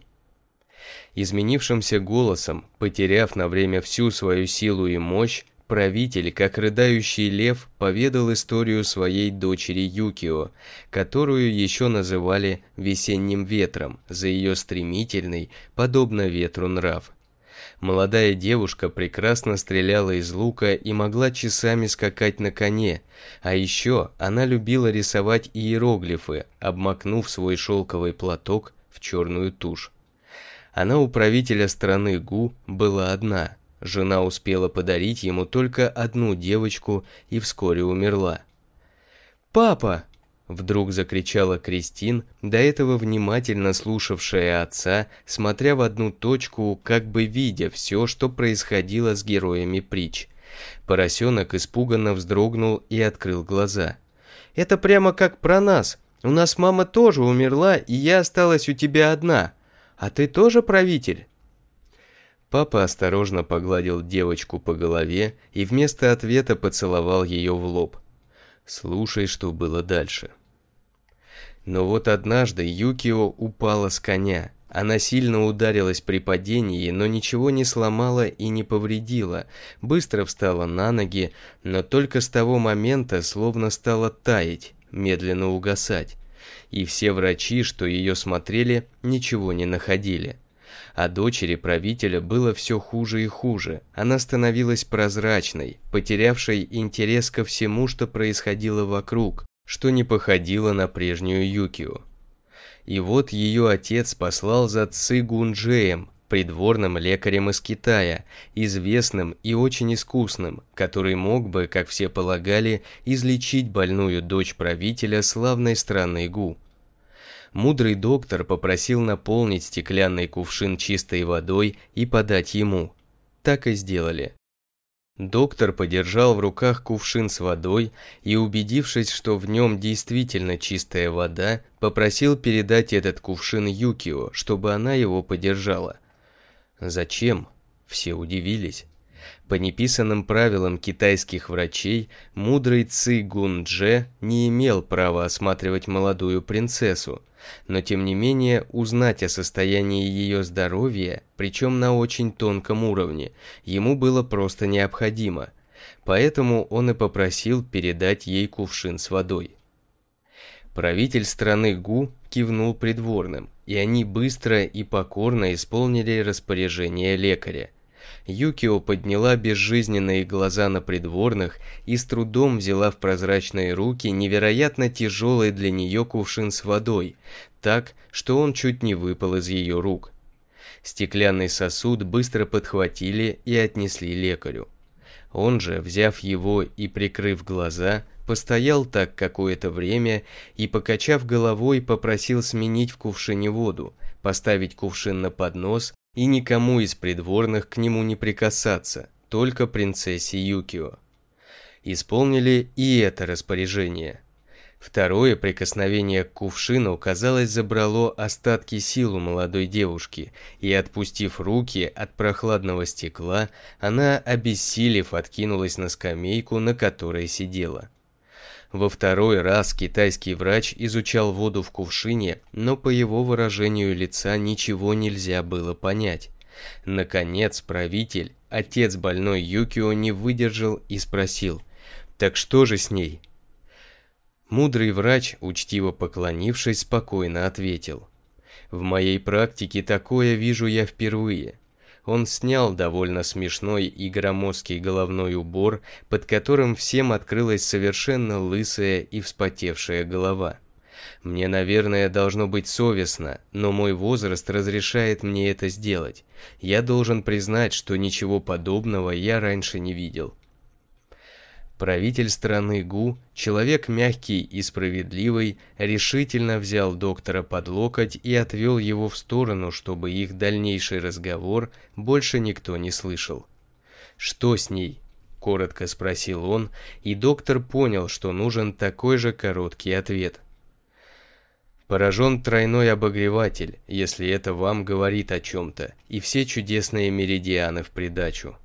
Изменившимся голосом, потеряв на время всю свою силу и мощь, Правитель, как рыдающий лев, поведал историю своей дочери Юкио, которую еще называли «весенним ветром» за ее стремительный, подобно ветру нрав. Молодая девушка прекрасно стреляла из лука и могла часами скакать на коне, а еще она любила рисовать иероглифы, обмакнув свой шелковый платок в черную тушь. Она у правителя страны Гу была одна – Жена успела подарить ему только одну девочку и вскоре умерла. «Папа!» – вдруг закричала Кристин, до этого внимательно слушавшая отца, смотря в одну точку, как бы видя все, что происходило с героями притч. Поросенок испуганно вздрогнул и открыл глаза. «Это прямо как про нас. У нас мама тоже умерла, и я осталась у тебя одна. А ты тоже правитель?» Папа осторожно погладил девочку по голове и вместо ответа поцеловал ее в лоб. Слушай, что было дальше. Но вот однажды Юкио упала с коня. Она сильно ударилась при падении, но ничего не сломала и не повредила. Быстро встала на ноги, но только с того момента словно стала таять, медленно угасать. И все врачи, что ее смотрели, ничего не находили а дочери правителя было все хуже и хуже. Она становилась прозрачной, потерявшей интерес ко всему, что происходило вокруг, что не походило на прежнюю Юкио. И вот ее отец послал за Ци Гунджеем, придворным лекарем из Китая, известным и очень искусным, который мог бы, как все полагали, излечить больную дочь правителя славной страны Гу мудрый доктор попросил наполнить стеклянный кувшин чистой водой и подать ему. Так и сделали. Доктор подержал в руках кувшин с водой и, убедившись, что в нем действительно чистая вода, попросил передать этот кувшин Юкио, чтобы она его подержала. Зачем? Все удивились. По неписанным правилам китайских врачей, мудрый Ци Гундже не имел права осматривать молодую принцессу, но тем не менее узнать о состоянии ее здоровья, причем на очень тонком уровне, ему было просто необходимо. Поэтому он и попросил передать ей кувшин с водой. Правитель страны Гу кивнул придворным, и они быстро и покорно исполнили распоряжение лекаря. Юкио подняла безжизненные глаза на придворных и с трудом взяла в прозрачные руки невероятно тяжелый для нее кувшин с водой, так, что он чуть не выпал из ее рук. Стеклянный сосуд быстро подхватили и отнесли лекарю. Он же, взяв его и прикрыв глаза, постоял так какое-то время и, покачав головой, попросил сменить в кувшине воду, поставить кувшин на поднос и никому из придворных к нему не прикасаться, только принцессе Юкио. Исполнили и это распоряжение. Второе прикосновение к кувшину, казалось, забрало остатки сил у молодой девушки, и, отпустив руки от прохладного стекла, она, обессилев, откинулась на скамейку, на которой сидела. Во второй раз китайский врач изучал воду в кувшине, но по его выражению лица ничего нельзя было понять. Наконец правитель, отец больной Юкио, не выдержал и спросил, «Так что же с ней?» Мудрый врач, учтиво поклонившись, спокойно ответил, «В моей практике такое вижу я впервые. Он снял довольно смешной и громоздкий головной убор, под которым всем открылась совершенно лысая и вспотевшая голова. Мне, наверное, должно быть совестно, но мой возраст разрешает мне это сделать. Я должен признать, что ничего подобного я раньше не видел. Правитель страны Гу, человек мягкий и справедливый, решительно взял доктора под локоть и отвел его в сторону, чтобы их дальнейший разговор больше никто не слышал. «Что с ней?» – коротко спросил он, и доктор понял, что нужен такой же короткий ответ. Поражен тройной обогреватель, если это вам говорит о чем-то, и все чудесные меридианы в придачу.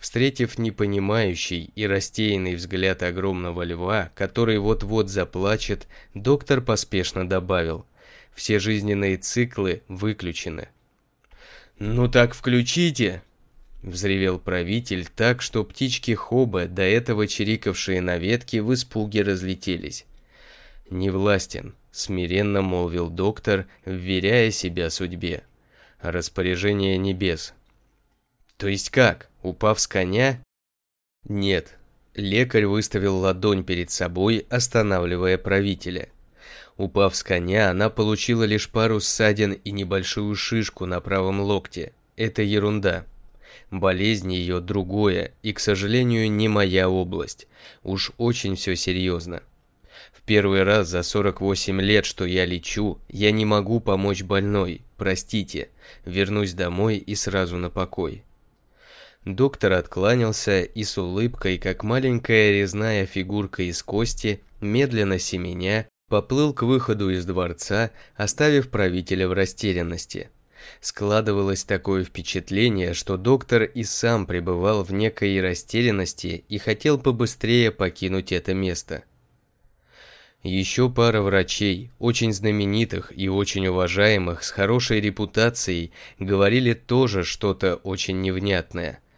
Встретив непонимающий и растерянный взгляд огромного льва, который вот-вот заплачет, доктор поспешно добавил. Все жизненные циклы выключены. «Ну так включите!» Взревел правитель так, что птички Хоба, до этого чирикавшие на ветке, в испуге разлетелись. «Не властен», — смиренно молвил доктор, вверяя себя судьбе. «Распоряжение небес». «То есть как?» Упав с коня? Нет. Лекарь выставил ладонь перед собой, останавливая правителя. Упав с коня, она получила лишь пару ссадин и небольшую шишку на правом локте. Это ерунда. Болезнь ее другое, и, к сожалению, не моя область. Уж очень все серьезно. В первый раз за 48 лет, что я лечу, я не могу помочь больной, простите. Вернусь домой и сразу на покой. Доктор откланялся и с улыбкой, как маленькая резная фигурка из кости, медленно семеня, поплыл к выходу из дворца, оставив правителя в растерянности. Складывалось такое впечатление, что доктор и сам пребывал в некой растерянности и хотел побыстрее покинуть это место. Еще пара врачей, очень знаменитых и очень уважаемых, с хорошей репутацией, говорили тоже что-то очень невнятное –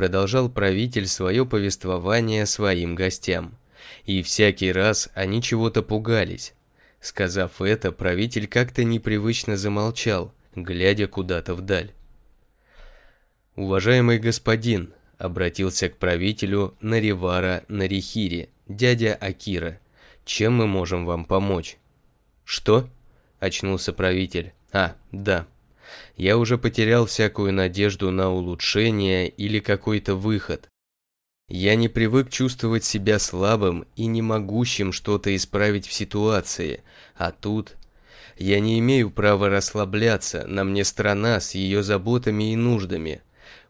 продолжал правитель свое повествование своим гостям. И всякий раз они чего-то пугались. Сказав это, правитель как-то непривычно замолчал, глядя куда-то вдаль. «Уважаемый господин», — обратился к правителю Наривара Нарихири, дядя Акира, — «чем мы можем вам помочь?» «Что?» — очнулся правитель. «А, да, я уже потерял всякую надежду на улучшение или какой-то выход. Я не привык чувствовать себя слабым и не могущим что-то исправить в ситуации, а тут... Я не имею права расслабляться, на мне страна с ее заботами и нуждами.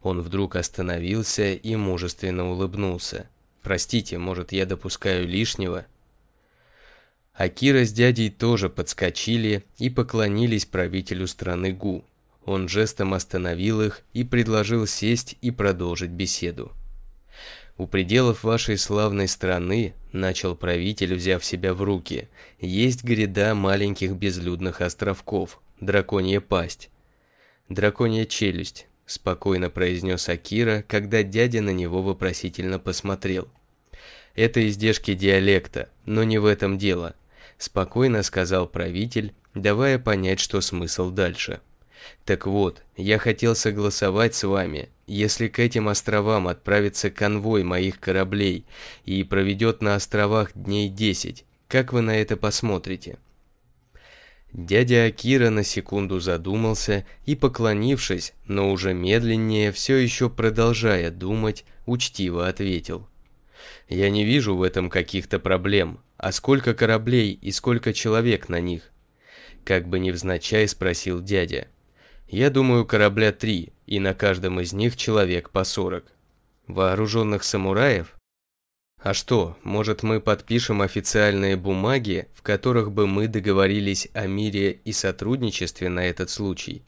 Он вдруг остановился и мужественно улыбнулся. «Простите, может, я допускаю лишнего?» Акира с дядей тоже подскочили и поклонились правителю страны Гу. Он жестом остановил их и предложил сесть и продолжить беседу. «У пределов вашей славной страны, — начал правитель, взяв себя в руки, — есть гряда маленьких безлюдных островков, драконья пасть. Драконья челюсть, — спокойно произнес Акира, когда дядя на него вопросительно посмотрел. «Это издержки диалекта, но не в этом дело», — спокойно сказал правитель, давая понять, что смысл дальше. Так вот, я хотел согласовать с вами, если к этим островам отправится конвой моих кораблей и проведет на островах дней 10, как вы на это посмотрите? Дядя Акира на секунду задумался и, поклонившись, но уже медленнее, все еще продолжая думать, учтиво ответил. «Я не вижу в этом каких-то проблем. А сколько кораблей и сколько человек на них?» Как бы невзначай спросил дядя. Я думаю, корабля три, и на каждом из них человек по 40. Вооруженных самураев? А что, может мы подпишем официальные бумаги, в которых бы мы договорились о мире и сотрудничестве на этот случай?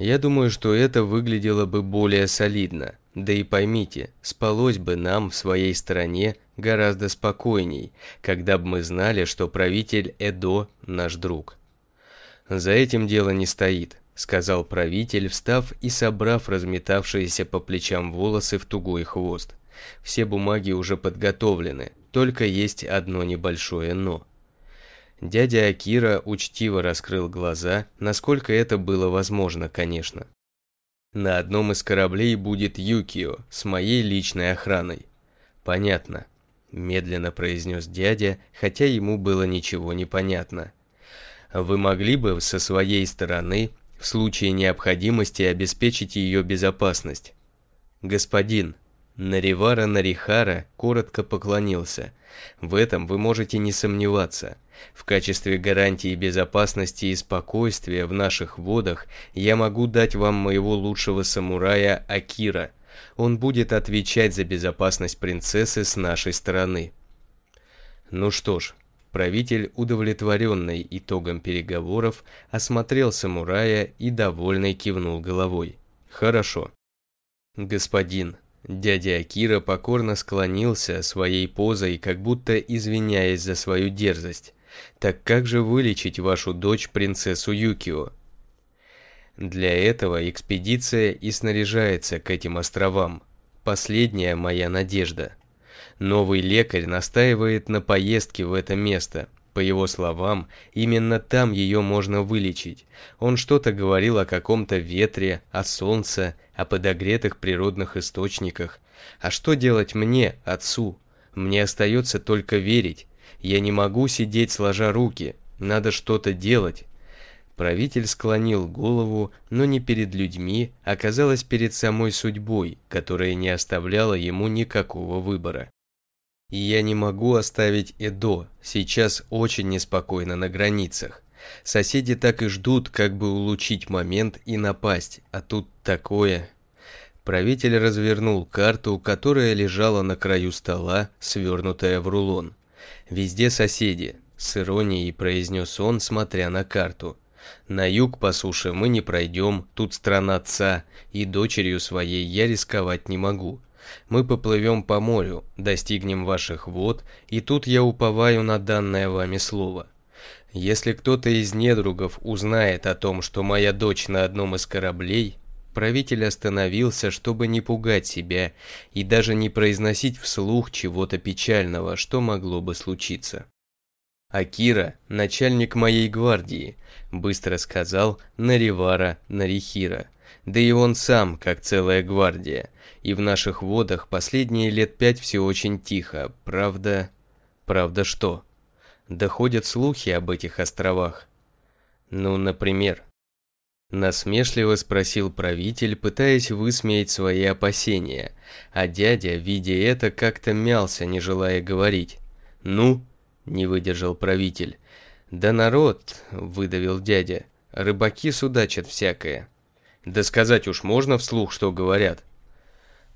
Я думаю, что это выглядело бы более солидно. Да и поймите, спалось бы нам в своей стране гораздо спокойней, когда бы мы знали, что правитель Эдо наш друг. За этим дело не стоит. — сказал правитель, встав и собрав разметавшиеся по плечам волосы в тугой хвост. «Все бумаги уже подготовлены, только есть одно небольшое «но». Дядя Акира учтиво раскрыл глаза, насколько это было возможно, конечно. «На одном из кораблей будет Юкио с моей личной охраной». «Понятно», – медленно произнес дядя, хотя ему было ничего не понятно. «Вы могли бы со своей стороны в случае необходимости обеспечить ее безопасность. Господин, Наривара Нарихара коротко поклонился. В этом вы можете не сомневаться. В качестве гарантии безопасности и спокойствия в наших водах я могу дать вам моего лучшего самурая Акира. Он будет отвечать за безопасность принцессы с нашей стороны. Ну что ж, Правитель, удовлетворенный итогом переговоров, осмотрел самурая и довольный кивнул головой. «Хорошо». «Господин», Дядя Акира покорно склонился своей позой, как будто извиняясь за свою дерзость. «Так как же вылечить вашу дочь, принцессу Юкио?» «Для этого экспедиция и снаряжается к этим островам. Последняя моя надежда». Новый лекарь настаивает на поездке в это место. По его словам, именно там ее можно вылечить. Он что-то говорил о каком-то ветре, о солнце, о подогретых природных источниках. А что делать мне, отцу? Мне остается только верить. Я не могу сидеть сложа руки. Надо что-то делать. Правитель склонил голову, но не перед людьми, оказалось перед самой судьбой, которая не оставляла ему никакого выбора. Я не могу оставить Эдо, сейчас очень неспокойно на границах. Соседи так и ждут, как бы улучшить момент и напасть, а тут такое. Правитель развернул карту, которая лежала на краю стола, свернутая в рулон. «Везде соседи», — с иронией произнес он, смотря на карту. «На юг по суше мы не пройдем, тут страна отца, и дочерью своей я рисковать не могу. Мы поплывем по морю, достигнем ваших вод, и тут я уповаю на данное вами слово. Если кто-то из недругов узнает о том, что моя дочь на одном из кораблей, правитель остановился, чтобы не пугать себя и даже не произносить вслух чего-то печального, что могло бы случиться. Акира, начальник моей гвардии, быстро сказал Наривара Нарихира, да и он сам, как целая гвардия. И в наших водах последние лет пять все очень тихо, правда... Правда что? Доходят слухи об этих островах. Ну, например... Насмешливо спросил правитель, пытаясь высмеять свои опасения, а дядя, видя это, как-то мялся, не желая говорить. «Ну?» – не выдержал правитель. «Да народ!» – выдавил дядя. «Рыбаки судачат всякое». Да сказать уж можно вслух, что говорят.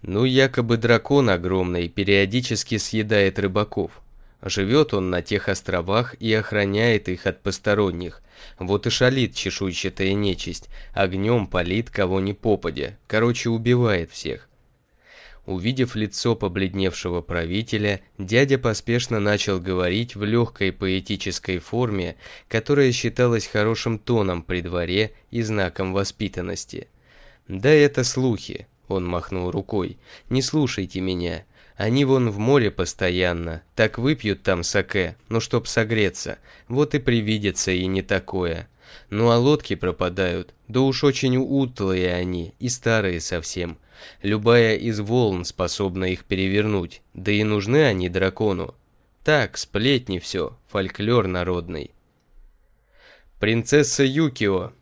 Ну, якобы дракон огромный периодически съедает рыбаков. Живет он на тех островах и охраняет их от посторонних. Вот и шалит чешуйчатая нечисть, огнем палит кого ни попадя, короче убивает всех. Увидев лицо побледневшего правителя, дядя поспешно начал говорить в легкой поэтической форме, которая считалась хорошим тоном при дворе и знаком воспитанности. «Да это слухи», — он махнул рукой, — «не слушайте меня. Они вон в море постоянно, так выпьют там саке, но чтоб согреться, вот и привидится и не такое». Ну а лодки пропадают, да уж очень утлые они и старые совсем. Любая из волн способна их перевернуть, да и нужны они дракону. Так, сплетни все, фольклор народный. «Принцесса Юкио!»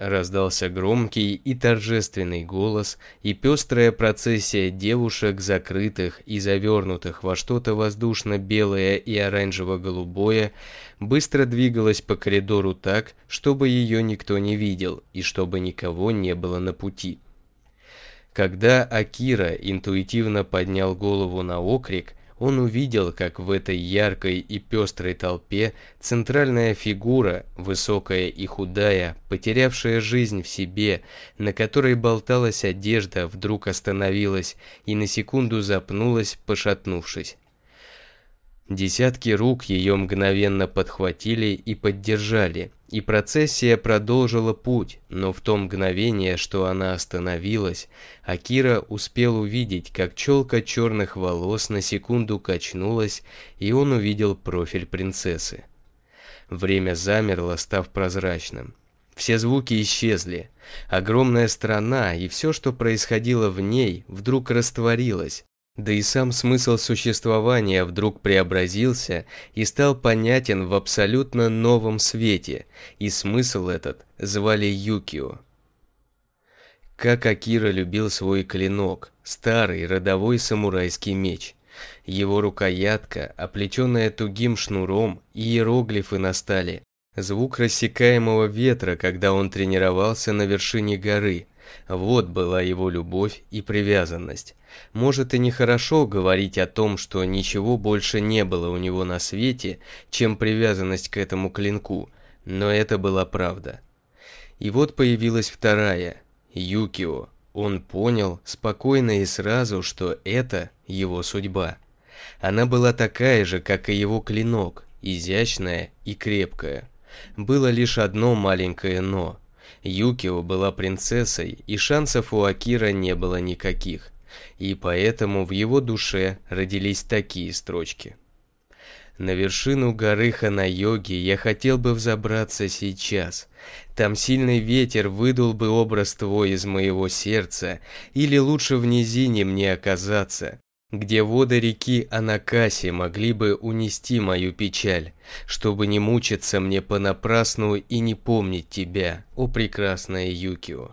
Раздался громкий и торжественный голос, и пестрая процессия девушек, закрытых и завернутых во что-то воздушно-белое и оранжево-голубое, быстро двигалась по коридору так, чтобы ее никто не видел и чтобы никого не было на пути. Когда Акира интуитивно поднял голову на окрик, он увидел, как в этой яркой и пестрой толпе центральная фигура, высокая и худая, потерявшая жизнь в себе, на которой болталась одежда, вдруг остановилась и на секунду запнулась, пошатнувшись. Десятки рук ее мгновенно подхватили и поддержали – и процессия продолжила путь, но в то мгновение, что она остановилась, Акира успел увидеть, как челка черных волос на секунду качнулась, и он увидел профиль принцессы. Время замерло, став прозрачным. Все звуки исчезли. Огромная страна и все, что происходило в ней, вдруг растворилось, да и сам смысл существования вдруг преобразился и стал понятен в абсолютно новом свете, и смысл этот звали Юкио. Как Акира любил свой клинок, старый родовой самурайский меч. Его рукоятка, оплетенная тугим шнуром, и иероглифы на стали, звук рассекаемого ветра, когда он тренировался на вершине горы, вот была его любовь и привязанность. Может и нехорошо говорить о том, что ничего больше не было у него на свете, чем привязанность к этому клинку, но это была правда. И вот появилась вторая, Юкио. Он понял спокойно и сразу, что это его судьба. Она была такая же, как и его клинок, изящная и крепкая. Было лишь одно маленькое «но». Юкио была принцессой, и шансов у Акира не было никаких. И поэтому в его душе родились такие строчки. На вершину горы Хана-йоги я хотел бы взобраться сейчас. Там сильный ветер выдул бы образ твой из моего сердца, или лучше в низине мне оказаться, где воды реки Анакаси могли бы унести мою печаль, чтобы не мучиться мне понапрасну и не помнить тебя, о прекрасная Юкио.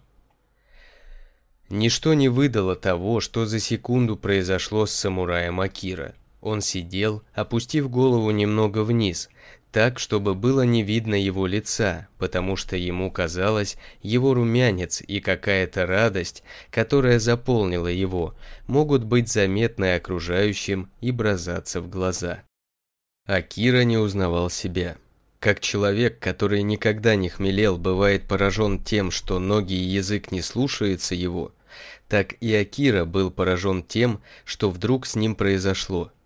Ничто не выдало того, что за секунду произошло с самураем Акира. Он сидел, опустив голову немного вниз, так, чтобы было не видно его лица, потому что ему казалось, его румянец и какая-то радость, которая заполнила его, могут быть заметны окружающим и бросаться в глаза. Акира не узнавал себя. Как человек, который никогда не хмелел, бывает поражен тем, что ноги и язык не слушаются его, так и Акира был поражен тем, что вдруг с ним произошло –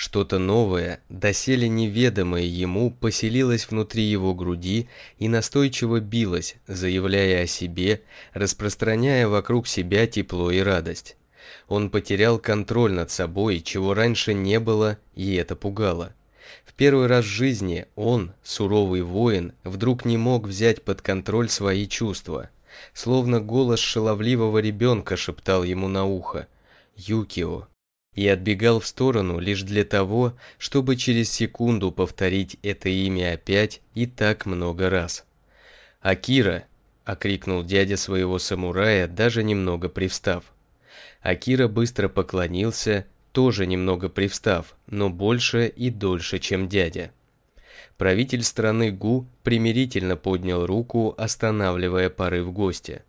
что-то новое, доселе неведомое ему, поселилось внутри его груди и настойчиво билось, заявляя о себе, распространяя вокруг себя тепло и радость. Он потерял контроль над собой, чего раньше не было, и это пугало. В первый раз в жизни он, суровый воин, вдруг не мог взять под контроль свои чувства. Словно голос шаловливого ребенка шептал ему на ухо «Юкио, и отбегал в сторону лишь для того, чтобы через секунду повторить это имя опять и так много раз. «Акира!» – окрикнул дядя своего самурая, даже немного привстав. Акира быстро поклонился, тоже немного привстав, но больше и дольше, чем дядя. Правитель страны Гу примирительно поднял руку, останавливая пары в гостя.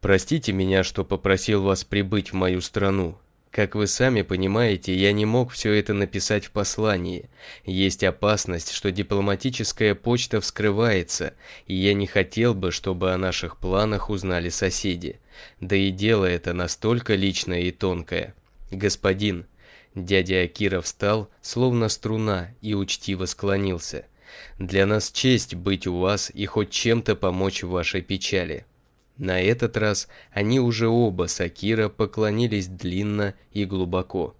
«Простите меня, что попросил вас прибыть в мою страну», как вы сами понимаете, я не мог все это написать в послании. Есть опасность, что дипломатическая почта вскрывается, и я не хотел бы, чтобы о наших планах узнали соседи. Да и дело это настолько личное и тонкое. Господин, дядя Акира встал, словно струна, и учтиво склонился. Для нас честь быть у вас и хоть чем-то помочь в вашей печали. На этот раз они уже оба Сакира поклонились длинно и глубоко.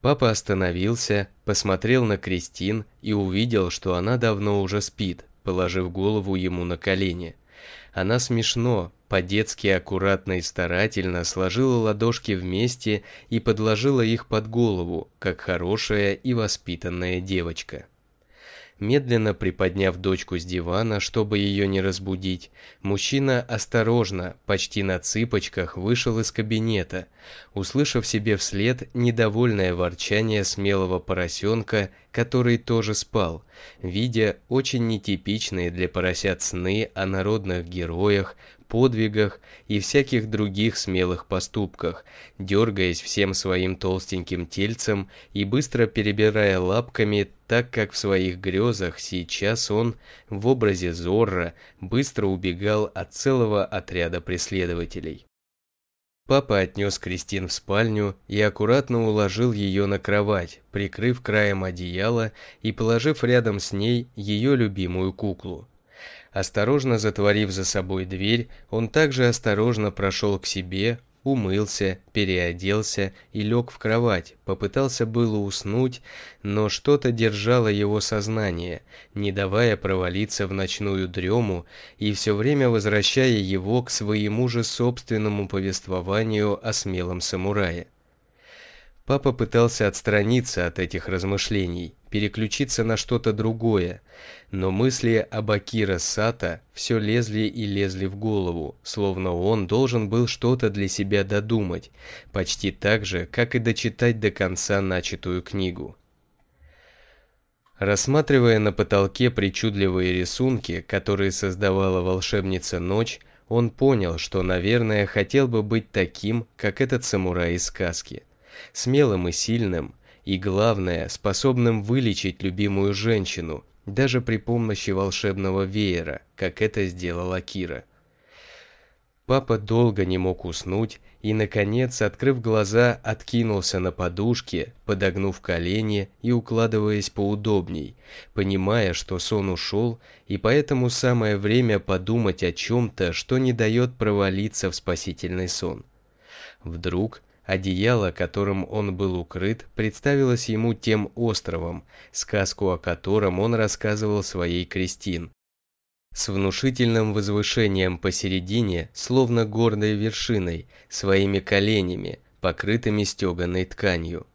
Папа остановился, посмотрел на Кристин и увидел, что она давно уже спит, положив голову ему на колени. Она смешно, по-детски аккуратно и старательно сложила ладошки вместе и подложила их под голову, как хорошая и воспитанная девочка. Медленно приподняв дочку с дивана, чтобы ее не разбудить, мужчина осторожно, почти на цыпочках, вышел из кабинета, услышав себе вслед недовольное ворчание смелого поросенка, который тоже спал, видя очень нетипичные для поросят сны о народных героях, подвигах и всяких других смелых поступках, дергаясь всем своим толстеньким тельцем и быстро перебирая лапками, так как в своих грезах сейчас он в образе Зорро быстро убегал от целого отряда преследователей. Папа отнес Кристин в спальню и аккуратно уложил ее на кровать, прикрыв краем одеяла и положив рядом с ней ее любимую куклу. Осторожно затворив за собой дверь, он также осторожно прошел к себе, умылся, переоделся и лег в кровать. Попытался было уснуть, но что-то держало его сознание, не давая провалиться в ночную дрему и все время возвращая его к своему же собственному повествованию о смелом самурае. Папа пытался отстраниться от этих размышлений переключиться на что-то другое, но мысли об Акира Сата все лезли и лезли в голову, словно он должен был что-то для себя додумать, почти так же, как и дочитать до конца начатую книгу. Рассматривая на потолке причудливые рисунки, которые создавала волшебница Ночь, он понял, что, наверное, хотел бы быть таким, как этот самурай из сказки. Смелым и сильным, и, главное, способным вылечить любимую женщину, даже при помощи волшебного веера, как это сделала Кира. Папа долго не мог уснуть и, наконец, открыв глаза, откинулся на подушке, подогнув колени и укладываясь поудобней, понимая, что сон ушел, и поэтому самое время подумать о чем-то, что не дает провалиться в спасительный сон. Вдруг Одеяло, которым он был укрыт, представилось ему тем островом, сказку о котором он рассказывал своей Кристин. С внушительным возвышением посередине, словно гордой вершиной, своими коленями, покрытыми стеганой тканью.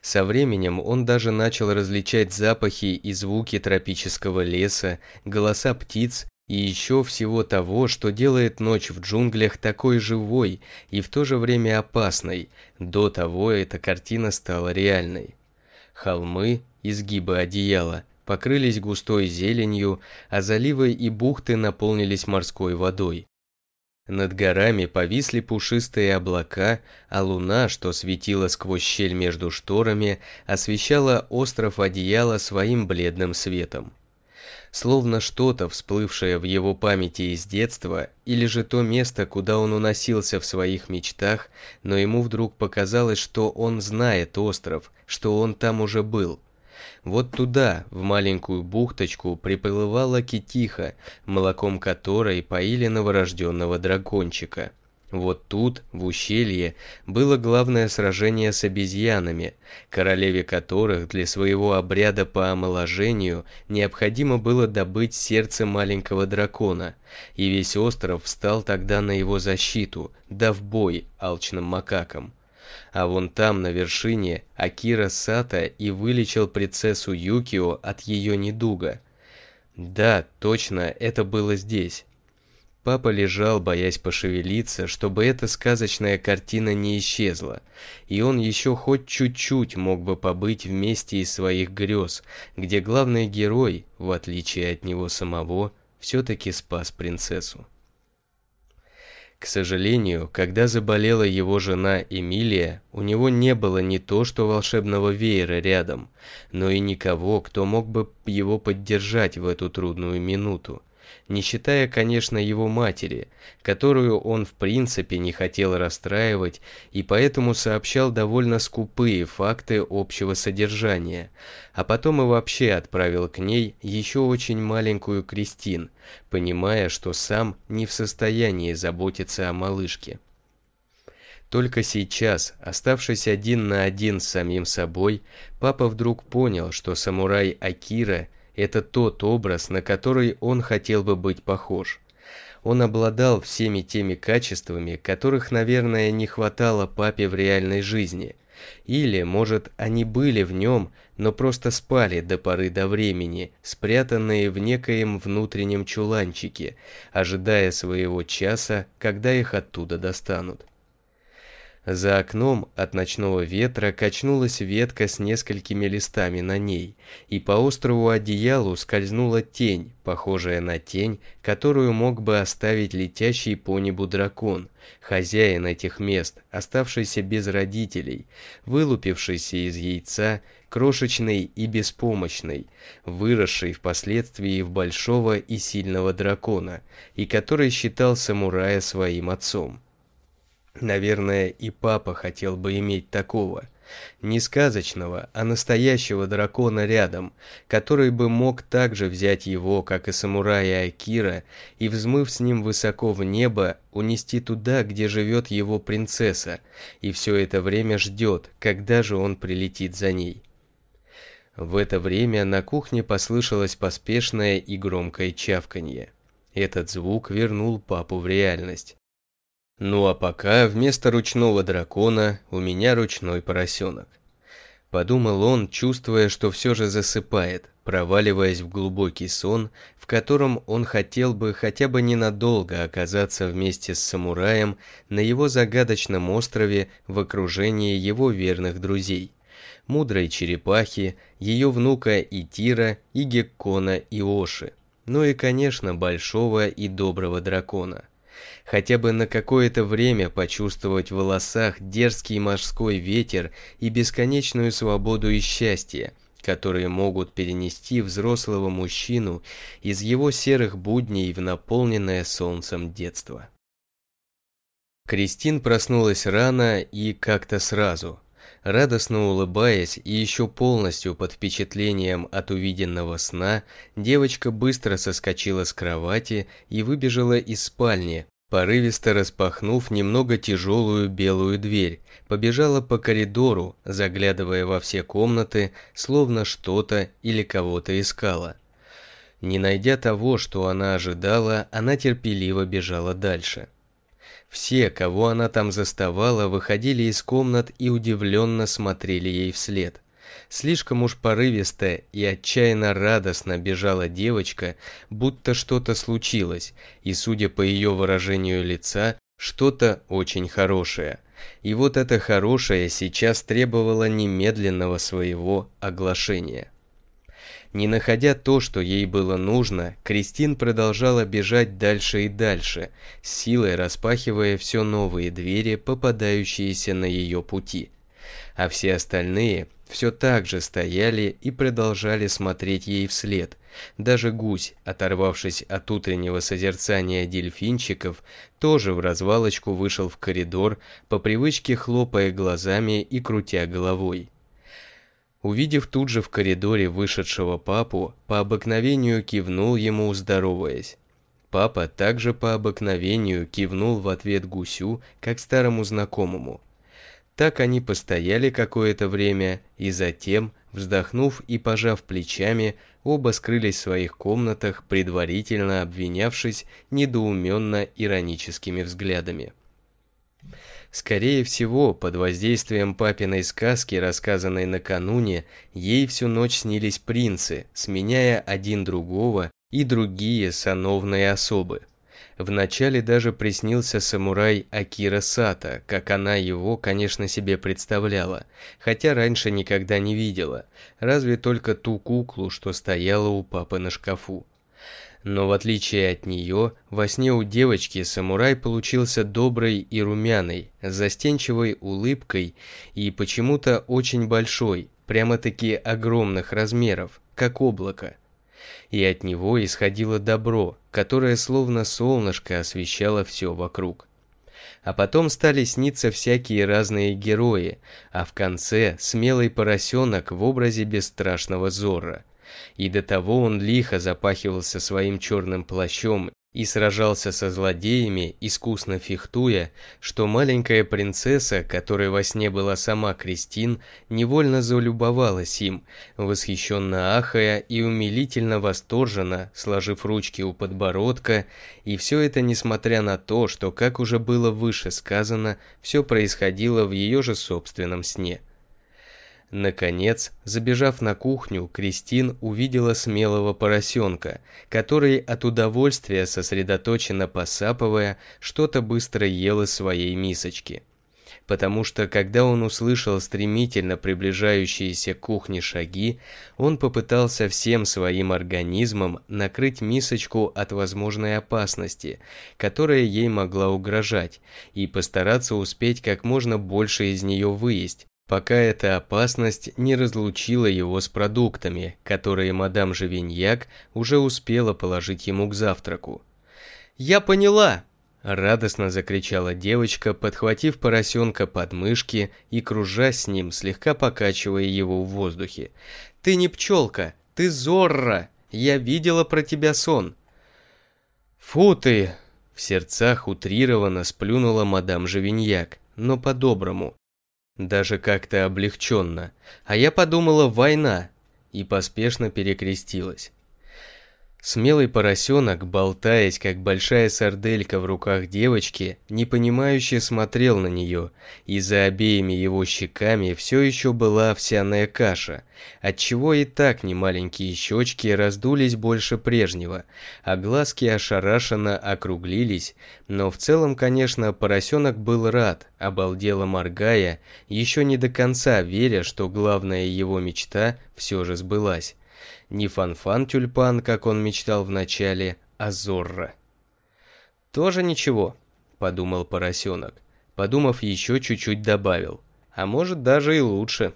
Со временем он даже начал различать запахи и звуки тропического леса, голоса птиц и еще всего того, что делает ночь в джунглях такой живой и в то же время опасной, до того эта картина стала реальной. Холмы, изгибы одеяла, покрылись густой зеленью, а заливы и бухты наполнились морской водой. Над горами повисли пушистые облака, а луна, что светила сквозь щель между шторами, освещала остров одеяла своим бледным светом словно что-то, всплывшее в его памяти из детства, или же то место, куда он уносился в своих мечтах, но ему вдруг показалось, что он знает остров, что он там уже был. Вот туда, в маленькую бухточку, приплывала китиха, молоком которой поили новорожденного дракончика. Вот тут, в ущелье, было главное сражение с обезьянами, королеве которых для своего обряда по омоложению необходимо было добыть сердце маленького дракона, и весь остров встал тогда на его защиту, дав бой алчным макакам. А вон там, на вершине, Акира Сата и вылечил принцессу Юкио от ее недуга. Да, точно, это было здесь. Папа лежал, боясь пошевелиться, чтобы эта сказочная картина не исчезла, и он еще хоть чуть-чуть мог бы побыть вместе из своих грез, где главный герой, в отличие от него самого, все-таки спас принцессу. К сожалению, когда заболела его жена Эмилия, у него не было не то что волшебного веера рядом, но и никого, кто мог бы его поддержать в эту трудную минуту, не считая, конечно, его матери, которую он в принципе не хотел расстраивать и поэтому сообщал довольно скупые факты общего содержания, а потом и вообще отправил к ней еще очень маленькую Кристин, понимая, что сам не в состоянии заботиться о малышке. Только сейчас, оставшись один на один с самим собой, папа вдруг понял, что самурай Акира это тот образ, на который он хотел бы быть похож. Он обладал всеми теми качествами, которых, наверное, не хватало папе в реальной жизни. Или, может, они были в нем, но просто спали до поры до времени, спрятанные в некоем внутреннем чуланчике, ожидая своего часа, когда их оттуда достанут. За окном от ночного ветра качнулась ветка с несколькими листами на ней, и по острову одеялу скользнула тень, похожая на тень, которую мог бы оставить летящий по небу дракон, хозяин этих мест, оставшийся без родителей, вылупившийся из яйца, крошечный и беспомощный, выросший впоследствии в большого и сильного дракона, и который считал самурая своим отцом. Наверное, и папа хотел бы иметь такого. Не сказочного, а настоящего дракона рядом, который бы мог также взять его, как и самурая Акира, и, взмыв с ним высоко в небо, унести туда, где живет его принцесса, и все это время ждет, когда же он прилетит за ней. В это время на кухне послышалось поспешное и громкое чавканье. Этот звук вернул папу в реальность. Ну а пока вместо ручного дракона у меня ручной поросенок. Подумал он, чувствуя, что все же засыпает, проваливаясь в глубокий сон, в котором он хотел бы хотя бы ненадолго оказаться вместе с самураем на его загадочном острове в окружении его верных друзей. Мудрой черепахи, ее внука Итира и Геккона Иоши, ну и, конечно, большого и доброго дракона – хотя бы на какое-то время почувствовать в волосах дерзкий морской ветер и бесконечную свободу и счастье, которые могут перенести взрослого мужчину из его серых будней в наполненное солнцем детство. Кристин проснулась рано и как-то сразу, радостно улыбаясь и еще полностью под впечатлением от увиденного сна, девочка быстро соскочила с кровати и выбежала из спальни, Порывисто распахнув немного тяжелую белую дверь, побежала по коридору, заглядывая во все комнаты, словно что-то или кого-то искала. Не найдя того, что она ожидала, она терпеливо бежала дальше. Все, кого она там заставала, выходили из комнат и удивленно смотрели ей вслед – Слишком уж порывисто и отчаянно радостно бежала девочка, будто что-то случилось, и, судя по ее выражению лица, что-то очень хорошее. И вот это хорошее сейчас требовало немедленного своего оглашения. Не находя то, что ей было нужно, Кристин продолжала бежать дальше и дальше, силой распахивая все новые двери, попадающиеся на ее пути. А все остальные все так же стояли и продолжали смотреть ей вслед. Даже гусь, оторвавшись от утреннего созерцания дельфинчиков, тоже в развалочку вышел в коридор, по привычке хлопая глазами и крутя головой. Увидев тут же в коридоре вышедшего папу, по обыкновению кивнул ему, здороваясь. Папа также по обыкновению кивнул в ответ гусю, как старому знакомому – так они постояли какое-то время, и затем, вздохнув и пожав плечами, оба скрылись в своих комнатах, предварительно обвинявшись недоуменно-ироническими взглядами. Скорее всего, под воздействием папиной сказки, рассказанной накануне, ей всю ночь снились принцы, сменяя один другого и другие сановные особы. Вначале даже приснился самурай Акира Сата, как она его, конечно, себе представляла, хотя раньше никогда не видела, разве только ту куклу, что стояла у папы на шкафу. Но в отличие от нее, во сне у девочки самурай получился доброй и румяной, застенчивой улыбкой и почему-то очень большой, прямо-таки огромных размеров, как облако и от него исходило добро, которое словно солнышко освещало все вокруг. А потом стали сниться всякие разные герои, а в конце смелый поросенок в образе бесстрашного Зора. И до того он лихо запахивался своим черным плащом и сражался со злодеями, искусно фехтуя, что маленькая принцесса, которая во сне была сама Кристин, невольно залюбовалась им, восхищенно ахая и умилительно восторженно, сложив ручки у подбородка, и все это несмотря на то, что, как уже было выше сказано, все происходило в ее же собственном сне. Наконец, забежав на кухню, Кристин увидела смелого поросенка, который от удовольствия, сосредоточенно посапывая, что-то быстро ел из своей мисочки. Потому что, когда он услышал стремительно приближающиеся к кухне шаги, он попытался всем своим организмом накрыть мисочку от возможной опасности, которая ей могла угрожать, и постараться успеть как можно больше из нее выесть, пока эта опасность не разлучила его с продуктами, которые мадам Живиньяк уже успела положить ему к завтраку. «Я поняла!» – радостно закричала девочка, подхватив поросенка под мышки и кружась с ним, слегка покачивая его в воздухе. «Ты не пчелка, ты Зорро! Я видела про тебя сон!» «Фу ты!» – в сердцах утрированно сплюнула мадам Живиньяк, но по-доброму, даже как-то облегченно, а я подумала «война» и поспешно перекрестилась. Смелый поросенок, болтаясь, как большая сарделька в руках девочки, непонимающе смотрел на нее, и за обеими его щеками все еще была овсяная каша, отчего и так немаленькие щечки раздулись больше прежнего, а глазки ошарашенно округлились, но в целом, конечно, поросенок был рад, обалдела моргая, еще не до конца веря, что главная его мечта все же сбылась. Не фанфан-тюльпан, как он мечтал вначале, а Зорро. «Тоже ничего», — подумал поросенок. Подумав, еще чуть-чуть добавил. «А может, даже и лучше».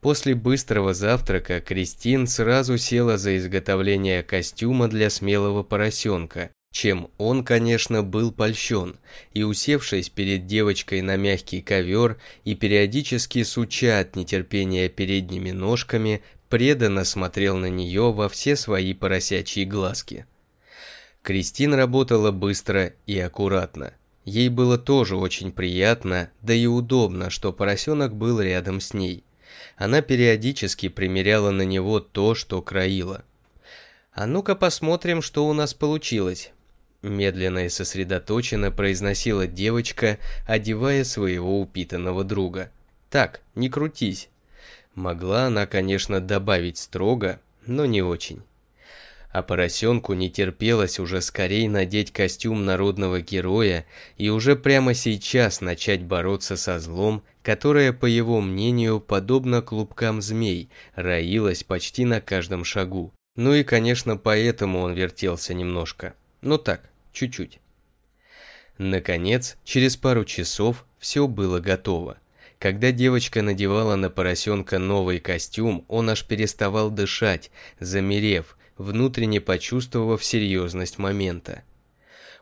После быстрого завтрака Кристин сразу села за изготовление костюма для смелого поросенка, чем он, конечно, был польщен, и усевшись перед девочкой на мягкий ковер и периодически суча от нетерпения передними ножками, преданно смотрел на нее во все свои поросячьи глазки. Кристин работала быстро и аккуратно. Ей было тоже очень приятно, да и удобно, что поросенок был рядом с ней. Она периодически примеряла на него то, что краила. «А ну-ка посмотрим, что у нас получилось», – медленно и сосредоточенно произносила девочка, одевая своего упитанного друга. «Так, не крутись, Могла она, конечно, добавить строго, но не очень. А поросенку не терпелось уже скорее надеть костюм народного героя и уже прямо сейчас начать бороться со злом, которое, по его мнению, подобно клубкам змей, роилось почти на каждом шагу. Ну и, конечно, поэтому он вертелся немножко. Ну так, чуть-чуть. Наконец, через пару часов все было готово. Когда девочка надевала на поросенка новый костюм, он аж переставал дышать, замерев, внутренне почувствовав серьезность момента.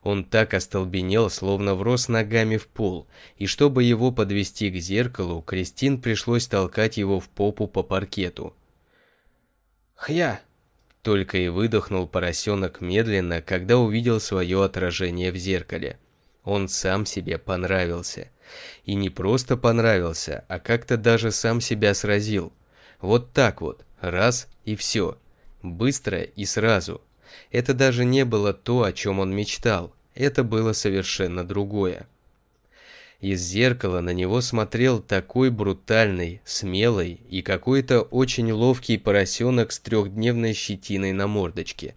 Он так остолбенел, словно врос ногами в пол, и чтобы его подвести к зеркалу, Кристин пришлось толкать его в попу по паркету. «Хья!» — только и выдохнул поросенок медленно, когда увидел свое отражение в зеркале. Он сам себе понравился. И не просто понравился, а как-то даже сам себя сразил. Вот так вот, раз и все. Быстро и сразу. Это даже не было то, о чем он мечтал. Это было совершенно другое. Из зеркала на него смотрел такой брутальный, смелый и какой-то очень ловкий поросенок с трехдневной щетиной на мордочке.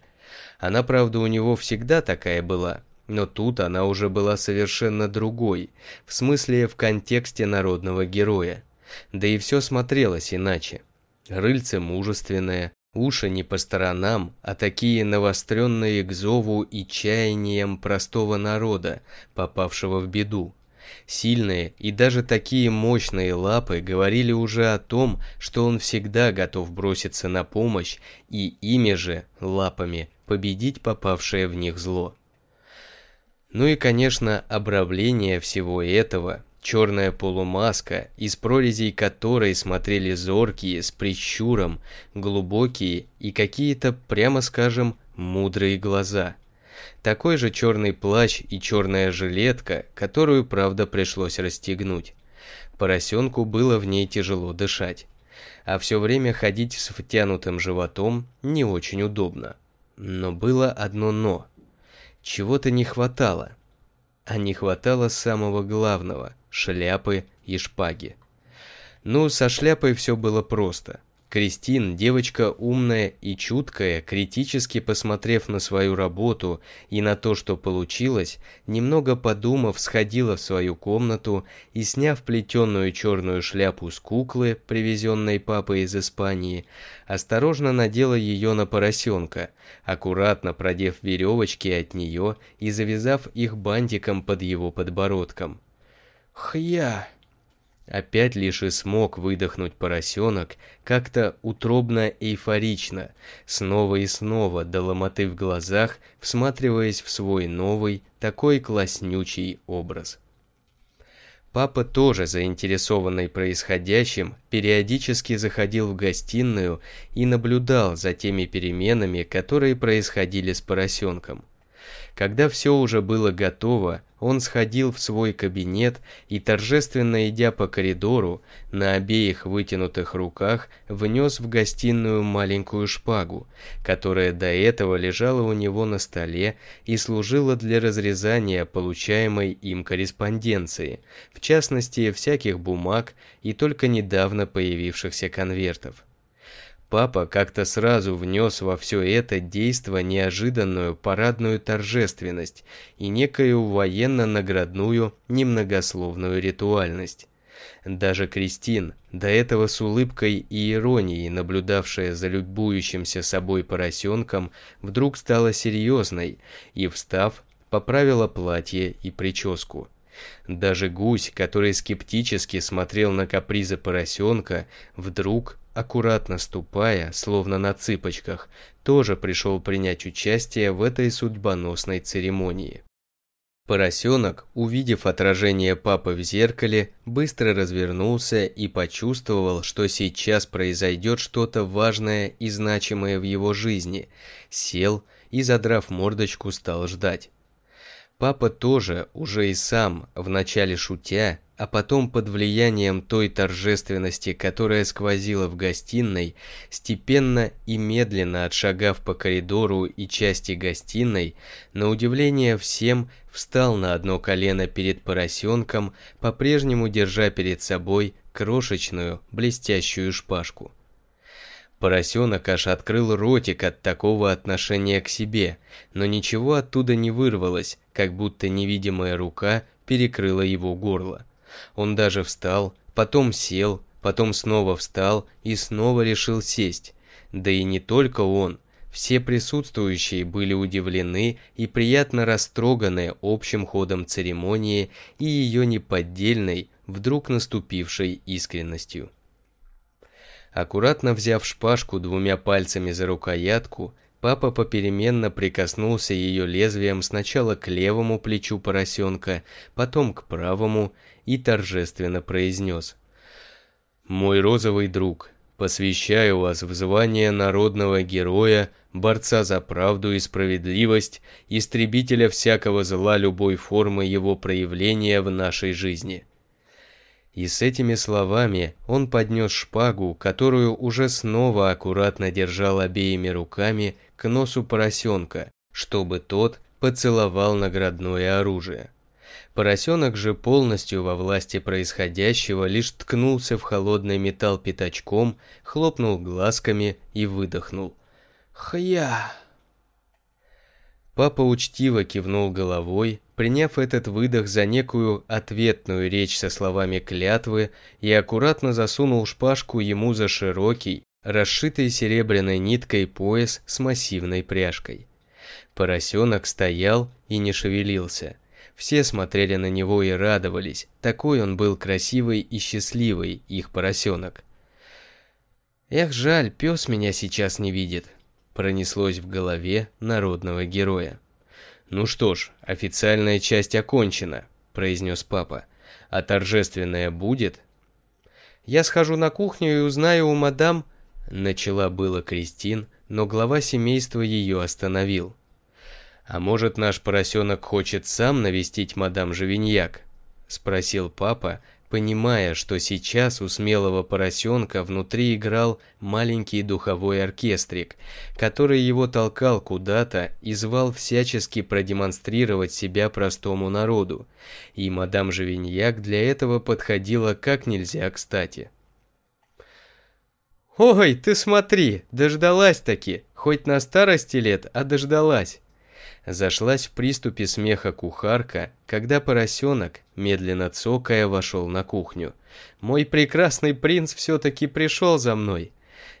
Она, правда, у него всегда такая была – но тут она уже была совершенно другой, в смысле в контексте народного героя. Да и все смотрелось иначе. Рыльце мужественное, уши не по сторонам, а такие навостренные к зову и чаяниям простого народа, попавшего в беду. Сильные и даже такие мощные лапы говорили уже о том, что он всегда готов броситься на помощь и ими же, лапами, победить попавшее в них зло. Ну и, конечно, обравление всего этого, черная полумаска, из прорезей которой смотрели зоркие, с прищуром, глубокие и какие-то, прямо скажем, мудрые глаза. Такой же черный плащ и черная жилетка, которую, правда, пришлось расстегнуть. Поросенку было в ней тяжело дышать. А все время ходить с втянутым животом не очень удобно. Но было одно «но». Чего-то не хватало. А не хватало самого главного – шляпы и шпаги. Ну, со шляпой все было просто – Кристин, девочка умная и чуткая, критически посмотрев на свою работу и на то, что получилось, немного подумав, сходила в свою комнату и, сняв плетеную черную шляпу с куклы, привезенной папой из Испании, осторожно надела ее на поросенка, аккуратно продев веревочки от нее и завязав их бантиком под его подбородком. «Хья!» Опять лишь и смог выдохнуть поросенок, как-то утробно-эйфорично, снова и снова, до ломоты в глазах, всматриваясь в свой новый, такой класснючий образ. Папа, тоже заинтересованный происходящим, периодически заходил в гостиную и наблюдал за теми переменами, которые происходили с поросенком. Когда все уже было готово, он сходил в свой кабинет и, торжественно идя по коридору, на обеих вытянутых руках внес в гостиную маленькую шпагу, которая до этого лежала у него на столе и служила для разрезания получаемой им корреспонденции, в частности, всяких бумаг и только недавно появившихся конвертов. Папа как-то сразу внес во все это действо неожиданную парадную торжественность и некую военно-наградную немногословную ритуальность. Даже Кристин, до этого с улыбкой и иронией наблюдавшая за любующимся собой поросенком, вдруг стала серьезной и, встав, поправила платье и прическу. Даже гусь, который скептически смотрел на капризы поросенка, вдруг аккуратно ступая, словно на цыпочках, тоже пришел принять участие в этой судьбоносной церемонии. Поросенок, увидев отражение папы в зеркале, быстро развернулся и почувствовал, что сейчас произойдет что-то важное и значимое в его жизни. Сел и, задрав мордочку, стал ждать. Папа тоже, уже и сам, вначале шутя, а потом под влиянием той торжественности, которая сквозила в гостиной, степенно и медленно отшагав по коридору и части гостиной, на удивление всем встал на одно колено перед поросенком, по-прежнему держа перед собой крошечную блестящую шпажку. Поросенок аж открыл ротик от такого отношения к себе, но ничего оттуда не вырвалось, как будто невидимая рука перекрыла его горло. Он даже встал, потом сел, потом снова встал и снова решил сесть. Да и не только он. Все присутствующие были удивлены и приятно растроганы общим ходом церемонии и ее неподдельной, вдруг наступившей искренностью. Аккуратно взяв шпажку двумя пальцами за рукоятку, папа попеременно прикоснулся ее лезвием сначала к левому плечу поросенка, потом к правому и торжественно произнес. «Мой розовый друг, посвящаю вас в звание народного героя, борца за правду и справедливость, истребителя всякого зла любой формы его проявления в нашей жизни». И с этими словами он поднес шпагу, которую уже снова аккуратно держал обеими руками к носу поросенка, чтобы тот поцеловал наградное оружие. Поросенок же полностью во власти происходящего лишь ткнулся в холодный металл пятачком, хлопнул глазками и выдохнул. «Хья!» Папа учтиво кивнул головой, приняв этот выдох за некую ответную речь со словами клятвы и аккуратно засунул шпажку ему за широкий, расшитый серебряной ниткой пояс с массивной пряжкой. Поросенок стоял и не шевелился. Все смотрели на него и радовались, такой он был красивый и счастливый, их поросенок. «Эх, жаль, пес меня сейчас не видит», пронеслось в голове народного героя. «Ну что ж, официальная часть окончена», – произнес папа. «А торжественная будет?» «Я схожу на кухню и узнаю у мадам...» Начала было Кристин, но глава семейства ее остановил. «А может, наш поросенок хочет сам навестить мадам Живиньяк?» – спросил папа, понимая, что сейчас у смелого поросенка внутри играл маленький духовой оркестрик, который его толкал куда-то и звал всячески продемонстрировать себя простому народу. И мадам Живиньяк для этого подходила как нельзя кстати. «Ой, ты смотри, дождалась-таки, хоть на старости лет, а дождалась». Зашлась в приступе смеха кухарка, когда поросенок, медленно цокая, вошел на кухню. «Мой прекрасный принц все-таки пришел за мной!»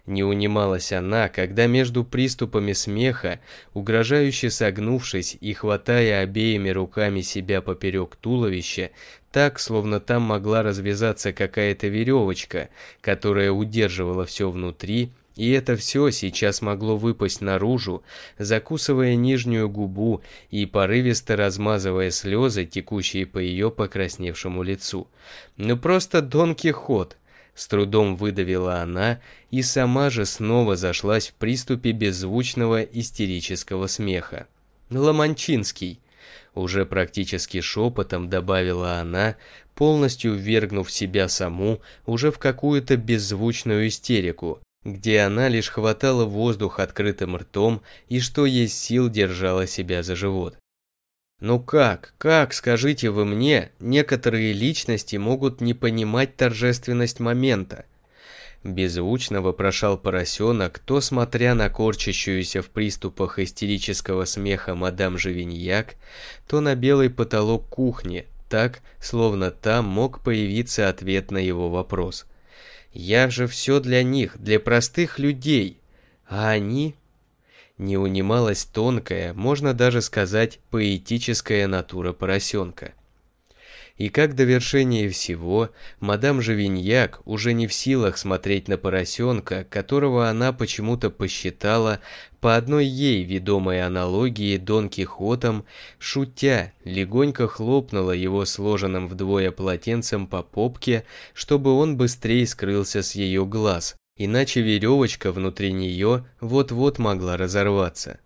Не унималась она, когда между приступами смеха, угрожающе согнувшись и хватая обеими руками себя поперек туловища, так, словно там могла развязаться какая-то веревочка, которая удерживала все внутри, и это все сейчас могло выпасть наружу, закусывая нижнюю губу и порывисто размазывая слезы, текущие по ее покрасневшему лицу. Ну просто Дон Кихот! С трудом выдавила она и сама же снова зашлась в приступе беззвучного истерического смеха. «Ломанчинский!» Уже практически шепотом добавила она, полностью ввергнув себя саму уже в какую-то беззвучную истерику, где она лишь хватала воздух открытым ртом и что есть сил держала себя за живот. Ну как, как, скажите вы мне, некоторые личности могут не понимать торжественность момента? Беззвучно вопрошал поросенок, то смотря на корчащуюся в приступах истерического смеха мадам Живиньяк, то на белый потолок кухни, так, словно там мог появиться ответ на его вопрос – я же все для них, для простых людей. А они... Не унималась тонкая, можно даже сказать, поэтическая натура поросенка. И как довершение всего, мадам Живиньяк уже не в силах смотреть на поросенка, которого она почему-то посчитала, по одной ей ведомой аналогии Дон Кихотом, шутя, легонько хлопнула его сложенным вдвое полотенцем по попке, чтобы он быстрее скрылся с ее глаз, иначе веревочка внутри нее вот-вот могла разорваться.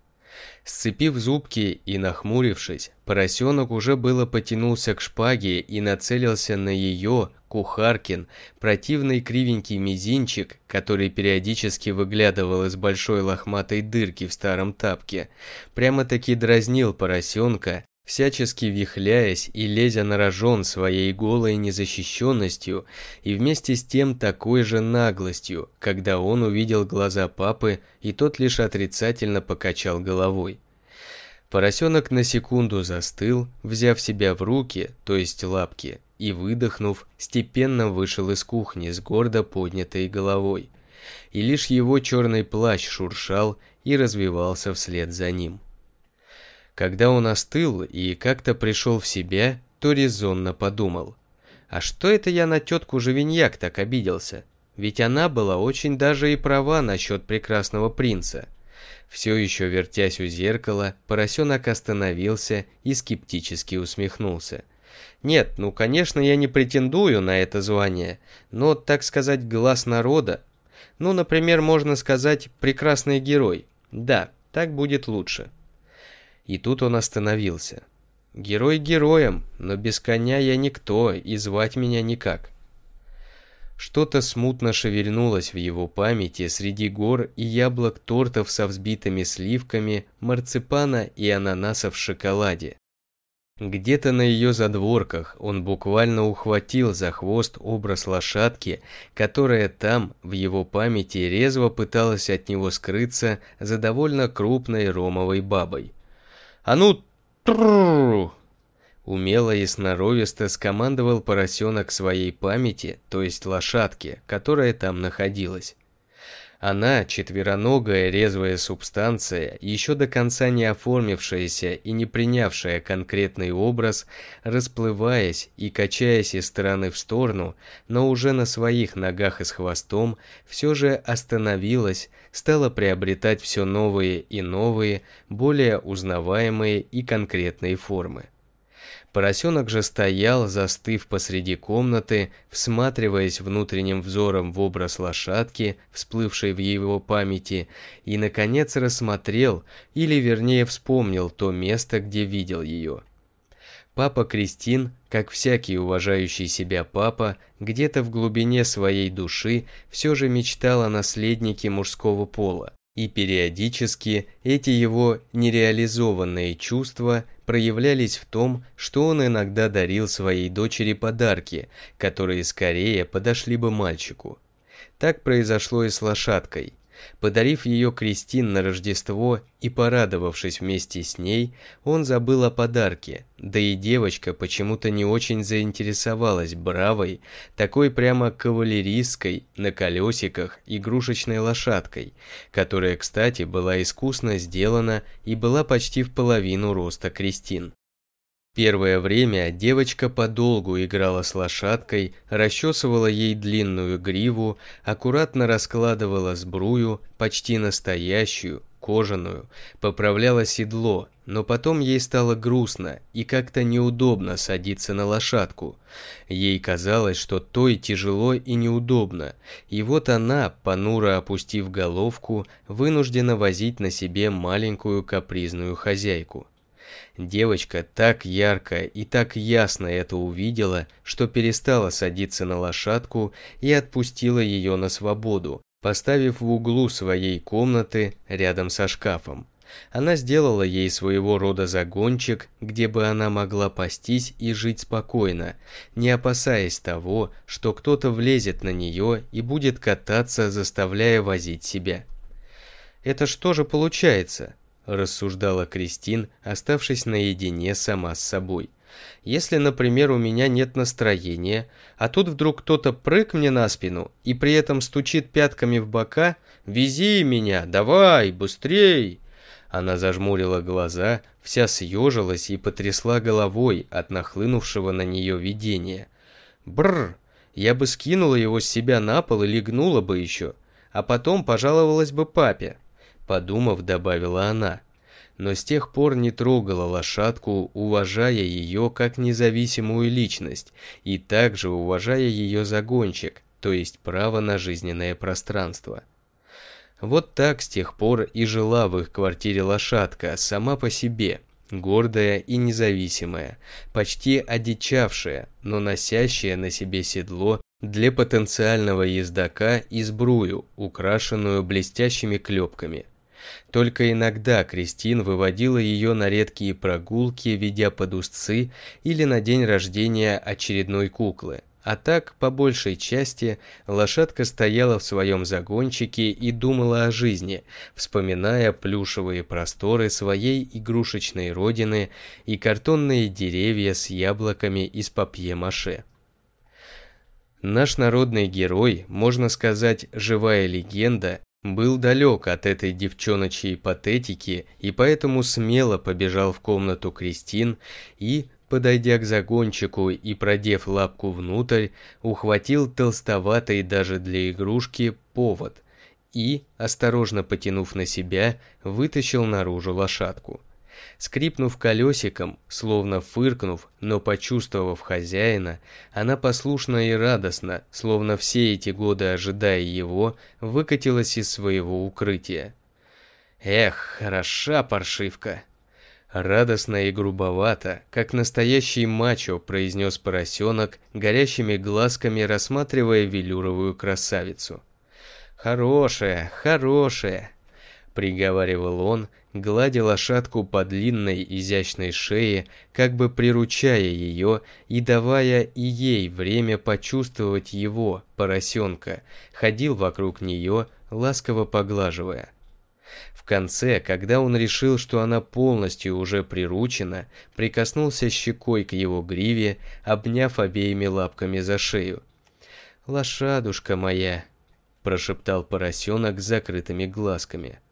Сцепив зубки и нахмурившись, поросенок уже было потянулся к шпаге и нацелился на ее, кухаркин, противный кривенький мизинчик, который периодически выглядывал из большой лохматой дырки в старом тапке. Прямо-таки дразнил поросенка, всячески вихляясь и лезя на рожон своей голой незащищенностью и вместе с тем такой же наглостью, когда он увидел глаза папы, и тот лишь отрицательно покачал головой. Поросенок на секунду застыл, взяв себя в руки, то есть лапки, и, выдохнув, степенно вышел из кухни с гордо поднятой головой. И лишь его черный плащ шуршал и развивался вслед за ним. Когда он остыл и как-то пришел в себя, то резонно подумал. А что это я на тетку Живиньяк так обиделся? Ведь она была очень даже и права насчет прекрасного принца. Все еще вертясь у зеркала, поросенок остановился и скептически усмехнулся. Нет, ну конечно я не претендую на это звание, но, так сказать, глаз народа. Ну, например, можно сказать «прекрасный герой». Да, так будет лучше. И тут он остановился. Герой героем, но без коня я никто, и звать меня никак. Что-то смутно шевельнулось в его памяти среди гор и яблок тортов со взбитыми сливками, марципана и ананасов в шоколаде. Где-то на ее задворках он буквально ухватил за хвост образ лошадки, которая там, в его памяти, резво пыталась от него скрыться за довольно крупной ромовой бабой. А ну, тру! Умело и сноровисто скомандовал поросенок своей памяти, то есть лошадке, которая там находилась. Она, четвероногая резвая субстанция, еще до конца не оформившаяся и не принявшая конкретный образ, расплываясь и качаясь из стороны в сторону, но уже на своих ногах и с хвостом, все же остановилась, стала приобретать все новые и новые, более узнаваемые и конкретные формы. Поросенок же стоял, застыв посреди комнаты, всматриваясь внутренним взором в образ лошадки, всплывшей в его памяти, и, наконец, рассмотрел, или вернее вспомнил то место, где видел ее. Папа Кристин, как всякий уважающий себя папа, где-то в глубине своей души все же мечтал о наследнике мужского пола. И периодически эти его нереализованные чувства проявлялись в том, что он иногда дарил своей дочери подарки, которые скорее подошли бы мальчику. Так произошло и с лошадкой – Подарив ее Кристин на Рождество и порадовавшись вместе с ней, он забыл о подарке, да и девочка почему-то не очень заинтересовалась бравой, такой прямо кавалерийской, на колесиках, игрушечной лошадкой, которая, кстати, была искусно сделана и была почти в половину роста Кристин. Первое время девочка подолгу играла с лошадкой, расчесывала ей длинную гриву, аккуратно раскладывала сбрую, почти настоящую, кожаную, поправляла седло, но потом ей стало грустно и как-то неудобно садиться на лошадку. Ей казалось, что той тяжело и неудобно, и вот она, понуро опустив головку, вынуждена возить на себе маленькую капризную хозяйку. Девочка так ярко и так ясно это увидела, что перестала садиться на лошадку и отпустила ее на свободу, поставив в углу своей комнаты рядом со шкафом. Она сделала ей своего рода загончик, где бы она могла пастись и жить спокойно, не опасаясь того, что кто-то влезет на нее и будет кататься, заставляя возить себя. «Это что же получается?» рассуждала Кристин, оставшись наедине сама с собой. Если, например, у меня нет настроения, а тут вдруг кто-то прыг мне на спину и при этом стучит пятками в бока «Вези меня! Давай! Быстрей!» Она зажмурила глаза, вся съежилась и потрясла головой от нахлынувшего на нее видения. Бррр! Я бы скинула его с себя на пол и легнула бы еще, а потом пожаловалась бы папе подумав, добавила она. Но с тех пор не трогала лошадку, уважая ее как независимую личность и также уважая ее загонщик, то есть право на жизненное пространство. Вот так с тех пор и жила в их квартире лошадка, сама по себе, гордая и независимая, почти одичавшая, но носящая на себе седло для потенциального ездока и сбрую, украшенную блестящими клепками – только иногда Кристин выводила ее на редкие прогулки, ведя под устцы или на день рождения очередной куклы. А так, по большей части, лошадка стояла в своем загончике и думала о жизни, вспоминая плюшевые просторы своей игрушечной родины и картонные деревья с яблоками из папье-маше. Наш народный герой, можно сказать, живая легенда, был далек от этой девчоночьей патетики и поэтому смело побежал в комнату Кристин и, подойдя к загончику и продев лапку внутрь, ухватил толстоватый даже для игрушки повод и, осторожно потянув на себя, вытащил наружу лошадку. Скрипнув колесиком, словно фыркнув, но почувствовав хозяина, она послушно и радостно, словно все эти годы ожидая его, выкатилась из своего укрытия. «Эх, хороша паршивка!» Радостно и грубовато, как настоящий мачо, произнес поросенок, горящими глазками рассматривая велюровую красавицу. «Хорошая, хорошая!» приговаривал он, гладя лошадку по длинной изящной шее, как бы приручая ее и давая и ей время почувствовать его, поросенка, ходил вокруг нее, ласково поглаживая. В конце, когда он решил, что она полностью уже приручена, прикоснулся щекой к его гриве, обняв обеими лапками за шею. «Лошадушка моя!» – прошептал поросенок с закрытыми глазками –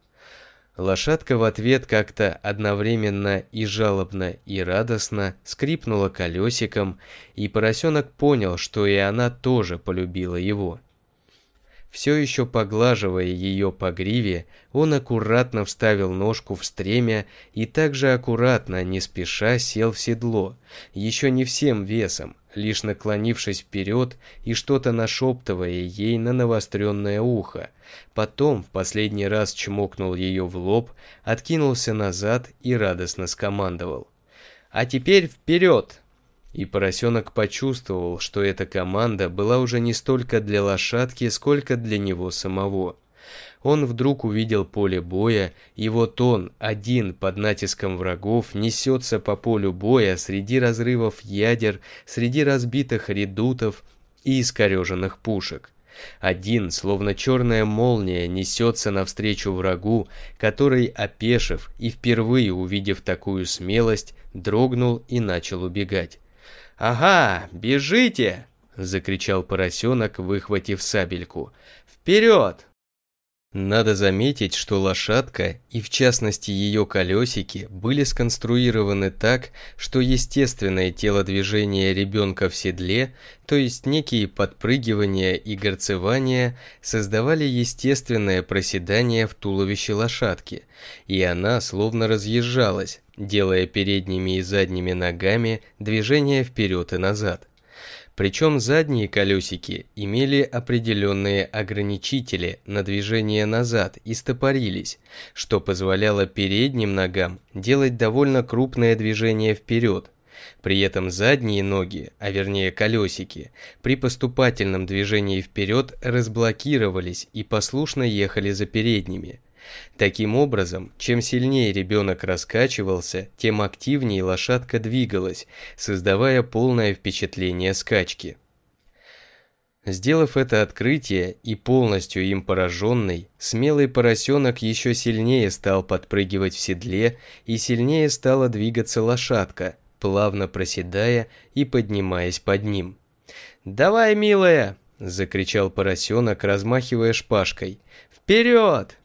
Лошадка в ответ как-то одновременно и жалобно, и радостно скрипнула колесиком, и поросенок понял, что и она тоже полюбила его. Все еще поглаживая ее по гриве, он аккуратно вставил ножку в стремя и также аккуратно, не спеша, сел в седло, еще не всем весом, лишь наклонившись вперед и что-то нашептывая ей на навостренное ухо. Потом в последний раз чмокнул ее в лоб, откинулся назад и радостно скомандовал. «А теперь вперед!» И поросенок почувствовал, что эта команда была уже не столько для лошадки, сколько для него самого. Он вдруг увидел поле боя, и вот он, один под натиском врагов, несется по полю боя среди разрывов ядер, среди разбитых редутов и искореженных пушек. Один, словно черная молния, несется навстречу врагу, который, опешив и впервые увидев такую смелость, дрогнул и начал убегать. «Ага, бежите!» — закричал поросенок, выхватив сабельку. «Вперед! Надо заметить, что лошадка и в частности ее колесики были сконструированы так, что естественное телодвижение ребенка в седле, то есть некие подпрыгивания и горцевания, создавали естественное проседание в туловище лошадки, и она словно разъезжалась, делая передними и задними ногами движения вперед и назад. Причем задние колесики имели определенные ограничители на движение назад и стопорились, что позволяло передним ногам делать довольно крупное движение вперед. При этом задние ноги, а вернее колесики, при поступательном движении вперед разблокировались и послушно ехали за передними – Таким образом, чем сильнее ребенок раскачивался, тем активнее лошадка двигалась, создавая полное впечатление скачки. Сделав это открытие и полностью им пораженный, смелый поросенок еще сильнее стал подпрыгивать в седле и сильнее стала двигаться лошадка, плавно проседая и поднимаясь под ним. «Давай, милая!» – закричал поросенок, размахивая шпажкой. «Вперед!»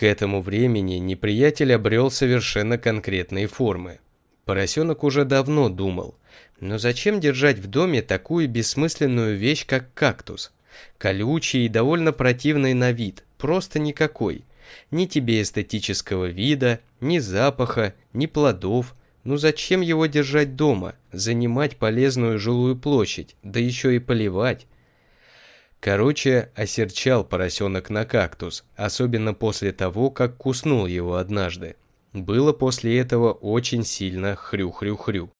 К этому времени неприятель обрел совершенно конкретные формы. Поросенок уже давно думал, но зачем держать в доме такую бессмысленную вещь, как кактус? Колючий и довольно противный на вид, просто никакой. Ни тебе эстетического вида, ни запаха, ни плодов. Ну зачем его держать дома, занимать полезную жилую площадь, да еще и поливать? Короче, осерчал поросенок на кактус, особенно после того, как куснул его однажды. Было после этого очень сильно хрю-хрю-хрю.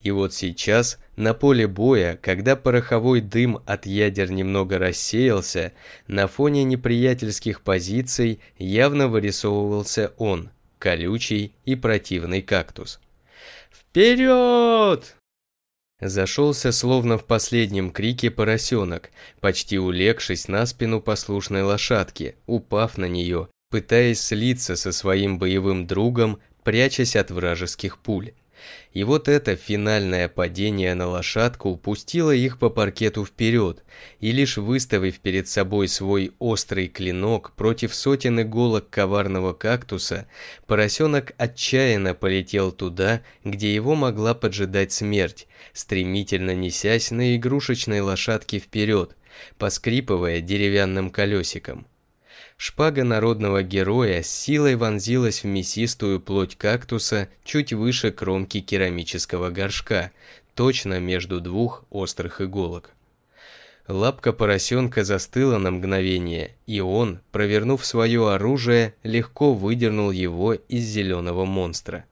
И вот сейчас, на поле боя, когда пороховой дым от ядер немного рассеялся, на фоне неприятельских позиций явно вырисовывался он, колючий и противный кактус. «Вперед!» Зашелся, словно в последнем крике, поросенок, почти улегшись на спину послушной лошадки, упав на нее, пытаясь слиться со своим боевым другом, прячась от вражеских пуль. И вот это финальное падение на лошадку пустило их по паркету вперед, и лишь выставив перед собой свой острый клинок против сотен иголок коварного кактуса, поросенок отчаянно полетел туда, где его могла поджидать смерть, стремительно несясь на игрушечной лошадке вперед, поскрипывая деревянным колесиком. Шпага народного героя с силой вонзилась в мясистую плоть кактуса чуть выше кромки керамического горшка, точно между двух острых иголок. Лапка поросенка застыла на мгновение, и он, провернув свое оружие, легко выдернул его из зеленого монстра.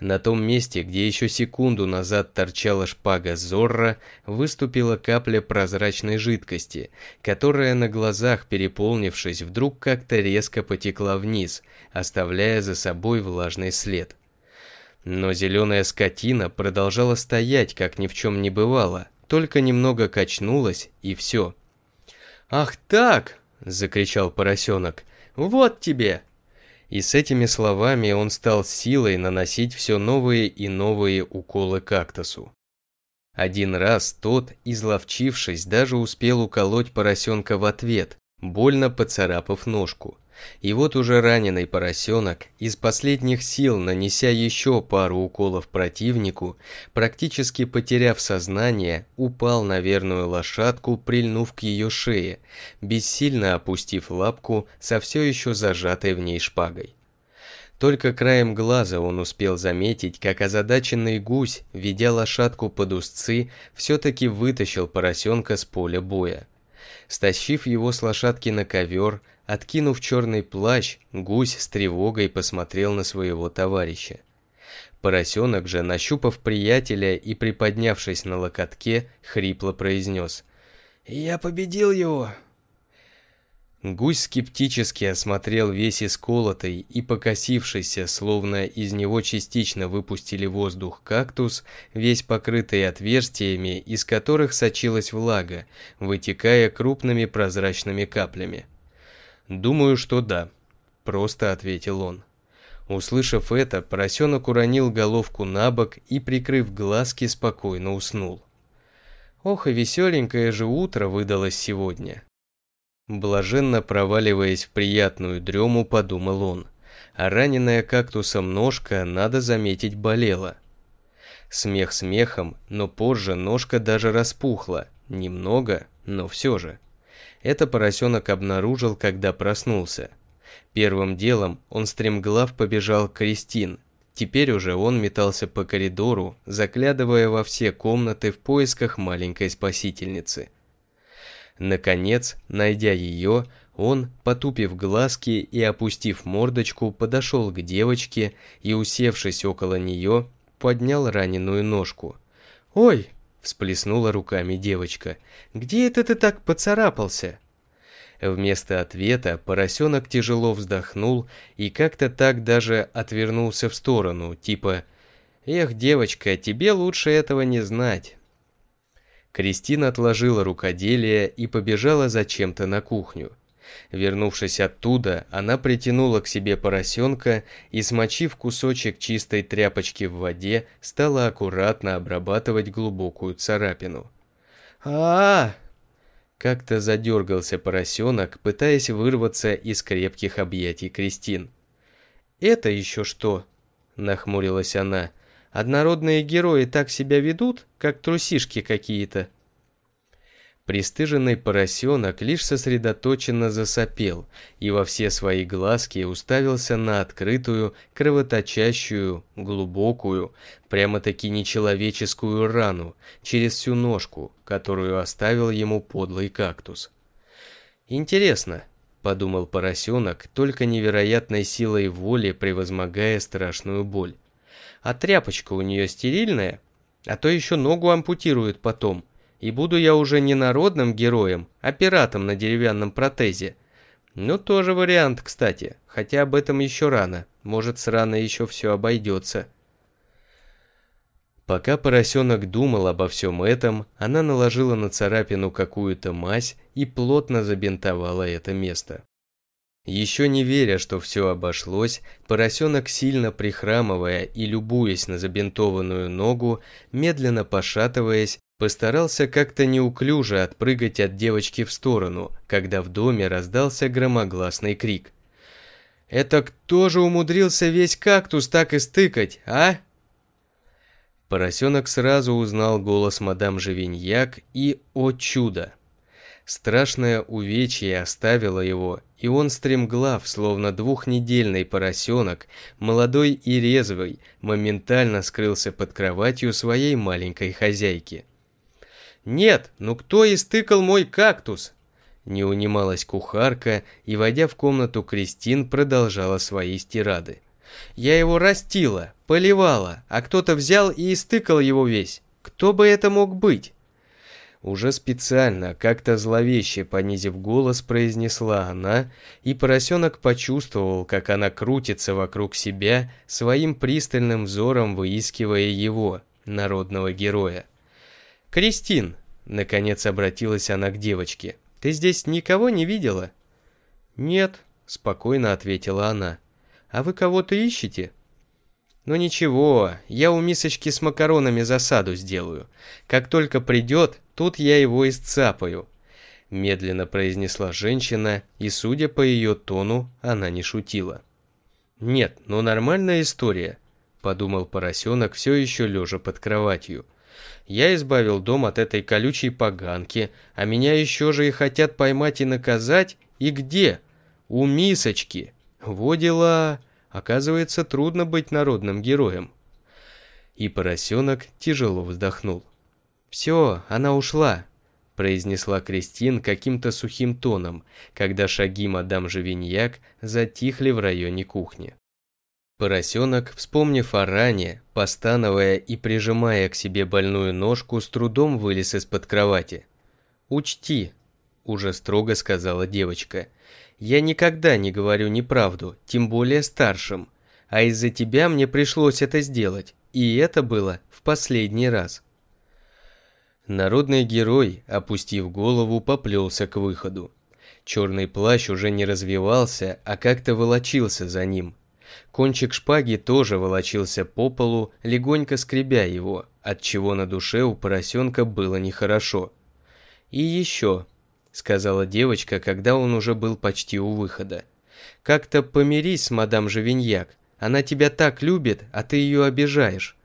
На том месте, где еще секунду назад торчала шпага Зорро, выступила капля прозрачной жидкости, которая на глазах, переполнившись, вдруг как-то резко потекла вниз, оставляя за собой влажный след. Но зеленая скотина продолжала стоять, как ни в чем не бывало, только немного качнулась, и все. «Ах так!» – закричал поросенок. «Вот тебе! И с этими словами он стал силой наносить все новые и новые уколы кактусу. Один раз тот, изловчившись, даже успел уколоть поросенка в ответ, больно поцарапав ножку. И вот уже раненый поросенок, из последних сил нанеся еще пару уколов противнику, практически потеряв сознание, упал на верную лошадку, прильнув к ее шее, бессильно опустив лапку со все еще зажатой в ней шпагой. Только краем глаза он успел заметить, как озадаченный гусь, ведя лошадку под узцы, все-таки вытащил поросенка с поля боя. Стащив его с лошадки на ковер, откинув черный плащ, гусь с тревогой посмотрел на своего товарища. Поросенок же, нащупав приятеля и приподнявшись на локотке, хрипло произнес. «Я победил его! Гусь скептически осмотрел весь исколотый и покосившийся, словно из него частично выпустили воздух кактус, весь покрытый отверстиями, из которых сочилась влага, вытекая крупными прозрачными каплями. «Думаю, что да», – просто ответил он. Услышав это, поросенок уронил головку на бок и, прикрыв глазки, спокойно уснул. Ох, и веселенькое же утро выдалось сегодня. Блаженно проваливаясь в приятную дрему, подумал он. А раненая кактусом ножка, надо заметить, болела. Смех смехом, но позже ножка даже распухла. Немного, но все же. Это поросенок обнаружил, когда проснулся. Первым делом он стремглав побежал к Кристин. Теперь уже он метался по коридору, заглядывая во все комнаты в поисках маленькой спасительницы – Наконец, найдя ее, он, потупив глазки и опустив мордочку, подошел к девочке и, усевшись около нее, поднял раненую ножку. «Ой!» – всплеснула руками девочка. «Где это ты так поцарапался?» Вместо ответа поросенок тяжело вздохнул и как-то так даже отвернулся в сторону, типа «Эх, девочка, тебе лучше этого не знать». Кристина отложила рукоделие и побежала зачем-то на кухню. Вернувшись оттуда, она притянула к себе поросенка и, смочив кусочек чистой тряпочки в воде, стала аккуратно обрабатывать глубокую царапину. а, -а, -а Как-то задергался поросенок, пытаясь вырваться из крепких объятий Кристин. «Это еще что?» – нахмурилась она – Однородные герои так себя ведут, как трусишки какие-то. Престыженный поросенок лишь сосредоточенно засопел и во все свои глазки уставился на открытую, кровоточащую, глубокую, прямо-таки нечеловеческую рану через всю ножку, которую оставил ему подлый кактус. «Интересно», — подумал поросенок, только невероятной силой воли превозмогая страшную боль. А тряпочка у нее стерильная? А то еще ногу ампутируют потом. И буду я уже не народным героем, а пиратом на деревянном протезе. Ну, тоже вариант, кстати. Хотя об этом еще рано. Может, срано еще все обойдется. Пока поросенок думал обо всем этом, она наложила на царапину какую-то мазь и плотно забинтовала это место. Еще не веря, что все обошлось, поросенок, сильно прихрамывая и любуясь на забинтованную ногу, медленно пошатываясь, постарался как-то неуклюже отпрыгать от девочки в сторону, когда в доме раздался громогласный крик. «Это кто же умудрился весь кактус так истыкать, а?» Поросенок сразу узнал голос мадам Живиньяк и, о чудо, Страшное увечье оставило его, и он стремглав, словно двухнедельный поросенок, молодой и резвый, моментально скрылся под кроватью своей маленькой хозяйки. «Нет, ну кто истыкал мой кактус?» Не унималась кухарка и, войдя в комнату Кристин, продолжала свои стирады. «Я его растила, поливала, а кто-то взял и истыкал его весь. Кто бы это мог быть?» Уже специально, как-то зловеще понизив голос, произнесла она, и поросенок почувствовал, как она крутится вокруг себя, своим пристальным взором выискивая его, народного героя. «Кристин!» – наконец обратилась она к девочке. «Ты здесь никого не видела?» «Нет», – спокойно ответила она. «А вы кого-то ищете?» Ну ничего, я у мисочки с макаронами засаду сделаю. Как только придет, тут я его исцапаю. Медленно произнесла женщина, и судя по ее тону, она не шутила. Нет, ну нормальная история, подумал поросенок, все еще лежа под кроватью. Я избавил дом от этой колючей поганки, а меня еще же и хотят поймать и наказать. И где? У мисочки. Во дела... Оказывается, трудно быть народным героем. И поросенок тяжело вздохнул. «Все, она ушла», – произнесла Кристин каким-то сухим тоном, когда шаги мадам Живиньяк затихли в районе кухни. Поросенок, вспомнив о ране, постановая и прижимая к себе больную ножку, с трудом вылез из-под кровати. «Учти», – уже строго сказала девочка – я никогда не говорю неправду, тем более старшим. А из-за тебя мне пришлось это сделать, и это было в последний раз. Народный герой, опустив голову, поплелся к выходу. Черный плащ уже не развивался, а как-то волочился за ним. Кончик шпаги тоже волочился по полу, легонько скребя его, отчего на душе у поросенка было нехорошо. И еще — сказала девочка, когда он уже был почти у выхода. «Как-то помирись с мадам Живиньяк. Она тебя так любит, а ты ее обижаешь».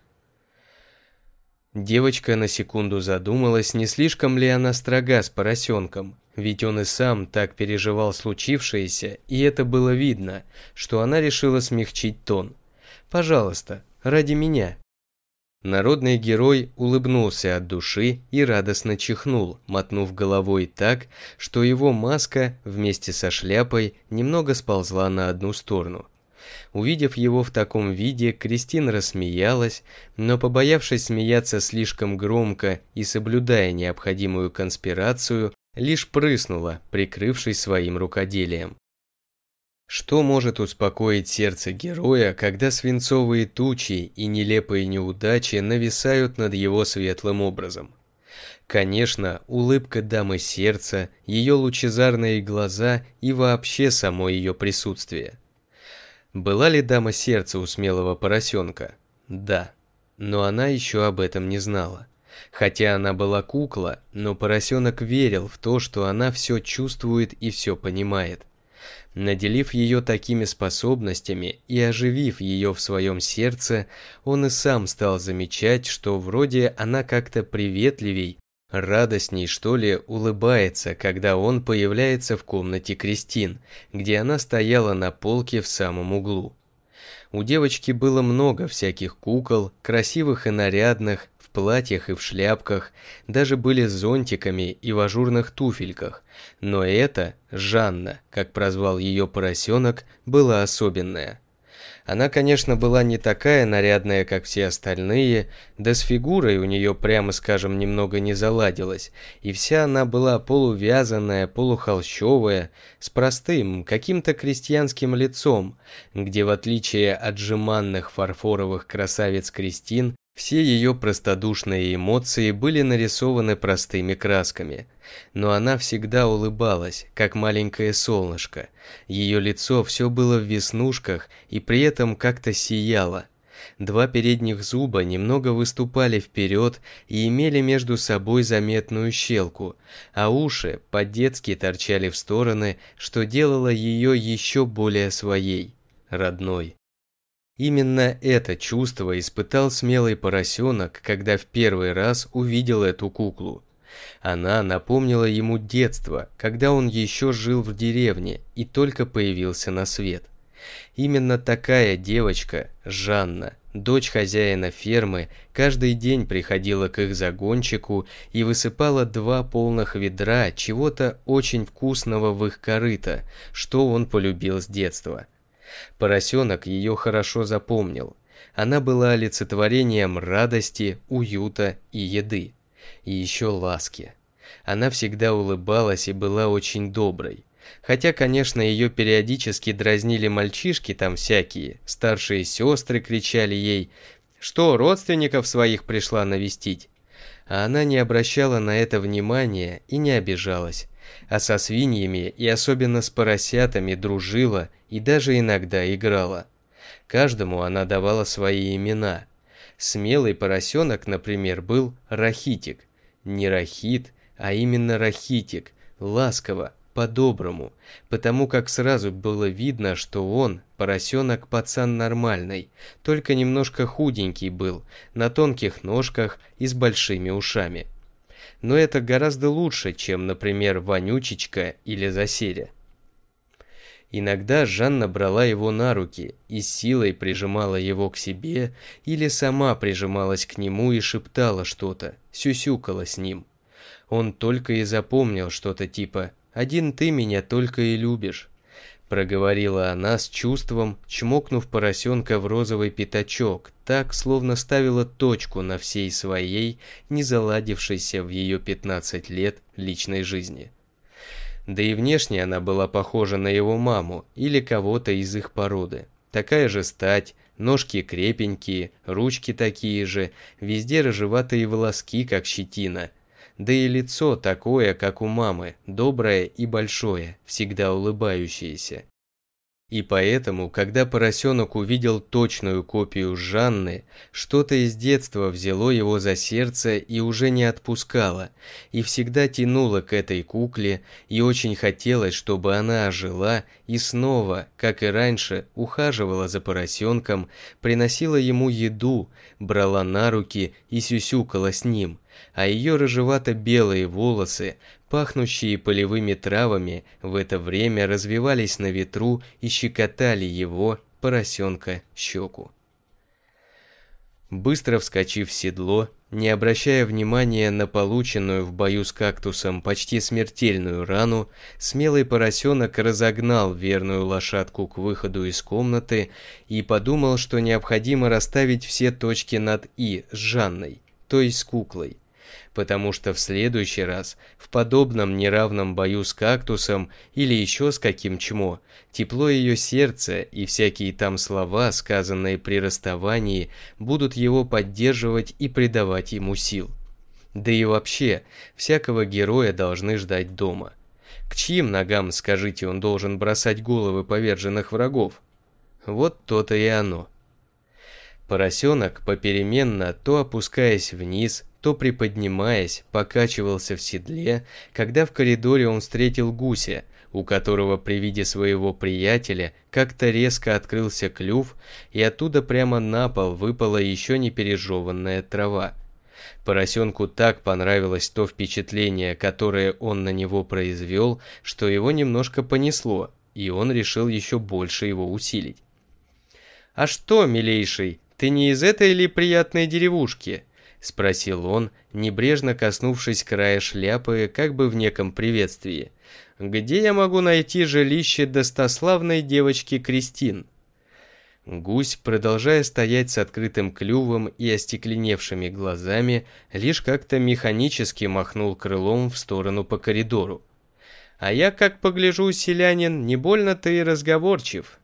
Девочка на секунду задумалась, не слишком ли она строга с поросенком, ведь он и сам так переживал случившееся, и это было видно, что она решила смягчить тон. «Пожалуйста, ради меня». Народный герой улыбнулся от души и радостно чихнул, мотнув головой так, что его маска вместе со шляпой немного сползла на одну сторону. Увидев его в таком виде, Кристина рассмеялась, но побоявшись смеяться слишком громко и соблюдая необходимую конспирацию, лишь прыснула, прикрывшись своим рукоделием. Что может успокоить сердце героя, когда свинцовые тучи и нелепые неудачи нависают над его светлым образом? Конечно, улыбка дамы сердца, ее лучезарные глаза и вообще само ее присутствие. Была ли дама сердца у смелого поросенка? Да. Но она еще об этом не знала. Хотя она была кукла, но поросенок верил в то, что она все чувствует и все понимает – Наделив ее такими способностями и оживив ее в своем сердце, он и сам стал замечать, что вроде она как-то приветливей, радостней, что ли, улыбается, когда он появляется в комнате Кристин, где она стояла на полке в самом углу. У девочки было много всяких кукол, красивых и нарядных, платьях и в шляпках, даже были с зонтиками и в ажурных туфельках, но эта, Жанна, как прозвал ее поросенок, была особенная. Она, конечно, была не такая нарядная, как все остальные, да с фигурой у нее, прямо скажем, немного не заладилась, и вся она была полувязанная, полухолщовая, с простым, каким-то крестьянским лицом, где, в отличие от жеманных фарфоровых красавиц Кристин, все ее простодушные эмоции были нарисованы простыми красками, но она всегда улыбалась, как маленькое солнышко. Ее лицо все было в веснушках и при этом как-то сияло. Два передних зуба немного выступали вперед и имели между собой заметную щелку, а уши по-детски торчали в стороны, что делало ее еще более своей, родной. Именно это чувство испытал смелый поросенок, когда в первый раз увидел эту куклу. Она напомнила ему детство, когда он еще жил в деревне и только появился на свет. Именно такая девочка, Жанна, дочь хозяина фермы, каждый день приходила к их загончику и высыпала два полных ведра чего-то очень вкусного в их корыто, что он полюбил с детства. Поросенок ее хорошо запомнил. Она была олицетворением радости, уюта и еды. И еще ласки. Она всегда улыбалась и была очень доброй. Хотя, конечно, ее периодически дразнили мальчишки там всякие, старшие сестры кричали ей, что родственников своих пришла навестить. А она не обращала на это внимания и не обижалась а со свиньями и особенно с поросятами дружила и даже иногда играла. Каждому она давала свои имена. Смелый поросенок, например, был Рахитик. Не Рахит, а именно Рахитик, ласково, по-доброму, потому как сразу было видно, что он, поросенок, пацан нормальный, только немножко худенький был, на тонких ножках и с большими ушами но это гораздо лучше, чем, например, «Вонючечка» или «Засеря». Иногда Жанна брала его на руки и силой прижимала его к себе или сама прижималась к нему и шептала что-то, сюсюкала с ним. Он только и запомнил что-то типа «Один ты меня только и любишь» проговорила она с чувством, чмокнув поросенка в розовый пятачок, так, словно ставила точку на всей своей, не заладившейся в ее 15 лет личной жизни. Да и внешне она была похожа на его маму или кого-то из их породы. Такая же стать, ножки крепенькие, ручки такие же, везде рыжеватые волоски, как щетина – да и лицо такое, как у мамы, доброе и большое, всегда улыбающееся. И поэтому, когда поросенок увидел точную копию Жанны, что-то из детства взяло его за сердце и уже не отпускало, и всегда тянуло к этой кукле, и очень хотелось, чтобы она ожила и снова, как и раньше, ухаживала за поросенком, приносила ему еду, брала на руки и сюсюкала с ним – а ее рыжевато-белые волосы, пахнущие полевыми травами, в это время развивались на ветру и щекотали его, поросенка, щеку. Быстро вскочив в седло, не обращая внимания на полученную в бою с кактусом почти смертельную рану, смелый поросенок разогнал верную лошадку к выходу из комнаты и подумал, что необходимо расставить все точки над «и» с Жанной, то есть с куклой потому что в следующий раз, в подобном неравном бою с кактусом или еще с каким чмо, тепло ее сердца и всякие там слова, сказанные при расставании, будут его поддерживать и придавать ему сил. Да и вообще, всякого героя должны ждать дома. К чьим ногам, скажите, он должен бросать головы поверженных врагов? Вот то-то и оно. Поросенок, попеременно, то опускаясь вниз, то приподнимаясь, покачивался в седле, когда в коридоре он встретил гуся, у которого при виде своего приятеля как-то резко открылся клюв, и оттуда прямо на пол выпала еще не пережеванная трава. Поросенку так понравилось то впечатление, которое он на него произвел, что его немножко понесло, и он решил еще больше его усилить. «А что, милейший, ты не из этой ли приятной деревушки?» Спросил он, небрежно коснувшись края шляпы, как бы в неком приветствии. «Где я могу найти жилище достославной девочки Кристин?» Гусь, продолжая стоять с открытым клювом и остекленевшими глазами, лишь как-то механически махнул крылом в сторону по коридору. «А я, как погляжу, селянин, не больно ты и разговорчив»,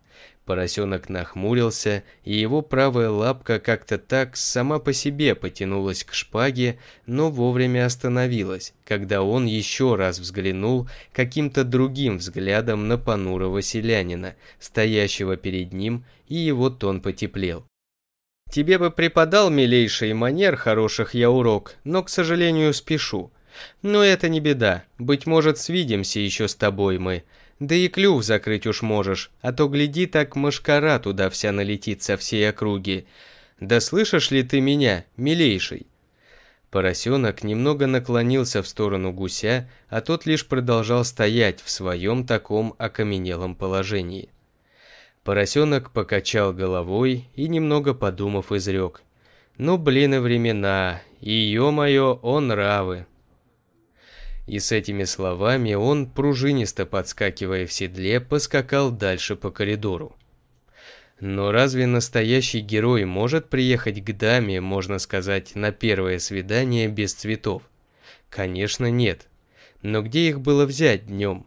Поросенок нахмурился, и его правая лапка как-то так сама по себе потянулась к шпаге, но вовремя остановилась, когда он еще раз взглянул каким-то другим взглядом на понурого селянина, стоящего перед ним, и его тон потеплел. «Тебе бы преподал, милейший, манер хороших я урок, но, к сожалению, спешу. Но это не беда, быть может, свидимся еще с тобой мы», да и клюв закрыть уж можешь, а то, гляди, так мышкара туда вся налетит со всей округи. Да слышишь ли ты меня, милейший?» Поросенок немного наклонился в сторону гуся, а тот лишь продолжал стоять в своем таком окаменелом положении. Поросенок покачал головой и, немного подумав, изрек. «Ну, блин, и времена, и ё-моё, он равы!» И с этими словами он, пружинисто подскакивая в седле, поскакал дальше по коридору. Но разве настоящий герой может приехать к даме, можно сказать, на первое свидание без цветов? Конечно, нет. Но где их было взять днем?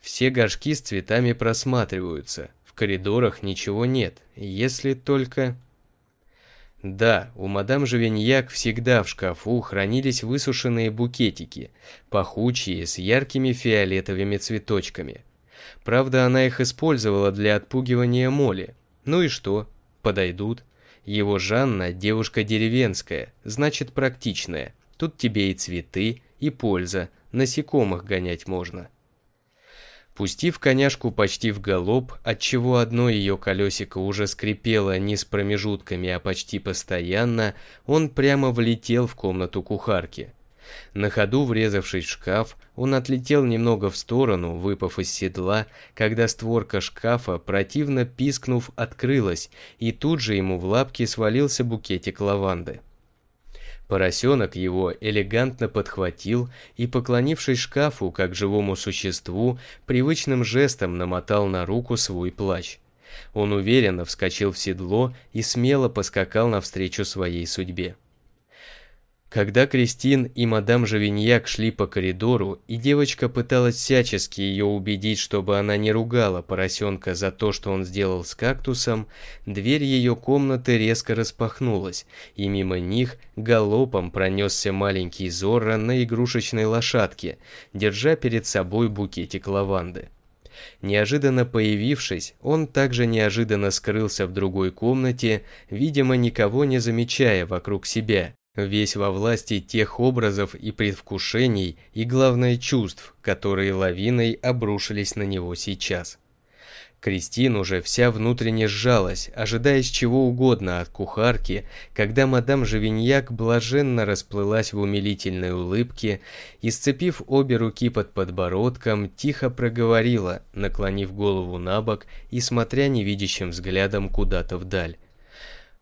Все горшки с цветами просматриваются. В коридорах ничего нет, если только... Да, у мадам Живеньяк всегда в шкафу хранились высушенные букетики, пахучие, с яркими фиолетовыми цветочками. Правда, она их использовала для отпугивания моли. Ну и что? Подойдут. Его Жанна девушка деревенская, значит практичная. Тут тебе и цветы, и польза, насекомых гонять можно пустив коняшку почти в галоп, отчего одно ее колесико уже скрипело не с промежутками, а почти постоянно, он прямо влетел в комнату кухарки. На ходу, врезавшись в шкаф, он отлетел немного в сторону, выпав из седла, когда створка шкафа, противно пискнув, открылась, и тут же ему в лапки свалился букетик лаванды. Поросенок его элегантно подхватил и, поклонившись шкафу, как живому существу, привычным жестом намотал на руку свой плащ. Он уверенно вскочил в седло и смело поскакал навстречу своей судьбе. Когда Кристин и мадам Живиньяк шли по коридору, и девочка пыталась всячески ее убедить, чтобы она не ругала поросенка за то, что он сделал с кактусом, дверь ее комнаты резко распахнулась, и мимо них галопом пронесся маленький Зорро на игрушечной лошадке, держа перед собой букетик лаванды. Неожиданно появившись, он также неожиданно скрылся в другой комнате, видимо, никого не замечая вокруг себя, весь во власти тех образов и предвкушений и, главное, чувств, которые лавиной обрушились на него сейчас. Кристин уже вся внутренне сжалась, ожидаясь чего угодно от кухарки, когда мадам Живиньяк блаженно расплылась в умилительной улыбке и, сцепив обе руки под подбородком, тихо проговорила, наклонив голову на бок и смотря невидящим взглядом куда-то вдаль.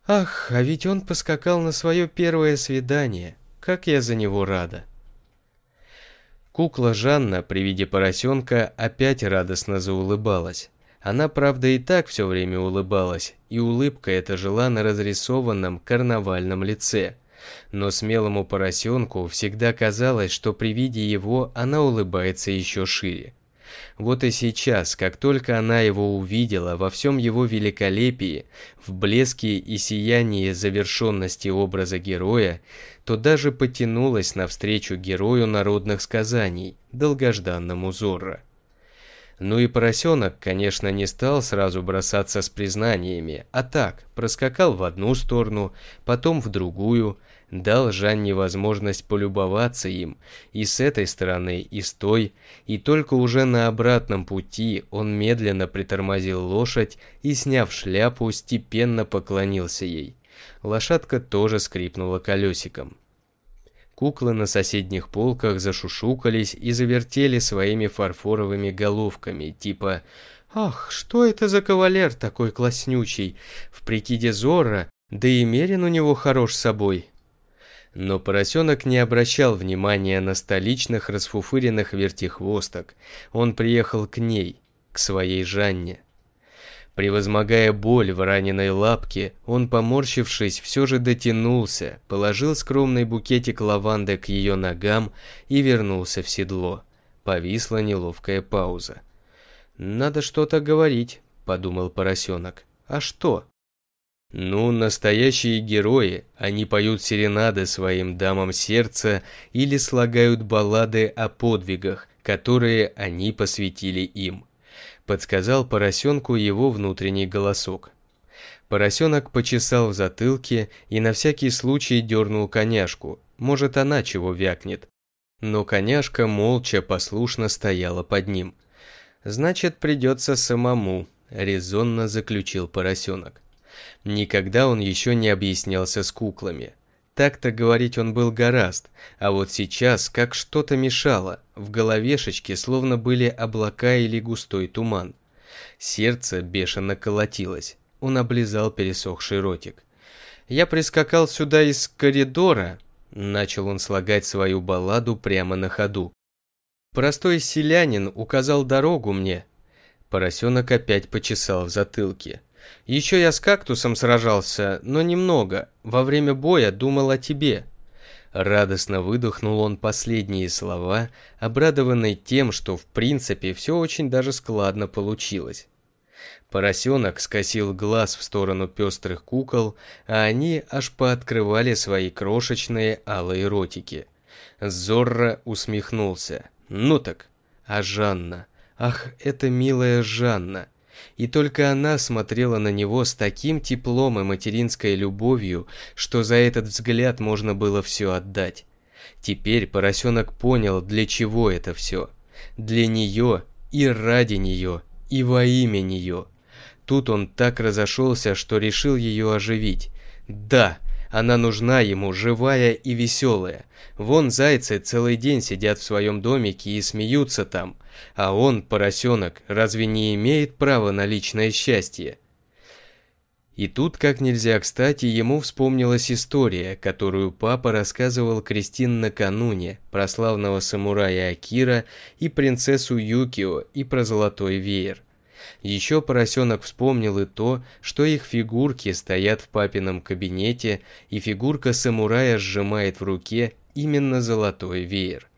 Ах, а ведь он поскакал на свое первое свидание. Как я за него рада. Кукла Жанна при виде поросенка опять радостно заулыбалась. Она, правда, и так все время улыбалась, и улыбка эта жила на разрисованном карнавальном лице. Но смелому поросенку всегда казалось, что при виде его она улыбается еще шире. Вот и сейчас, как только она его увидела во всем его великолепии, в блеске и сиянии завершенности образа героя, то даже потянулась навстречу герою народных сказаний, долгожданному Зорро. Ну и поросенок, конечно, не стал сразу бросаться с признаниями, а так, проскакал в одну сторону, потом в другую – дал Жанне возможность полюбоваться им и с этой стороны, и с той, и только уже на обратном пути он медленно притормозил лошадь и, сняв шляпу, степенно поклонился ей. Лошадка тоже скрипнула колесиком. Куклы на соседних полках зашушукались и завертели своими фарфоровыми головками, типа «Ах, что это за кавалер такой класснючий? В прикиде Зора, да и Мерин у него хорош собой, но поросенок не обращал внимания на столичных расфуфыренных вертихвосток. Он приехал к ней, к своей Жанне. Превозмогая боль в раненой лапке, он, поморщившись, все же дотянулся, положил скромный букетик лаванды к ее ногам и вернулся в седло. Повисла неловкая пауза. «Надо что-то говорить», — подумал поросенок. «А что?» Ну, настоящие герои, они поют серенады своим дамам сердца или слагают баллады о подвигах, которые они посвятили им. Подсказал поросенку его внутренний голосок. Поросенок почесал в затылке и на всякий случай дернул коняшку, может она чего вякнет. Но коняшка молча послушно стояла под ним. «Значит, придется самому», – резонно заключил поросенок. Никогда он еще не объяснялся с куклами. Так-то говорить он был гораст, а вот сейчас как что-то мешало, в головешечке словно были облака или густой туман. Сердце бешено колотилось, он облизал пересохший ротик. «Я прискакал сюда из коридора», — начал он слагать свою балладу прямо на ходу. «Простой селянин указал дорогу мне». Поросенок опять почесал в затылке. Еще я с кактусом сражался, но немного. Во время боя думал о тебе». Радостно выдохнул он последние слова, обрадованный тем, что в принципе все очень даже складно получилось. Поросенок скосил глаз в сторону пестрых кукол, а они аж пооткрывали свои крошечные алые ротики. Зорро усмехнулся. «Ну так, а Жанна? Ах, эта милая Жанна!» и только она смотрела на него с таким теплом и материнской любовью, что за этот взгляд можно было все отдать. Теперь поросенок понял, для чего это все. Для нее и ради нее, и во имя нее. Тут он так разошелся, что решил ее оживить. «Да!» Она нужна ему, живая и веселая. Вон зайцы целый день сидят в своем домике и смеются там. А он, поросенок, разве не имеет права на личное счастье? И тут, как нельзя кстати, ему вспомнилась история, которую папа рассказывал Кристин накануне, про славного самурая Акира и принцессу Юкио и про золотой веер. Еще поросенок вспомнил и то, что их фигурки стоят в папином кабинете, и фигурка самурая сжимает в руке именно золотой веер.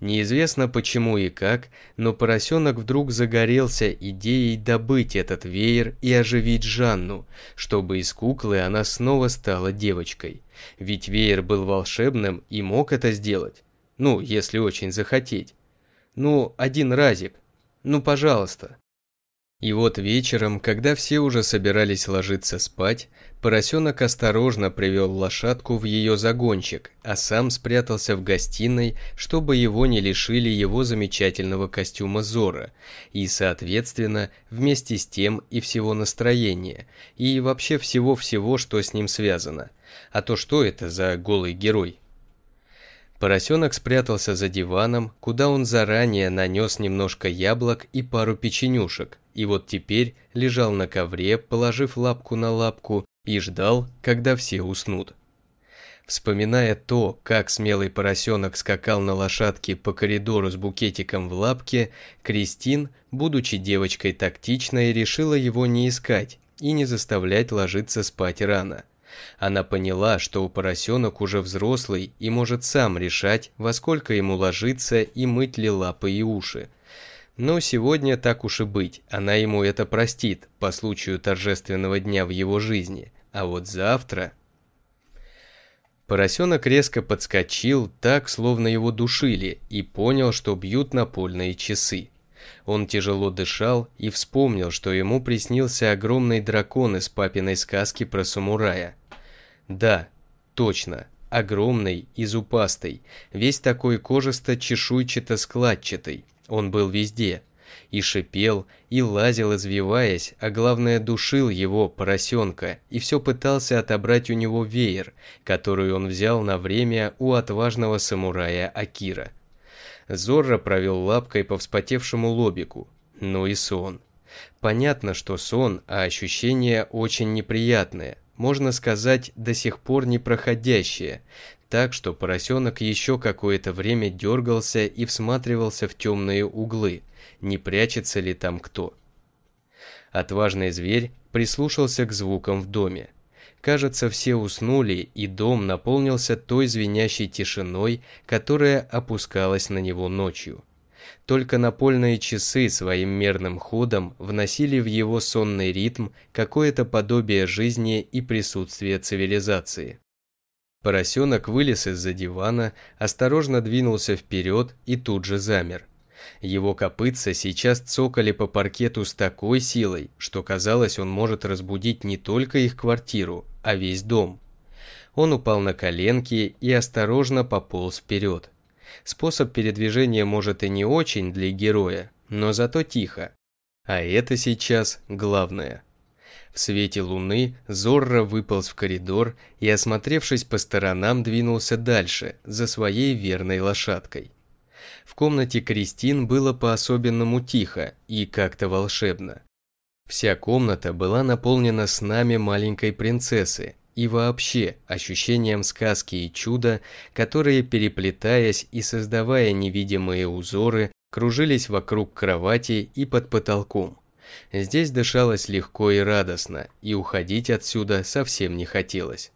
Неизвестно почему и как, но поросенок вдруг загорелся идеей добыть этот веер и оживить Жанну, чтобы из куклы она снова стала девочкой. Ведь веер был волшебным и мог это сделать. Ну, если очень захотеть. Ну, один разик. Ну, пожалуйста. И вот вечером, когда все уже собирались ложиться спать, поросенок осторожно привел лошадку в ее загончик, а сам спрятался в гостиной, чтобы его не лишили его замечательного костюма Зора, и, соответственно, вместе с тем и всего настроения, и вообще всего-всего, что с ним связано. А то что это за голый герой? Поросенок спрятался за диваном, куда он заранее нанес немножко яблок и пару печенюшек, и вот теперь лежал на ковре, положив лапку на лапку, и ждал, когда все уснут. Вспоминая то, как смелый поросенок скакал на лошадке по коридору с букетиком в лапке, Кристин, будучи девочкой тактичной, решила его не искать и не заставлять ложиться спать рано – она поняла, что у поросенок уже взрослый и может сам решать, во сколько ему ложиться и мыть ли лапы и уши. Но сегодня так уж и быть, она ему это простит по случаю торжественного дня в его жизни. А вот завтра... Поросенок резко подскочил, так, словно его душили, и понял, что бьют напольные часы. Он тяжело дышал и вспомнил, что ему приснился огромный дракон из папиной сказки про самурая. Да, точно, огромный и зубастый, весь такой кожисто-чешуйчато-складчатый. Он был везде. И шипел, и лазил, извиваясь, а главное душил его, поросенка, и все пытался отобрать у него веер, который он взял на время у отважного самурая Акира. Зорро провел лапкой по вспотевшему лобику. Ну и сон. Понятно, что сон, а ощущения очень неприятные можно сказать, до сих пор непроходящее, так что поросенок еще какое-то время дергался и всматривался в темные углы, не прячется ли там кто. Отважный зверь прислушался к звукам в доме. Кажется, все уснули, и дом наполнился той звенящей тишиной, которая опускалась на него ночью. Только напольные часы своим мерным ходом вносили в его сонный ритм какое-то подобие жизни и присутствия цивилизации. Поросенок вылез из-за дивана, осторожно двинулся вперед и тут же замер. Его копытца сейчас цокали по паркету с такой силой, что казалось, он может разбудить не только их квартиру, а весь дом. Он упал на коленки и осторожно пополз вперед. Способ передвижения может и не очень для героя, но зато тихо. А это сейчас главное. В свете луны Зорро выполз в коридор и, осмотревшись по сторонам, двинулся дальше, за своей верной лошадкой. В комнате Кристин было по-особенному тихо и как-то волшебно. Вся комната была наполнена снами маленькой принцессы, и вообще ощущением сказки и чуда, которые, переплетаясь и создавая невидимые узоры, кружились вокруг кровати и под потолком. Здесь дышалось легко и радостно, и уходить отсюда совсем не хотелось.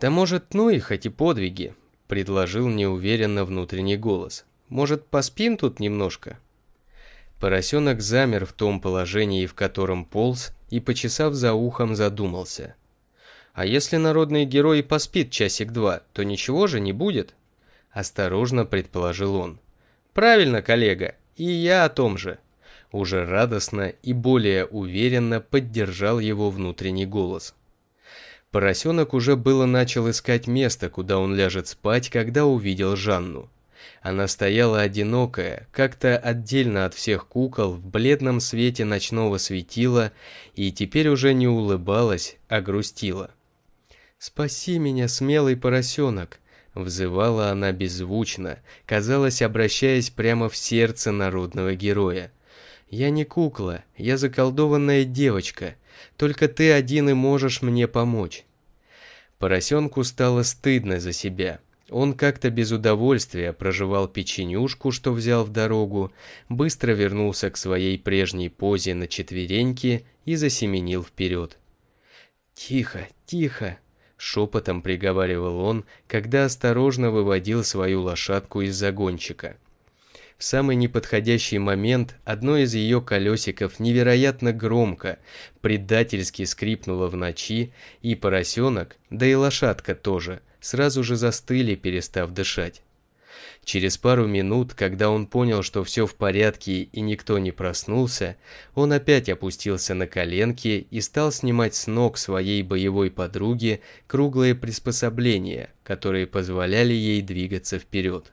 «Да может, ну их эти подвиги», – предложил неуверенно внутренний голос. «Может, поспим тут немножко?» Поросенок замер в том положении, в котором полз, и, почесав за ухом, задумался – а если народный герой поспит часик-два, то ничего же не будет? Осторожно предположил он. Правильно, коллега, и я о том же. Уже радостно и более уверенно поддержал его внутренний голос. Поросенок уже было начал искать место, куда он ляжет спать, когда увидел Жанну. Она стояла одинокая, как-то отдельно от всех кукол, в бледном свете ночного светила, и теперь уже не улыбалась, а грустила. «Спаси меня, смелый поросенок!» Взывала она беззвучно, казалось, обращаясь прямо в сердце народного героя. «Я не кукла, я заколдованная девочка. Только ты один и можешь мне помочь». Поросенку стало стыдно за себя. Он как-то без удовольствия проживал печенюшку, что взял в дорогу, быстро вернулся к своей прежней позе на четвереньке и засеменил вперед. «Тихо, тихо!» шепотом приговаривал он, когда осторожно выводил свою лошадку из загончика. В самый неподходящий момент одно из ее колесиков невероятно громко, предательски скрипнуло в ночи, и поросенок, да и лошадка тоже, сразу же застыли, перестав дышать. Через пару минут, когда он понял, что все в порядке и никто не проснулся, он опять опустился на коленки и стал снимать с ног своей боевой подруги круглые приспособления, которые позволяли ей двигаться вперед.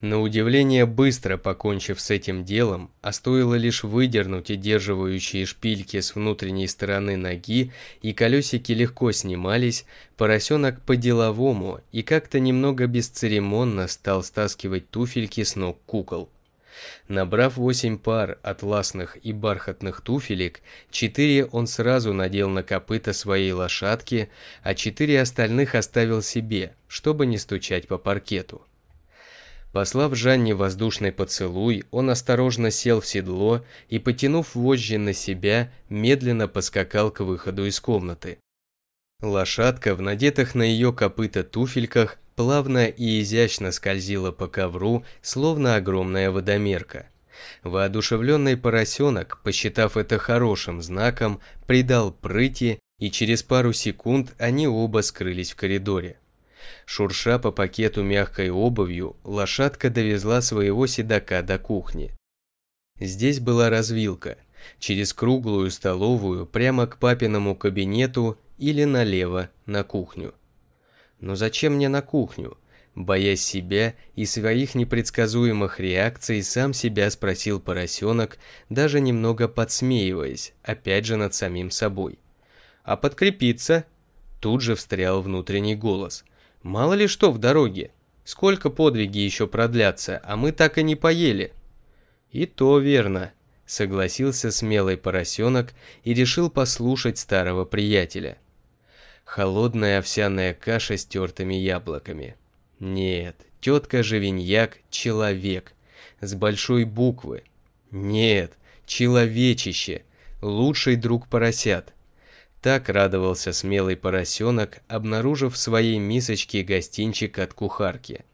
На удивление, быстро покончив с этим делом, а стоило лишь выдернуть удерживающие шпильки с внутренней стороны ноги, и колесики легко снимались, поросенок по-деловому и как-то немного бесцеремонно стал стаскивать туфельки с ног кукол. Набрав восемь пар атласных и бархатных туфелек, четыре он сразу надел на копыта своей лошадки, а четыре остальных оставил себе, чтобы не стучать по паркету. Послав Жанне воздушный поцелуй, он осторожно сел в седло и, потянув вожжи на себя, медленно поскакал к выходу из комнаты. Лошадка в надетых на ее копыта туфельках плавно и изящно скользила по ковру, словно огромная водомерка. Воодушевленный поросенок, посчитав это хорошим знаком, придал прыти, и через пару секунд они оба скрылись в коридоре. Шурша по пакету мягкой обувью, лошадка довезла своего седока до кухни. Здесь была развилка. Через круглую столовую прямо к папиному кабинету или налево на кухню. Но зачем мне на кухню? Боясь себя и своих непредсказуемых реакций, сам себя спросил поросенок, даже немного подсмеиваясь, опять же над самим собой. «А подкрепиться?» Тут же встрял внутренний голос – Мало ли что в дороге. Сколько подвиги еще продлятся, а мы так и не поели. И то верно, согласился смелый поросенок и решил послушать старого приятеля. Холодная овсяная каша с тертыми яблоками. Нет, тетка Живиньяк – человек. С большой буквы. Нет, человечище. Лучший друг поросят. Так радовался смелый поросенок, обнаружив в своей мисочке гостинчик от кухарки.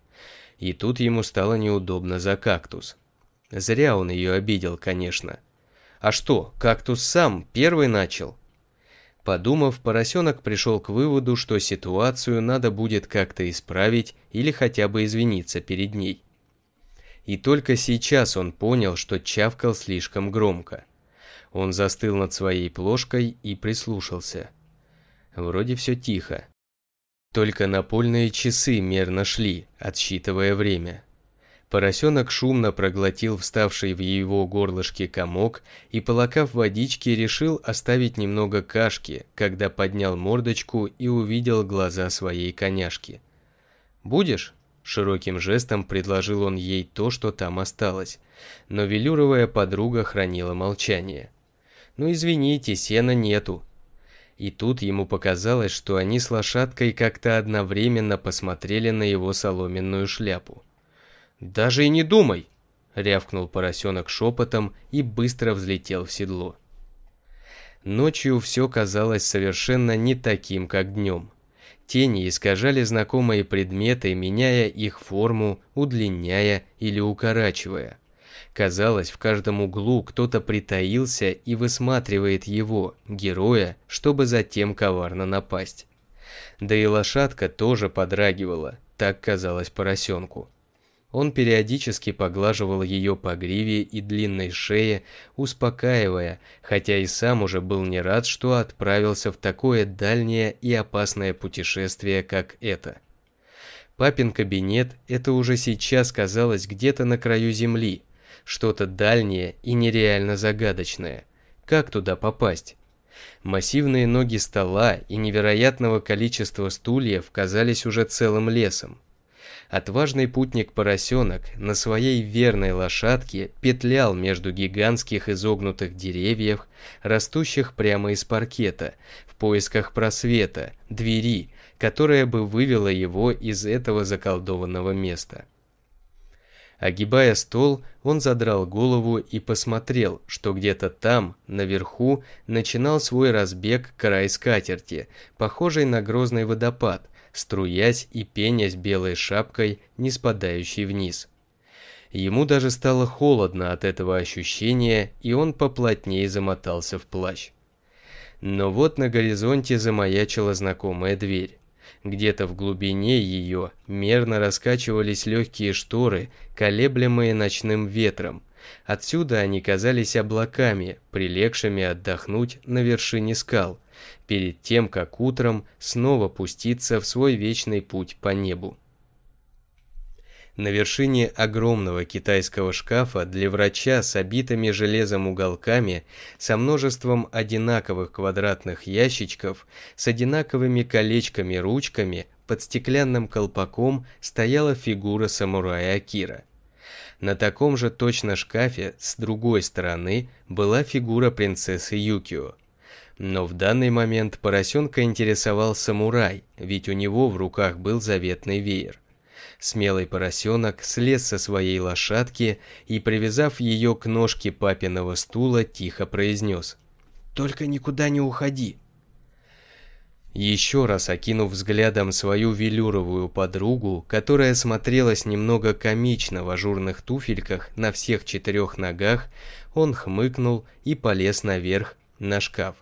И тут ему стало неудобно за кактус. Зря он ее обидел, конечно. А что, кактус сам первый начал? Подумав, поросенок пришел к выводу, что ситуацию надо будет как-то исправить или хотя бы извиниться перед ней. И только сейчас он понял, что чавкал слишком громко. Он застыл над своей плошкой и прислушался. Вроде все тихо. Только напольные часы мерно шли, отсчитывая время. Поросенок шумно проглотил вставший в его горлышке комок и, полакав водички, решил оставить немного кашки, когда поднял мордочку и увидел глаза своей коняшки. «Будешь?» – широким жестом предложил он ей то, что там осталось, но велюровая подруга хранила молчание. Ну извините, сена нету. И тут ему показалось, что они с лошадкой как-то одновременно посмотрели на его соломенную шляпу. «Даже и не думай!» — рявкнул поросенок шепотом и быстро взлетел в седло. Ночью все казалось совершенно не таким, как днем. Тени искажали знакомые предметы, меняя их форму, удлиняя или укорачивая – Казалось, в каждом углу кто-то притаился и высматривает его, героя, чтобы затем коварно напасть. Да и лошадка тоже подрагивала, так казалось поросенку. Он периодически поглаживал ее по гриве и длинной шее, успокаивая, хотя и сам уже был не рад, что отправился в такое дальнее и опасное путешествие, как это. Папин кабинет – это уже сейчас казалось где-то на краю земли – что-то дальнее и нереально загадочное. Как туда попасть? Массивные ноги стола и невероятного количества стульев казались уже целым лесом. Отважный путник-поросенок на своей верной лошадке петлял между гигантских изогнутых деревьев, растущих прямо из паркета, в поисках просвета, двери, которая бы вывела его из этого заколдованного места. Огибая стол, он задрал голову и посмотрел, что где-то там, наверху, начинал свой разбег край скатерти, похожий на грозный водопад, струясь и пенясь белой шапкой, не спадающей вниз. Ему даже стало холодно от этого ощущения, и он поплотнее замотался в плащ. Но вот на горизонте замаячила знакомая дверь. Где-то в глубине ее мерно раскачивались легкие шторы, колеблемые ночным ветром. Отсюда они казались облаками, прилегшими отдохнуть на вершине скал, перед тем, как утром снова пуститься в свой вечный путь по небу на вершине огромного китайского шкафа для врача с обитыми железом уголками, со множеством одинаковых квадратных ящичков, с одинаковыми колечками-ручками, под стеклянным колпаком стояла фигура самурая Акира. На таком же точно шкафе с другой стороны была фигура принцессы Юкио. Но в данный момент поросенка интересовал самурай, ведь у него в руках был заветный веер. Смелый поросенок слез со своей лошадки и, привязав ее к ножке папиного стула, тихо произнес «Только никуда не уходи». Еще раз окинув взглядом свою велюровую подругу, которая смотрелась немного комично в ажурных туфельках на всех четырех ногах, он хмыкнул и полез наверх на шкаф.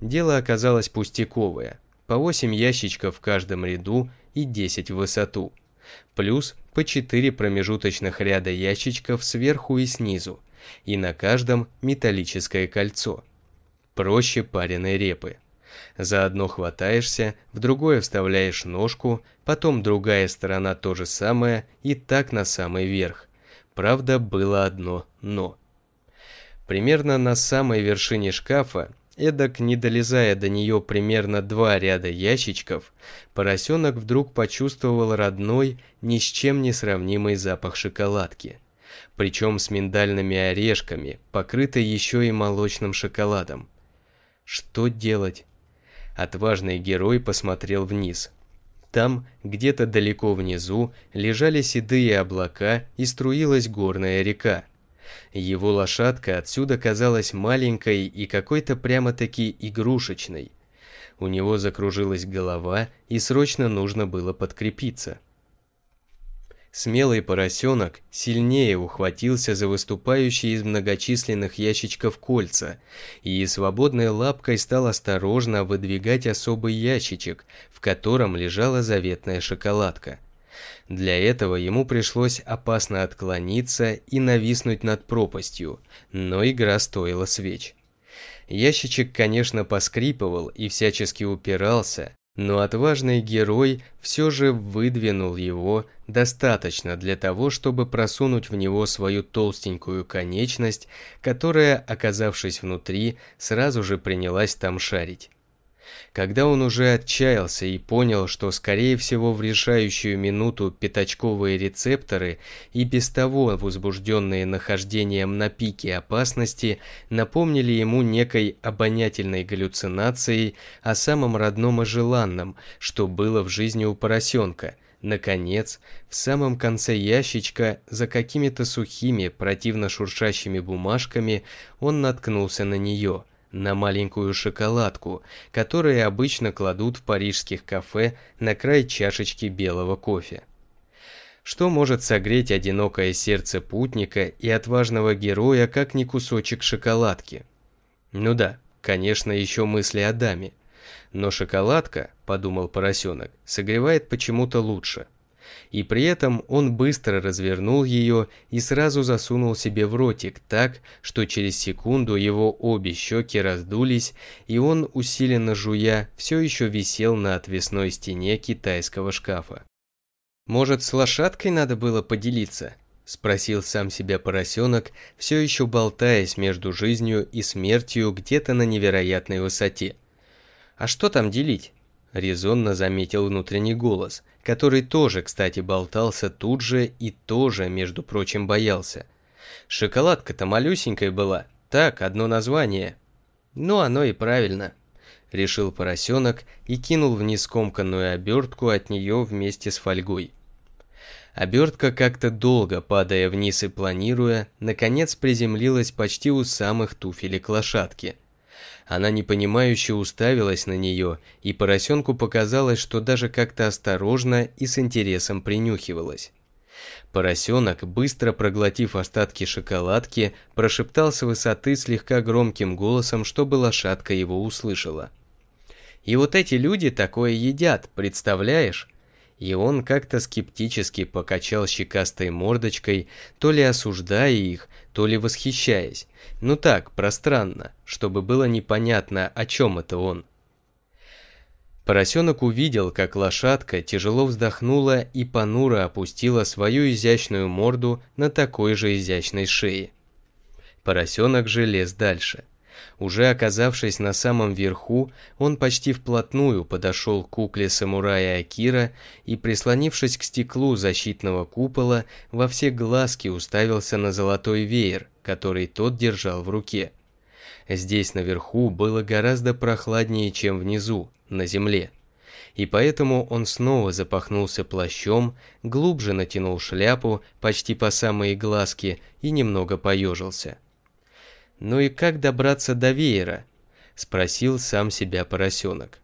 Дело оказалось пустяковое. По 8 ящичков в каждом ряду и 10 в высоту плюс по 4 промежуточных ряда ящичков сверху и снизу, и на каждом металлическое кольцо. Проще пареной репы. За одно хватаешься, в другое вставляешь ножку, потом другая сторона то же самое и так на самый верх. Правда, было одно «но». Примерно на самой вершине шкафа Эдак, не долезая до нее примерно два ряда ящичков, поросенок вдруг почувствовал родной, ни с чем не сравнимый запах шоколадки. Причем с миндальными орешками, покрытой еще и молочным шоколадом. Что делать? Отважный герой посмотрел вниз. Там, где-то далеко внизу, лежали седые облака и струилась горная река. Его лошадка отсюда казалась маленькой и какой-то прямо-таки игрушечной. У него закружилась голова, и срочно нужно было подкрепиться. Смелый поросенок сильнее ухватился за выступающие из многочисленных ящичков кольца и свободной лапкой стал осторожно выдвигать особый ящичек, в котором лежала заветная шоколадка – для этого ему пришлось опасно отклониться и нависнуть над пропастью, но игра стоила свеч. Ящичек, конечно, поскрипывал и всячески упирался, но отважный герой все же выдвинул его достаточно для того, чтобы просунуть в него свою толстенькую конечность, которая, оказавшись внутри, сразу же принялась там шарить. Когда он уже отчаялся и понял, что скорее всего в решающую минуту пятачковые рецепторы и без того возбужденные нахождением на пике опасности напомнили ему некой обонятельной галлюцинацией о самом родном и желанном, что было в жизни у поросенка – Наконец, в самом конце ящичка, за какими-то сухими, противно шуршащими бумажками, он наткнулся на нее на маленькую шоколадку, которые обычно кладут в парижских кафе на край чашечки белого кофе. Что может согреть одинокое сердце путника и отважного героя, как не кусочек шоколадки? Ну да, конечно, еще мысли о даме. Но шоколадка, подумал поросенок, согревает почему-то лучше – и при этом он быстро развернул ее и сразу засунул себе в ротик так, что через секунду его обе щеки раздулись, и он, усиленно жуя, все еще висел на отвесной стене китайского шкафа. «Может, с лошадкой надо было поделиться?» – спросил сам себя поросенок, все еще болтаясь между жизнью и смертью где-то на невероятной высоте. «А что там делить?» резонно заметил внутренний голос, который тоже, кстати, болтался тут же и тоже, между прочим, боялся. Шоколадка-то малюсенькая была, так, одно название. Ну, оно и правильно. Решил поросенок и кинул вниз комканную обертку от нее вместе с фольгой. Обертка, как-то долго падая вниз и планируя, наконец приземлилась почти у самых туфелек лошадки – она непонимающе уставилась на нее, и поросенку показалось, что даже как-то осторожно и с интересом принюхивалась. Поросенок, быстро проглотив остатки шоколадки, прошептал с высоты слегка громким голосом, чтобы лошадка его услышала. «И вот эти люди такое едят, представляешь? и он как-то скептически покачал щекастой мордочкой, то ли осуждая их, то ли восхищаясь. Ну так, пространно, чтобы было непонятно, о чем это он. Поросенок увидел, как лошадка тяжело вздохнула и понуро опустила свою изящную морду на такой же изящной шее. Поросенок же лез дальше – уже оказавшись на самом верху, он почти вплотную подошел к кукле самурая Акира и, прислонившись к стеклу защитного купола, во все глазки уставился на золотой веер, который тот держал в руке. Здесь наверху было гораздо прохладнее, чем внизу, на земле. И поэтому он снова запахнулся плащом, глубже натянул шляпу почти по самые глазки и немного поежился. «Ну и как добраться до веера?» – спросил сам себя поросенок.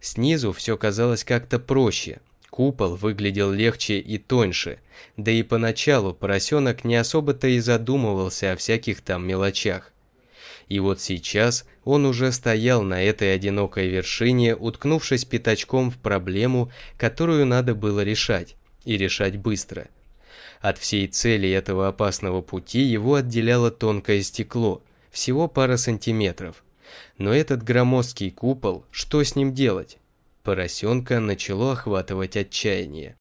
Снизу все казалось как-то проще. Купол выглядел легче и тоньше, да и поначалу поросенок не особо-то и задумывался о всяких там мелочах. И вот сейчас он уже стоял на этой одинокой вершине, уткнувшись пятачком в проблему, которую надо было решать, и решать быстро – от всей цели этого опасного пути его отделяло тонкое стекло, всего пара сантиметров. Но этот громоздкий купол, что с ним делать? Поросенка начало охватывать отчаяние.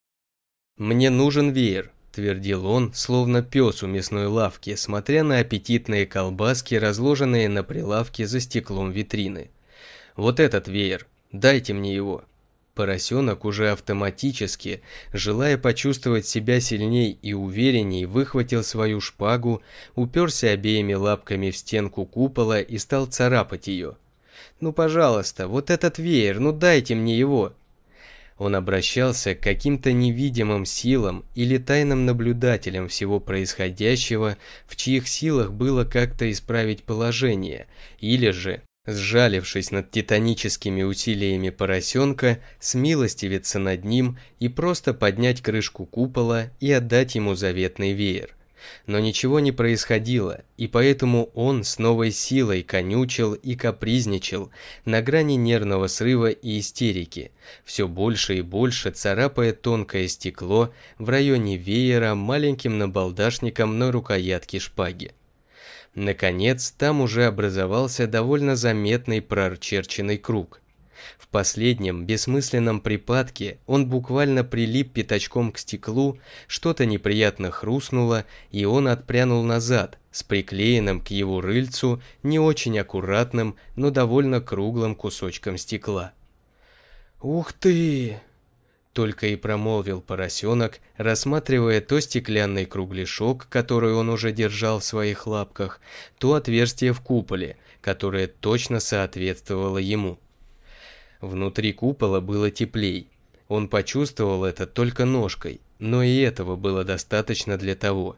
«Мне нужен веер», – твердил он, словно пес у мясной лавки, смотря на аппетитные колбаски, разложенные на прилавке за стеклом витрины. «Вот этот веер, дайте мне его». Поросенок уже автоматически, желая почувствовать себя сильней и уверенней, выхватил свою шпагу, уперся обеими лапками в стенку купола и стал царапать ее. «Ну, пожалуйста, вот этот веер, ну дайте мне его!» Он обращался к каким-то невидимым силам или тайным наблюдателям всего происходящего, в чьих силах было как-то исправить положение, или же Сжалившись над титаническими усилиями поросенка, смилостивиться над ним и просто поднять крышку купола и отдать ему заветный веер. Но ничего не происходило, и поэтому он с новой силой конючил и капризничал на грани нервного срыва и истерики, все больше и больше царапая тонкое стекло в районе веера маленьким набалдашником на рукоятке шпаги. Наконец, там уже образовался довольно заметный прорчерченный круг. В последнем бессмысленном припадке он буквально прилип пятачком к стеклу, что-то неприятно хрустнуло, и он отпрянул назад, с приклеенным к его рыльцу не очень аккуратным, но довольно круглым кусочком стекла. «Ух ты!» Только и промолвил поросенок, рассматривая то стеклянный кругляшок, который он уже держал в своих лапках, то отверстие в куполе, которое точно соответствовало ему. Внутри купола было теплей. Он почувствовал это только ножкой, но и этого было достаточно для того.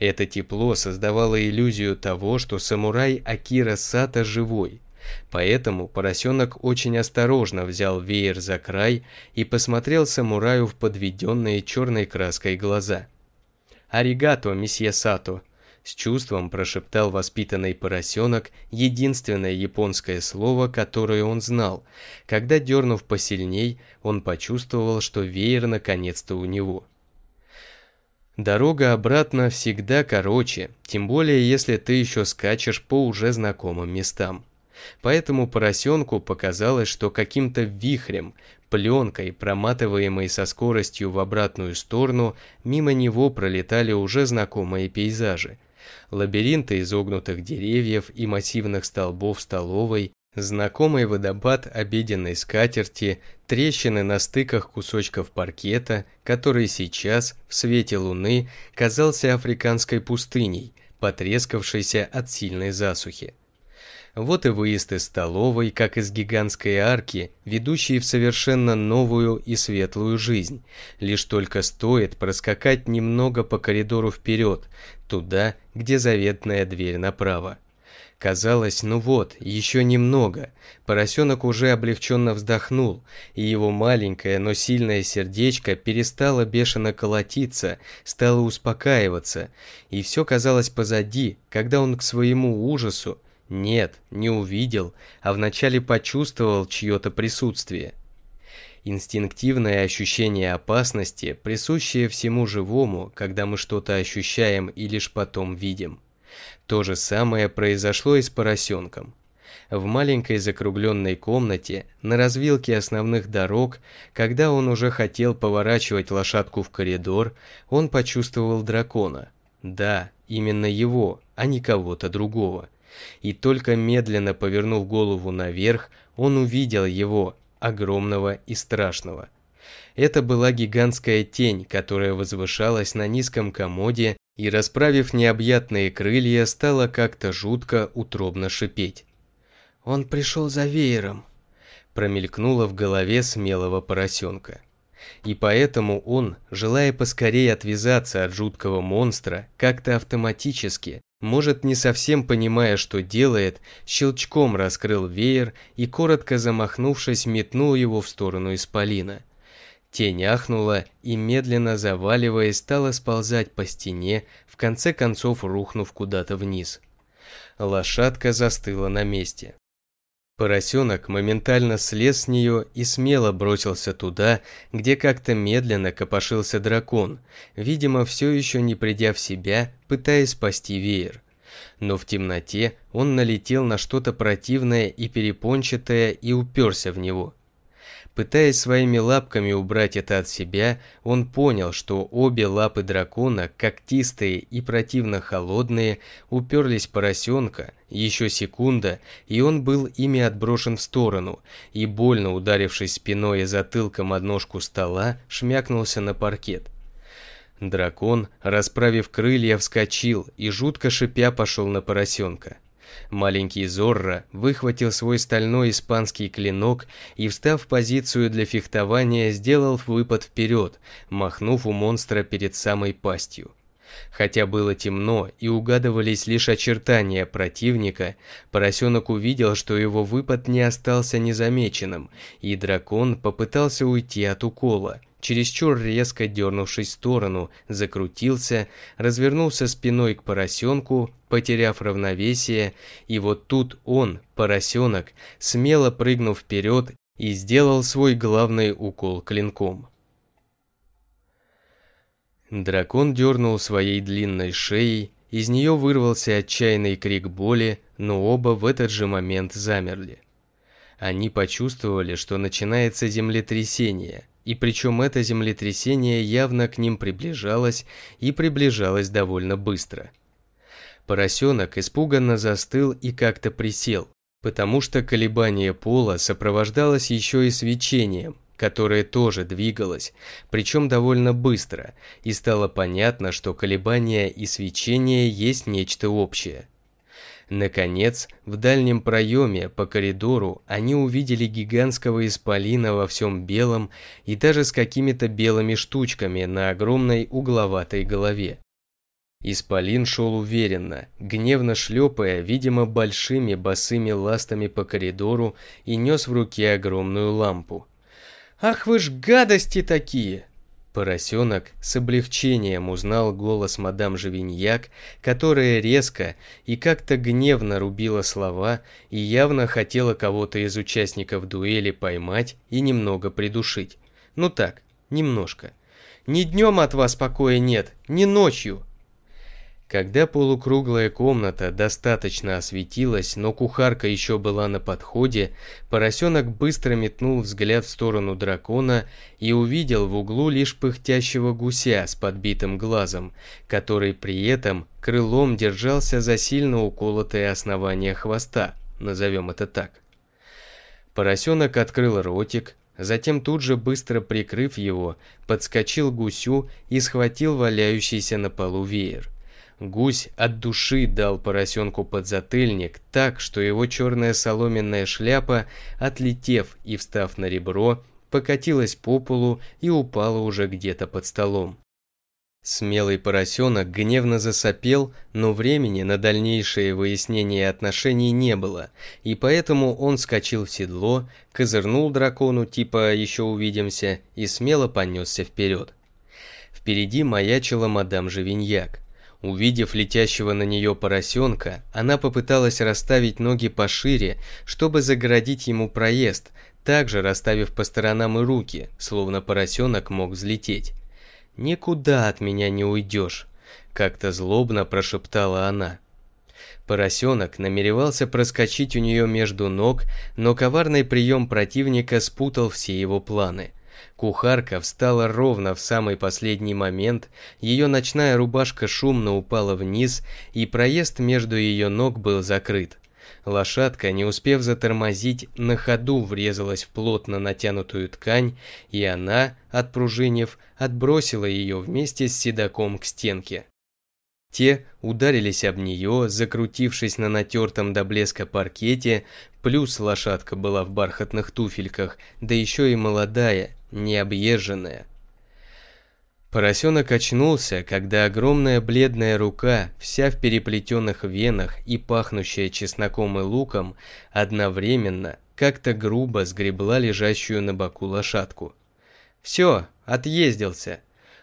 Это тепло создавало иллюзию того, что самурай Акира Сата живой – Поэтому поросенок очень осторожно взял веер за край и посмотрел самураю в подведенные черной краской глаза. «Аригато, месье Сато!» С чувством прошептал воспитанный поросенок единственное японское слово, которое он знал. Когда, дернув посильней, он почувствовал, что веер наконец-то у него. Дорога обратно всегда короче, тем более если ты еще скачешь по уже знакомым местам. Поэтому поросенку показалось, что каким-то вихрем, пленкой, проматываемой со скоростью в обратную сторону, мимо него пролетали уже знакомые пейзажи. Лабиринты изогнутых деревьев и массивных столбов столовой, знакомый водопад обеденной скатерти, трещины на стыках кусочков паркета, который сейчас, в свете луны, казался африканской пустыней, потрескавшейся от сильной засухи. Вот и выезд из столовой, как из гигантской арки, ведущей в совершенно новую и светлую жизнь. Лишь только стоит проскакать немного по коридору вперед, туда, где заветная дверь направо. Казалось, ну вот, еще немного. Поросенок уже облегченно вздохнул, и его маленькое, но сильное сердечко перестало бешено колотиться, стало успокаиваться, и все казалось позади, когда он к своему ужасу нет, не увидел, а вначале почувствовал чье-то присутствие. Инстинктивное ощущение опасности, присущее всему живому, когда мы что-то ощущаем и лишь потом видим. То же самое произошло и с поросенком. В маленькой закругленной комнате, на развилке основных дорог, когда он уже хотел поворачивать лошадку в коридор, он почувствовал дракона. Да, именно его, а не кого-то другого. И только медленно повернув голову наверх, он увидел его, огромного и страшного. Это была гигантская тень, которая возвышалась на низком комоде и, расправив необъятные крылья, стала как-то жутко утробно шипеть. «Он пришел за веером», – промелькнуло в голове смелого поросенка. И поэтому он, желая поскорее отвязаться от жуткого монстра, как-то автоматически, может, не совсем понимая, что делает, щелчком раскрыл веер и, коротко замахнувшись, метнул его в сторону исполина. Тень ахнула и, медленно заваливаясь, стала сползать по стене, в конце концов рухнув куда-то вниз. Лошадка застыла на месте. Поросенок моментально слез с нее и смело бросился туда, где как-то медленно копошился дракон, видимо, все еще не придя в себя, пытаясь спасти веер. Но в темноте он налетел на что-то противное и перепончатое и уперся в него. Пытаясь своими лапками убрать это от себя, он понял, что обе лапы дракона, когтистые и противно холодные, уперлись поросенка – еще секунда, и он был ими отброшен в сторону, и, больно ударившись спиной и затылком о ножку стола, шмякнулся на паркет. Дракон, расправив крылья, вскочил и, жутко шипя, пошел на поросенка. Маленький Зорро выхватил свой стальной испанский клинок и, встав в позицию для фехтования, сделал выпад вперед, махнув у монстра перед самой пастью. Хотя было темно и угадывались лишь очертания противника, поросенок увидел, что его выпад не остался незамеченным, и дракон попытался уйти от укола, чересчур резко дернувшись в сторону, закрутился, развернулся спиной к поросенку, потеряв равновесие, и вот тут он, поросенок, смело прыгнув вперед и сделал свой главный укол клинком. Дракон дернул своей длинной шеей, из нее вырвался отчаянный крик боли, но оба в этот же момент замерли. Они почувствовали, что начинается землетрясение, и причем это землетрясение явно к ним приближалось и приближалось довольно быстро. Поросенок испуганно застыл и как-то присел, потому что колебание пола сопровождалось еще и свечением, которая тоже двигалась, причем довольно быстро, и стало понятно, что колебания и свечение есть нечто общее. Наконец, в дальнем проеме по коридору они увидели гигантского исполина во всем белом и даже с какими-то белыми штучками на огромной угловатой голове. Исполин шел уверенно, гневно шлепая, видимо, большими босыми ластами по коридору и нес в руке огромную лампу. «Ах вы ж гадости такие!» Поросенок с облегчением узнал голос мадам Живиньяк, которая резко и как-то гневно рубила слова и явно хотела кого-то из участников дуэли поймать и немного придушить. Ну так, немножко. «Ни днем от вас покоя нет, ни ночью. Когда полукруглая комната достаточно осветилась, но кухарка еще была на подходе, поросенок быстро метнул взгляд в сторону дракона и увидел в углу лишь пыхтящего гуся с подбитым глазом, который при этом крылом держался за сильно уколотое основание хвоста, назовем это так. Поросенок открыл ротик, затем тут же быстро прикрыв его, подскочил гусю и схватил валяющийся на полу веер. Гусь от души дал поросенку подзатыльник так, что его черная соломенная шляпа, отлетев и встав на ребро, покатилась по полу и упала уже где-то под столом. Смелый поросенок гневно засопел, но времени на дальнейшее выяснение отношений не было, и поэтому он скочил в седло, козырнул дракону типа «еще увидимся» и смело понесся вперед. Впереди маячила мадам Живиньяк. Увидев летящего на нее поросенка, она попыталась расставить ноги пошире, чтобы загородить ему проезд, также расставив по сторонам и руки, словно поросенок мог взлететь. «Никуда от меня не уйдешь», – как-то злобно прошептала она. Поросенок намеревался проскочить у нее между ног, но коварный прием противника спутал все его планы – Кухарка встала ровно в самый последний момент, ее ночная рубашка шумно упала вниз, и проезд между ее ног был закрыт. Лошадка, не успев затормозить, на ходу врезалась в плотно натянутую ткань, и она, отпружинив, отбросила ее вместе с седаком к стенке. Те ударились об нее, закрутившись на натертом до блеска паркете, Плюс лошадка была в бархатных туфельках, да еще и молодая, необъезженная. Поросенок очнулся, когда огромная бледная рука, вся в переплетенных венах и пахнущая чесноком и луком, одновременно, как-то грубо сгребла лежащую на боку лошадку. «Все, отъездился»,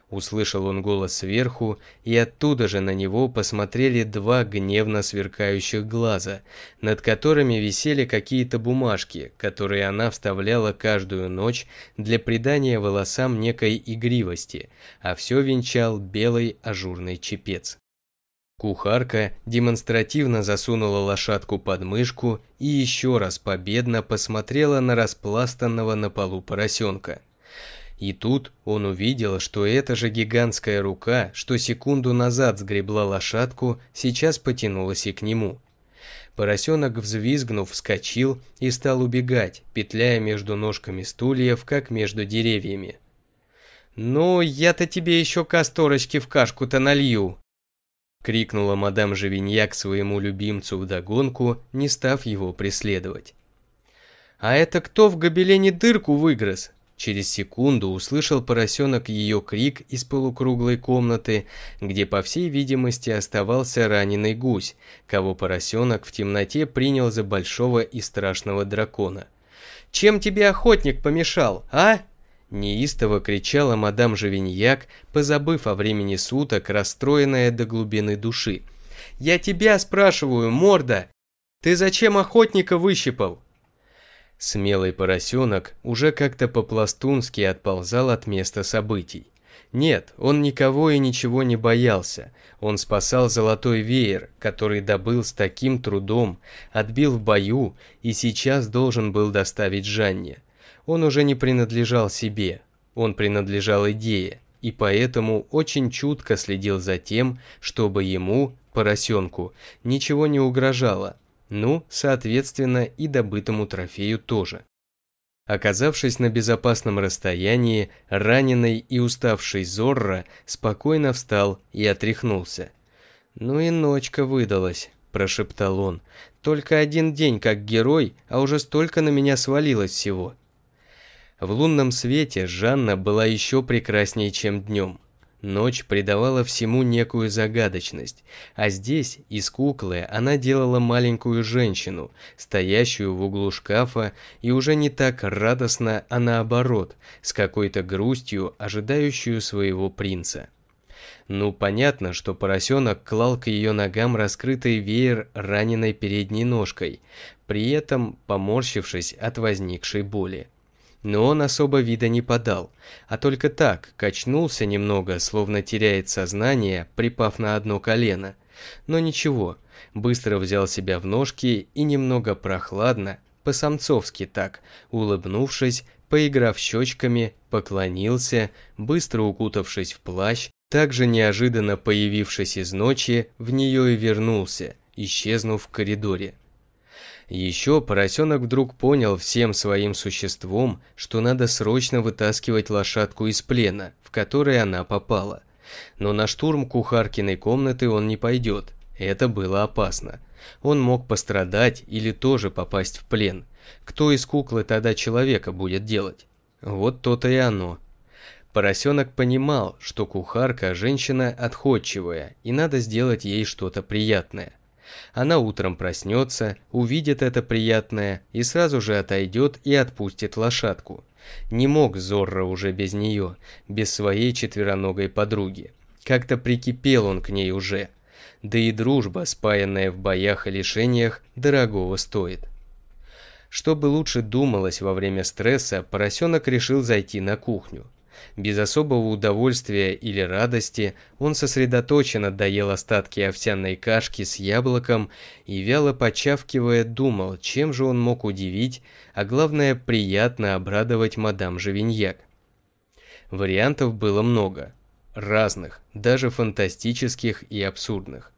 Услышал он голос сверху, и оттуда же на него посмотрели два гневно сверкающих глаза, над которыми висели какие-то бумажки, которые она вставляла каждую ночь для придания волосам некой игривости, а все венчал белый ажурный чепец. Кухарка демонстративно засунула лошадку под мышку и еще раз победно посмотрела на распластанного на полу поросенка. И тут он увидел, что эта же гигантская рука, что секунду назад сгребла лошадку, сейчас потянулась и к нему. Поросенок, взвизгнув, вскочил и стал убегать, петляя между ножками стульев, как между деревьями. «Ну, я-то тебе еще касторочки в кашку-то налью!» Крикнула мадам Живиньяк своему любимцу вдогонку, не став его преследовать. «А это кто в гобелене дырку выгрыз?» Через секунду услышал поросенок ее крик из полукруглой комнаты, где, по всей видимости, оставался раненый гусь, кого поросенок в темноте принял за большого и страшного дракона. «Чем тебе охотник помешал, а?» Неистово кричала мадам Живиньяк, позабыв о времени суток, расстроенная до глубины души. «Я тебя спрашиваю, морда! Ты зачем охотника выщипал?» Смелый поросенок уже как-то по-пластунски отползал от места событий. Нет, он никого и ничего не боялся. Он спасал золотой веер, который добыл с таким трудом, отбил в бою и сейчас должен был доставить Жанне. Он уже не принадлежал себе, он принадлежал идее, и поэтому очень чутко следил за тем, чтобы ему, поросенку, ничего не угрожало – ну, соответственно, и добытому трофею тоже. Оказавшись на безопасном расстоянии, раненый и уставший Зорро спокойно встал и отряхнулся. «Ну и ночка выдалась», – прошептал он. «Только один день как герой, а уже столько на меня свалилось всего». В лунном свете Жанна была еще прекраснее, чем днем – Ночь придавала всему некую загадочность, а здесь из куклы она делала маленькую женщину, стоящую в углу шкафа, и уже не так радостно, а наоборот, с какой-то грустью, ожидающую своего принца. Ну, понятно, что поросенок клал к ее ногам раскрытый веер раненой передней ножкой, при этом поморщившись от возникшей боли но он особо вида не подал, а только так, качнулся немного, словно теряет сознание, припав на одно колено. Но ничего, быстро взял себя в ножки и немного прохладно, по-самцовски так, улыбнувшись, поиграв щечками, поклонился, быстро укутавшись в плащ, также неожиданно появившись из ночи, в нее и вернулся, исчезнув в коридоре. Еще поросенок вдруг понял всем своим существом, что надо срочно вытаскивать лошадку из плена, в который она попала. Но на штурм кухаркиной комнаты он не пойдет, это было опасно. Он мог пострадать или тоже попасть в плен. Кто из куклы тогда человека будет делать? Вот то-то и оно. Поросенок понимал, что кухарка – женщина отходчивая, и надо сделать ей что-то приятное. Она утром проснется, увидит это приятное и сразу же отойдет и отпустит лошадку. Не мог Зорро уже без нее, без своей четвероногой подруги. Как-то прикипел он к ней уже. Да и дружба, спаянная в боях и лишениях, дорогого стоит. Чтобы лучше думалось во время стресса, поросенок решил зайти на кухню. Без особого удовольствия или радости он сосредоточенно доел остатки овсяной кашки с яблоком и, вяло почавкивая, думал, чем же он мог удивить, а главное, приятно обрадовать мадам Живиньяк. Вариантов было много. Разных, даже фантастических и абсурдных.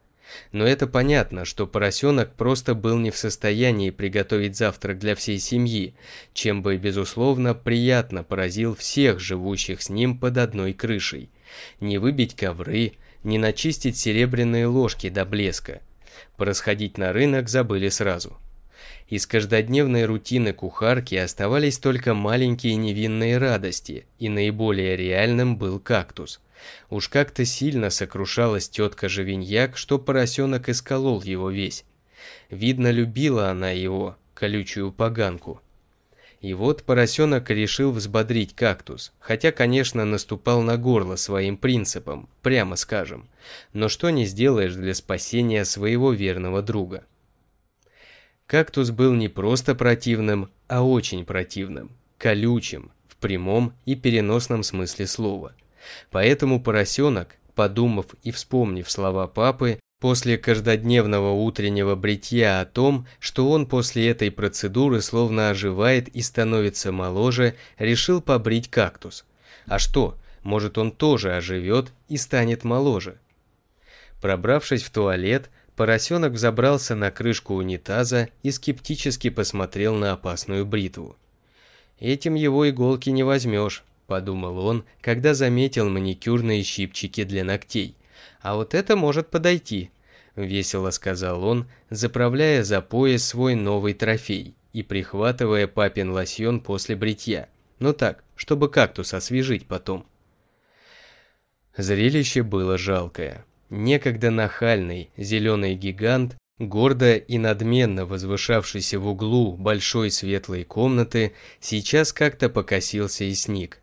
Но это понятно, что поросенок просто был не в состоянии приготовить завтрак для всей семьи, чем бы, безусловно, приятно поразил всех живущих с ним под одной крышей. Не выбить ковры, не начистить серебряные ложки до блеска. Порасходить на рынок забыли сразу. Из каждодневной рутины кухарки оставались только маленькие невинные радости, и наиболее реальным был кактус – Уж как-то сильно сокрушалась тетка Живиньяк, что поросенок исколол его весь. Видно, любила она его, колючую поганку. И вот поросенок решил взбодрить кактус, хотя, конечно, наступал на горло своим принципом, прямо скажем. Но что не сделаешь для спасения своего верного друга? Кактус был не просто противным, а очень противным, колючим, в прямом и переносном смысле слова – Поэтому поросенок, подумав и вспомнив слова папы, после каждодневного утреннего бритья о том, что он после этой процедуры словно оживает и становится моложе, решил побрить кактус. А что, может он тоже оживет и станет моложе? Пробравшись в туалет, поросенок взобрался на крышку унитаза и скептически посмотрел на опасную бритву. Этим его иголки не возьмешь подумал он, когда заметил маникюрные щипчики для ногтей. А вот это может подойти, весело сказал он, заправляя за пояс свой новый трофей и прихватывая папин лосьон после бритья. Но так, чтобы кактус освежить потом. Зрелище было жалкое. Некогда нахальный зеленый гигант, гордо и надменно возвышавшийся в углу большой светлой комнаты, сейчас как-то покосился и сник,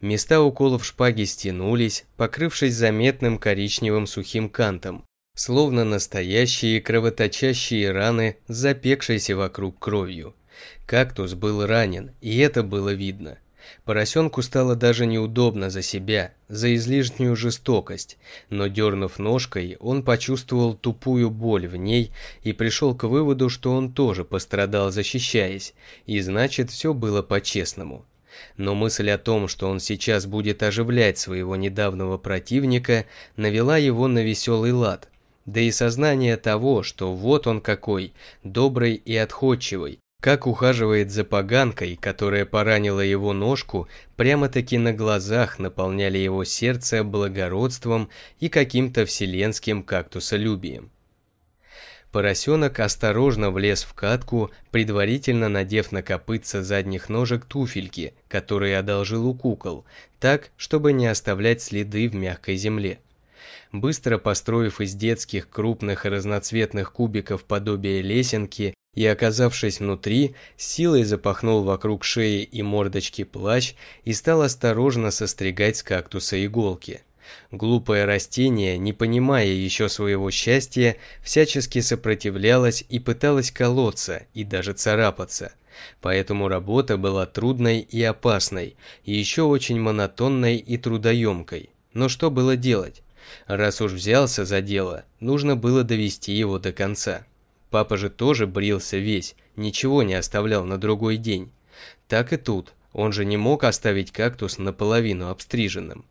Места уколов шпаги стянулись, покрывшись заметным коричневым сухим кантом, словно настоящие кровоточащие раны, запекшиеся вокруг кровью. Кактус был ранен, и это было видно. Поросенку стало даже неудобно за себя, за излишнюю жестокость, но дернув ножкой, он почувствовал тупую боль в ней и пришел к выводу, что он тоже пострадал, защищаясь, и значит все было по-честному но мысль о том, что он сейчас будет оживлять своего недавнего противника, навела его на веселый лад. Да и сознание того, что вот он какой, добрый и отходчивый, как ухаживает за поганкой, которая поранила его ножку, прямо-таки на глазах наполняли его сердце благородством и каким-то вселенским кактусолюбием. Поросенок осторожно влез в катку, предварительно надев на копытца задних ножек туфельки, которые одолжил у кукол, так, чтобы не оставлять следы в мягкой земле. Быстро построив из детских крупных разноцветных кубиков подобие лесенки и оказавшись внутри, силой запахнул вокруг шеи и мордочки плащ и стал осторожно состригать с кактуса иголки. Глупое растение, не понимая еще своего счастья, всячески сопротивлялось и пыталось колоться и даже царапаться. Поэтому работа была трудной и опасной, и еще очень монотонной и трудоемкой. Но что было делать? Раз уж взялся за дело, нужно было довести его до конца. Папа же тоже брился весь, ничего не оставлял на другой день. Так и тут, он же не мог оставить кактус наполовину обстриженным.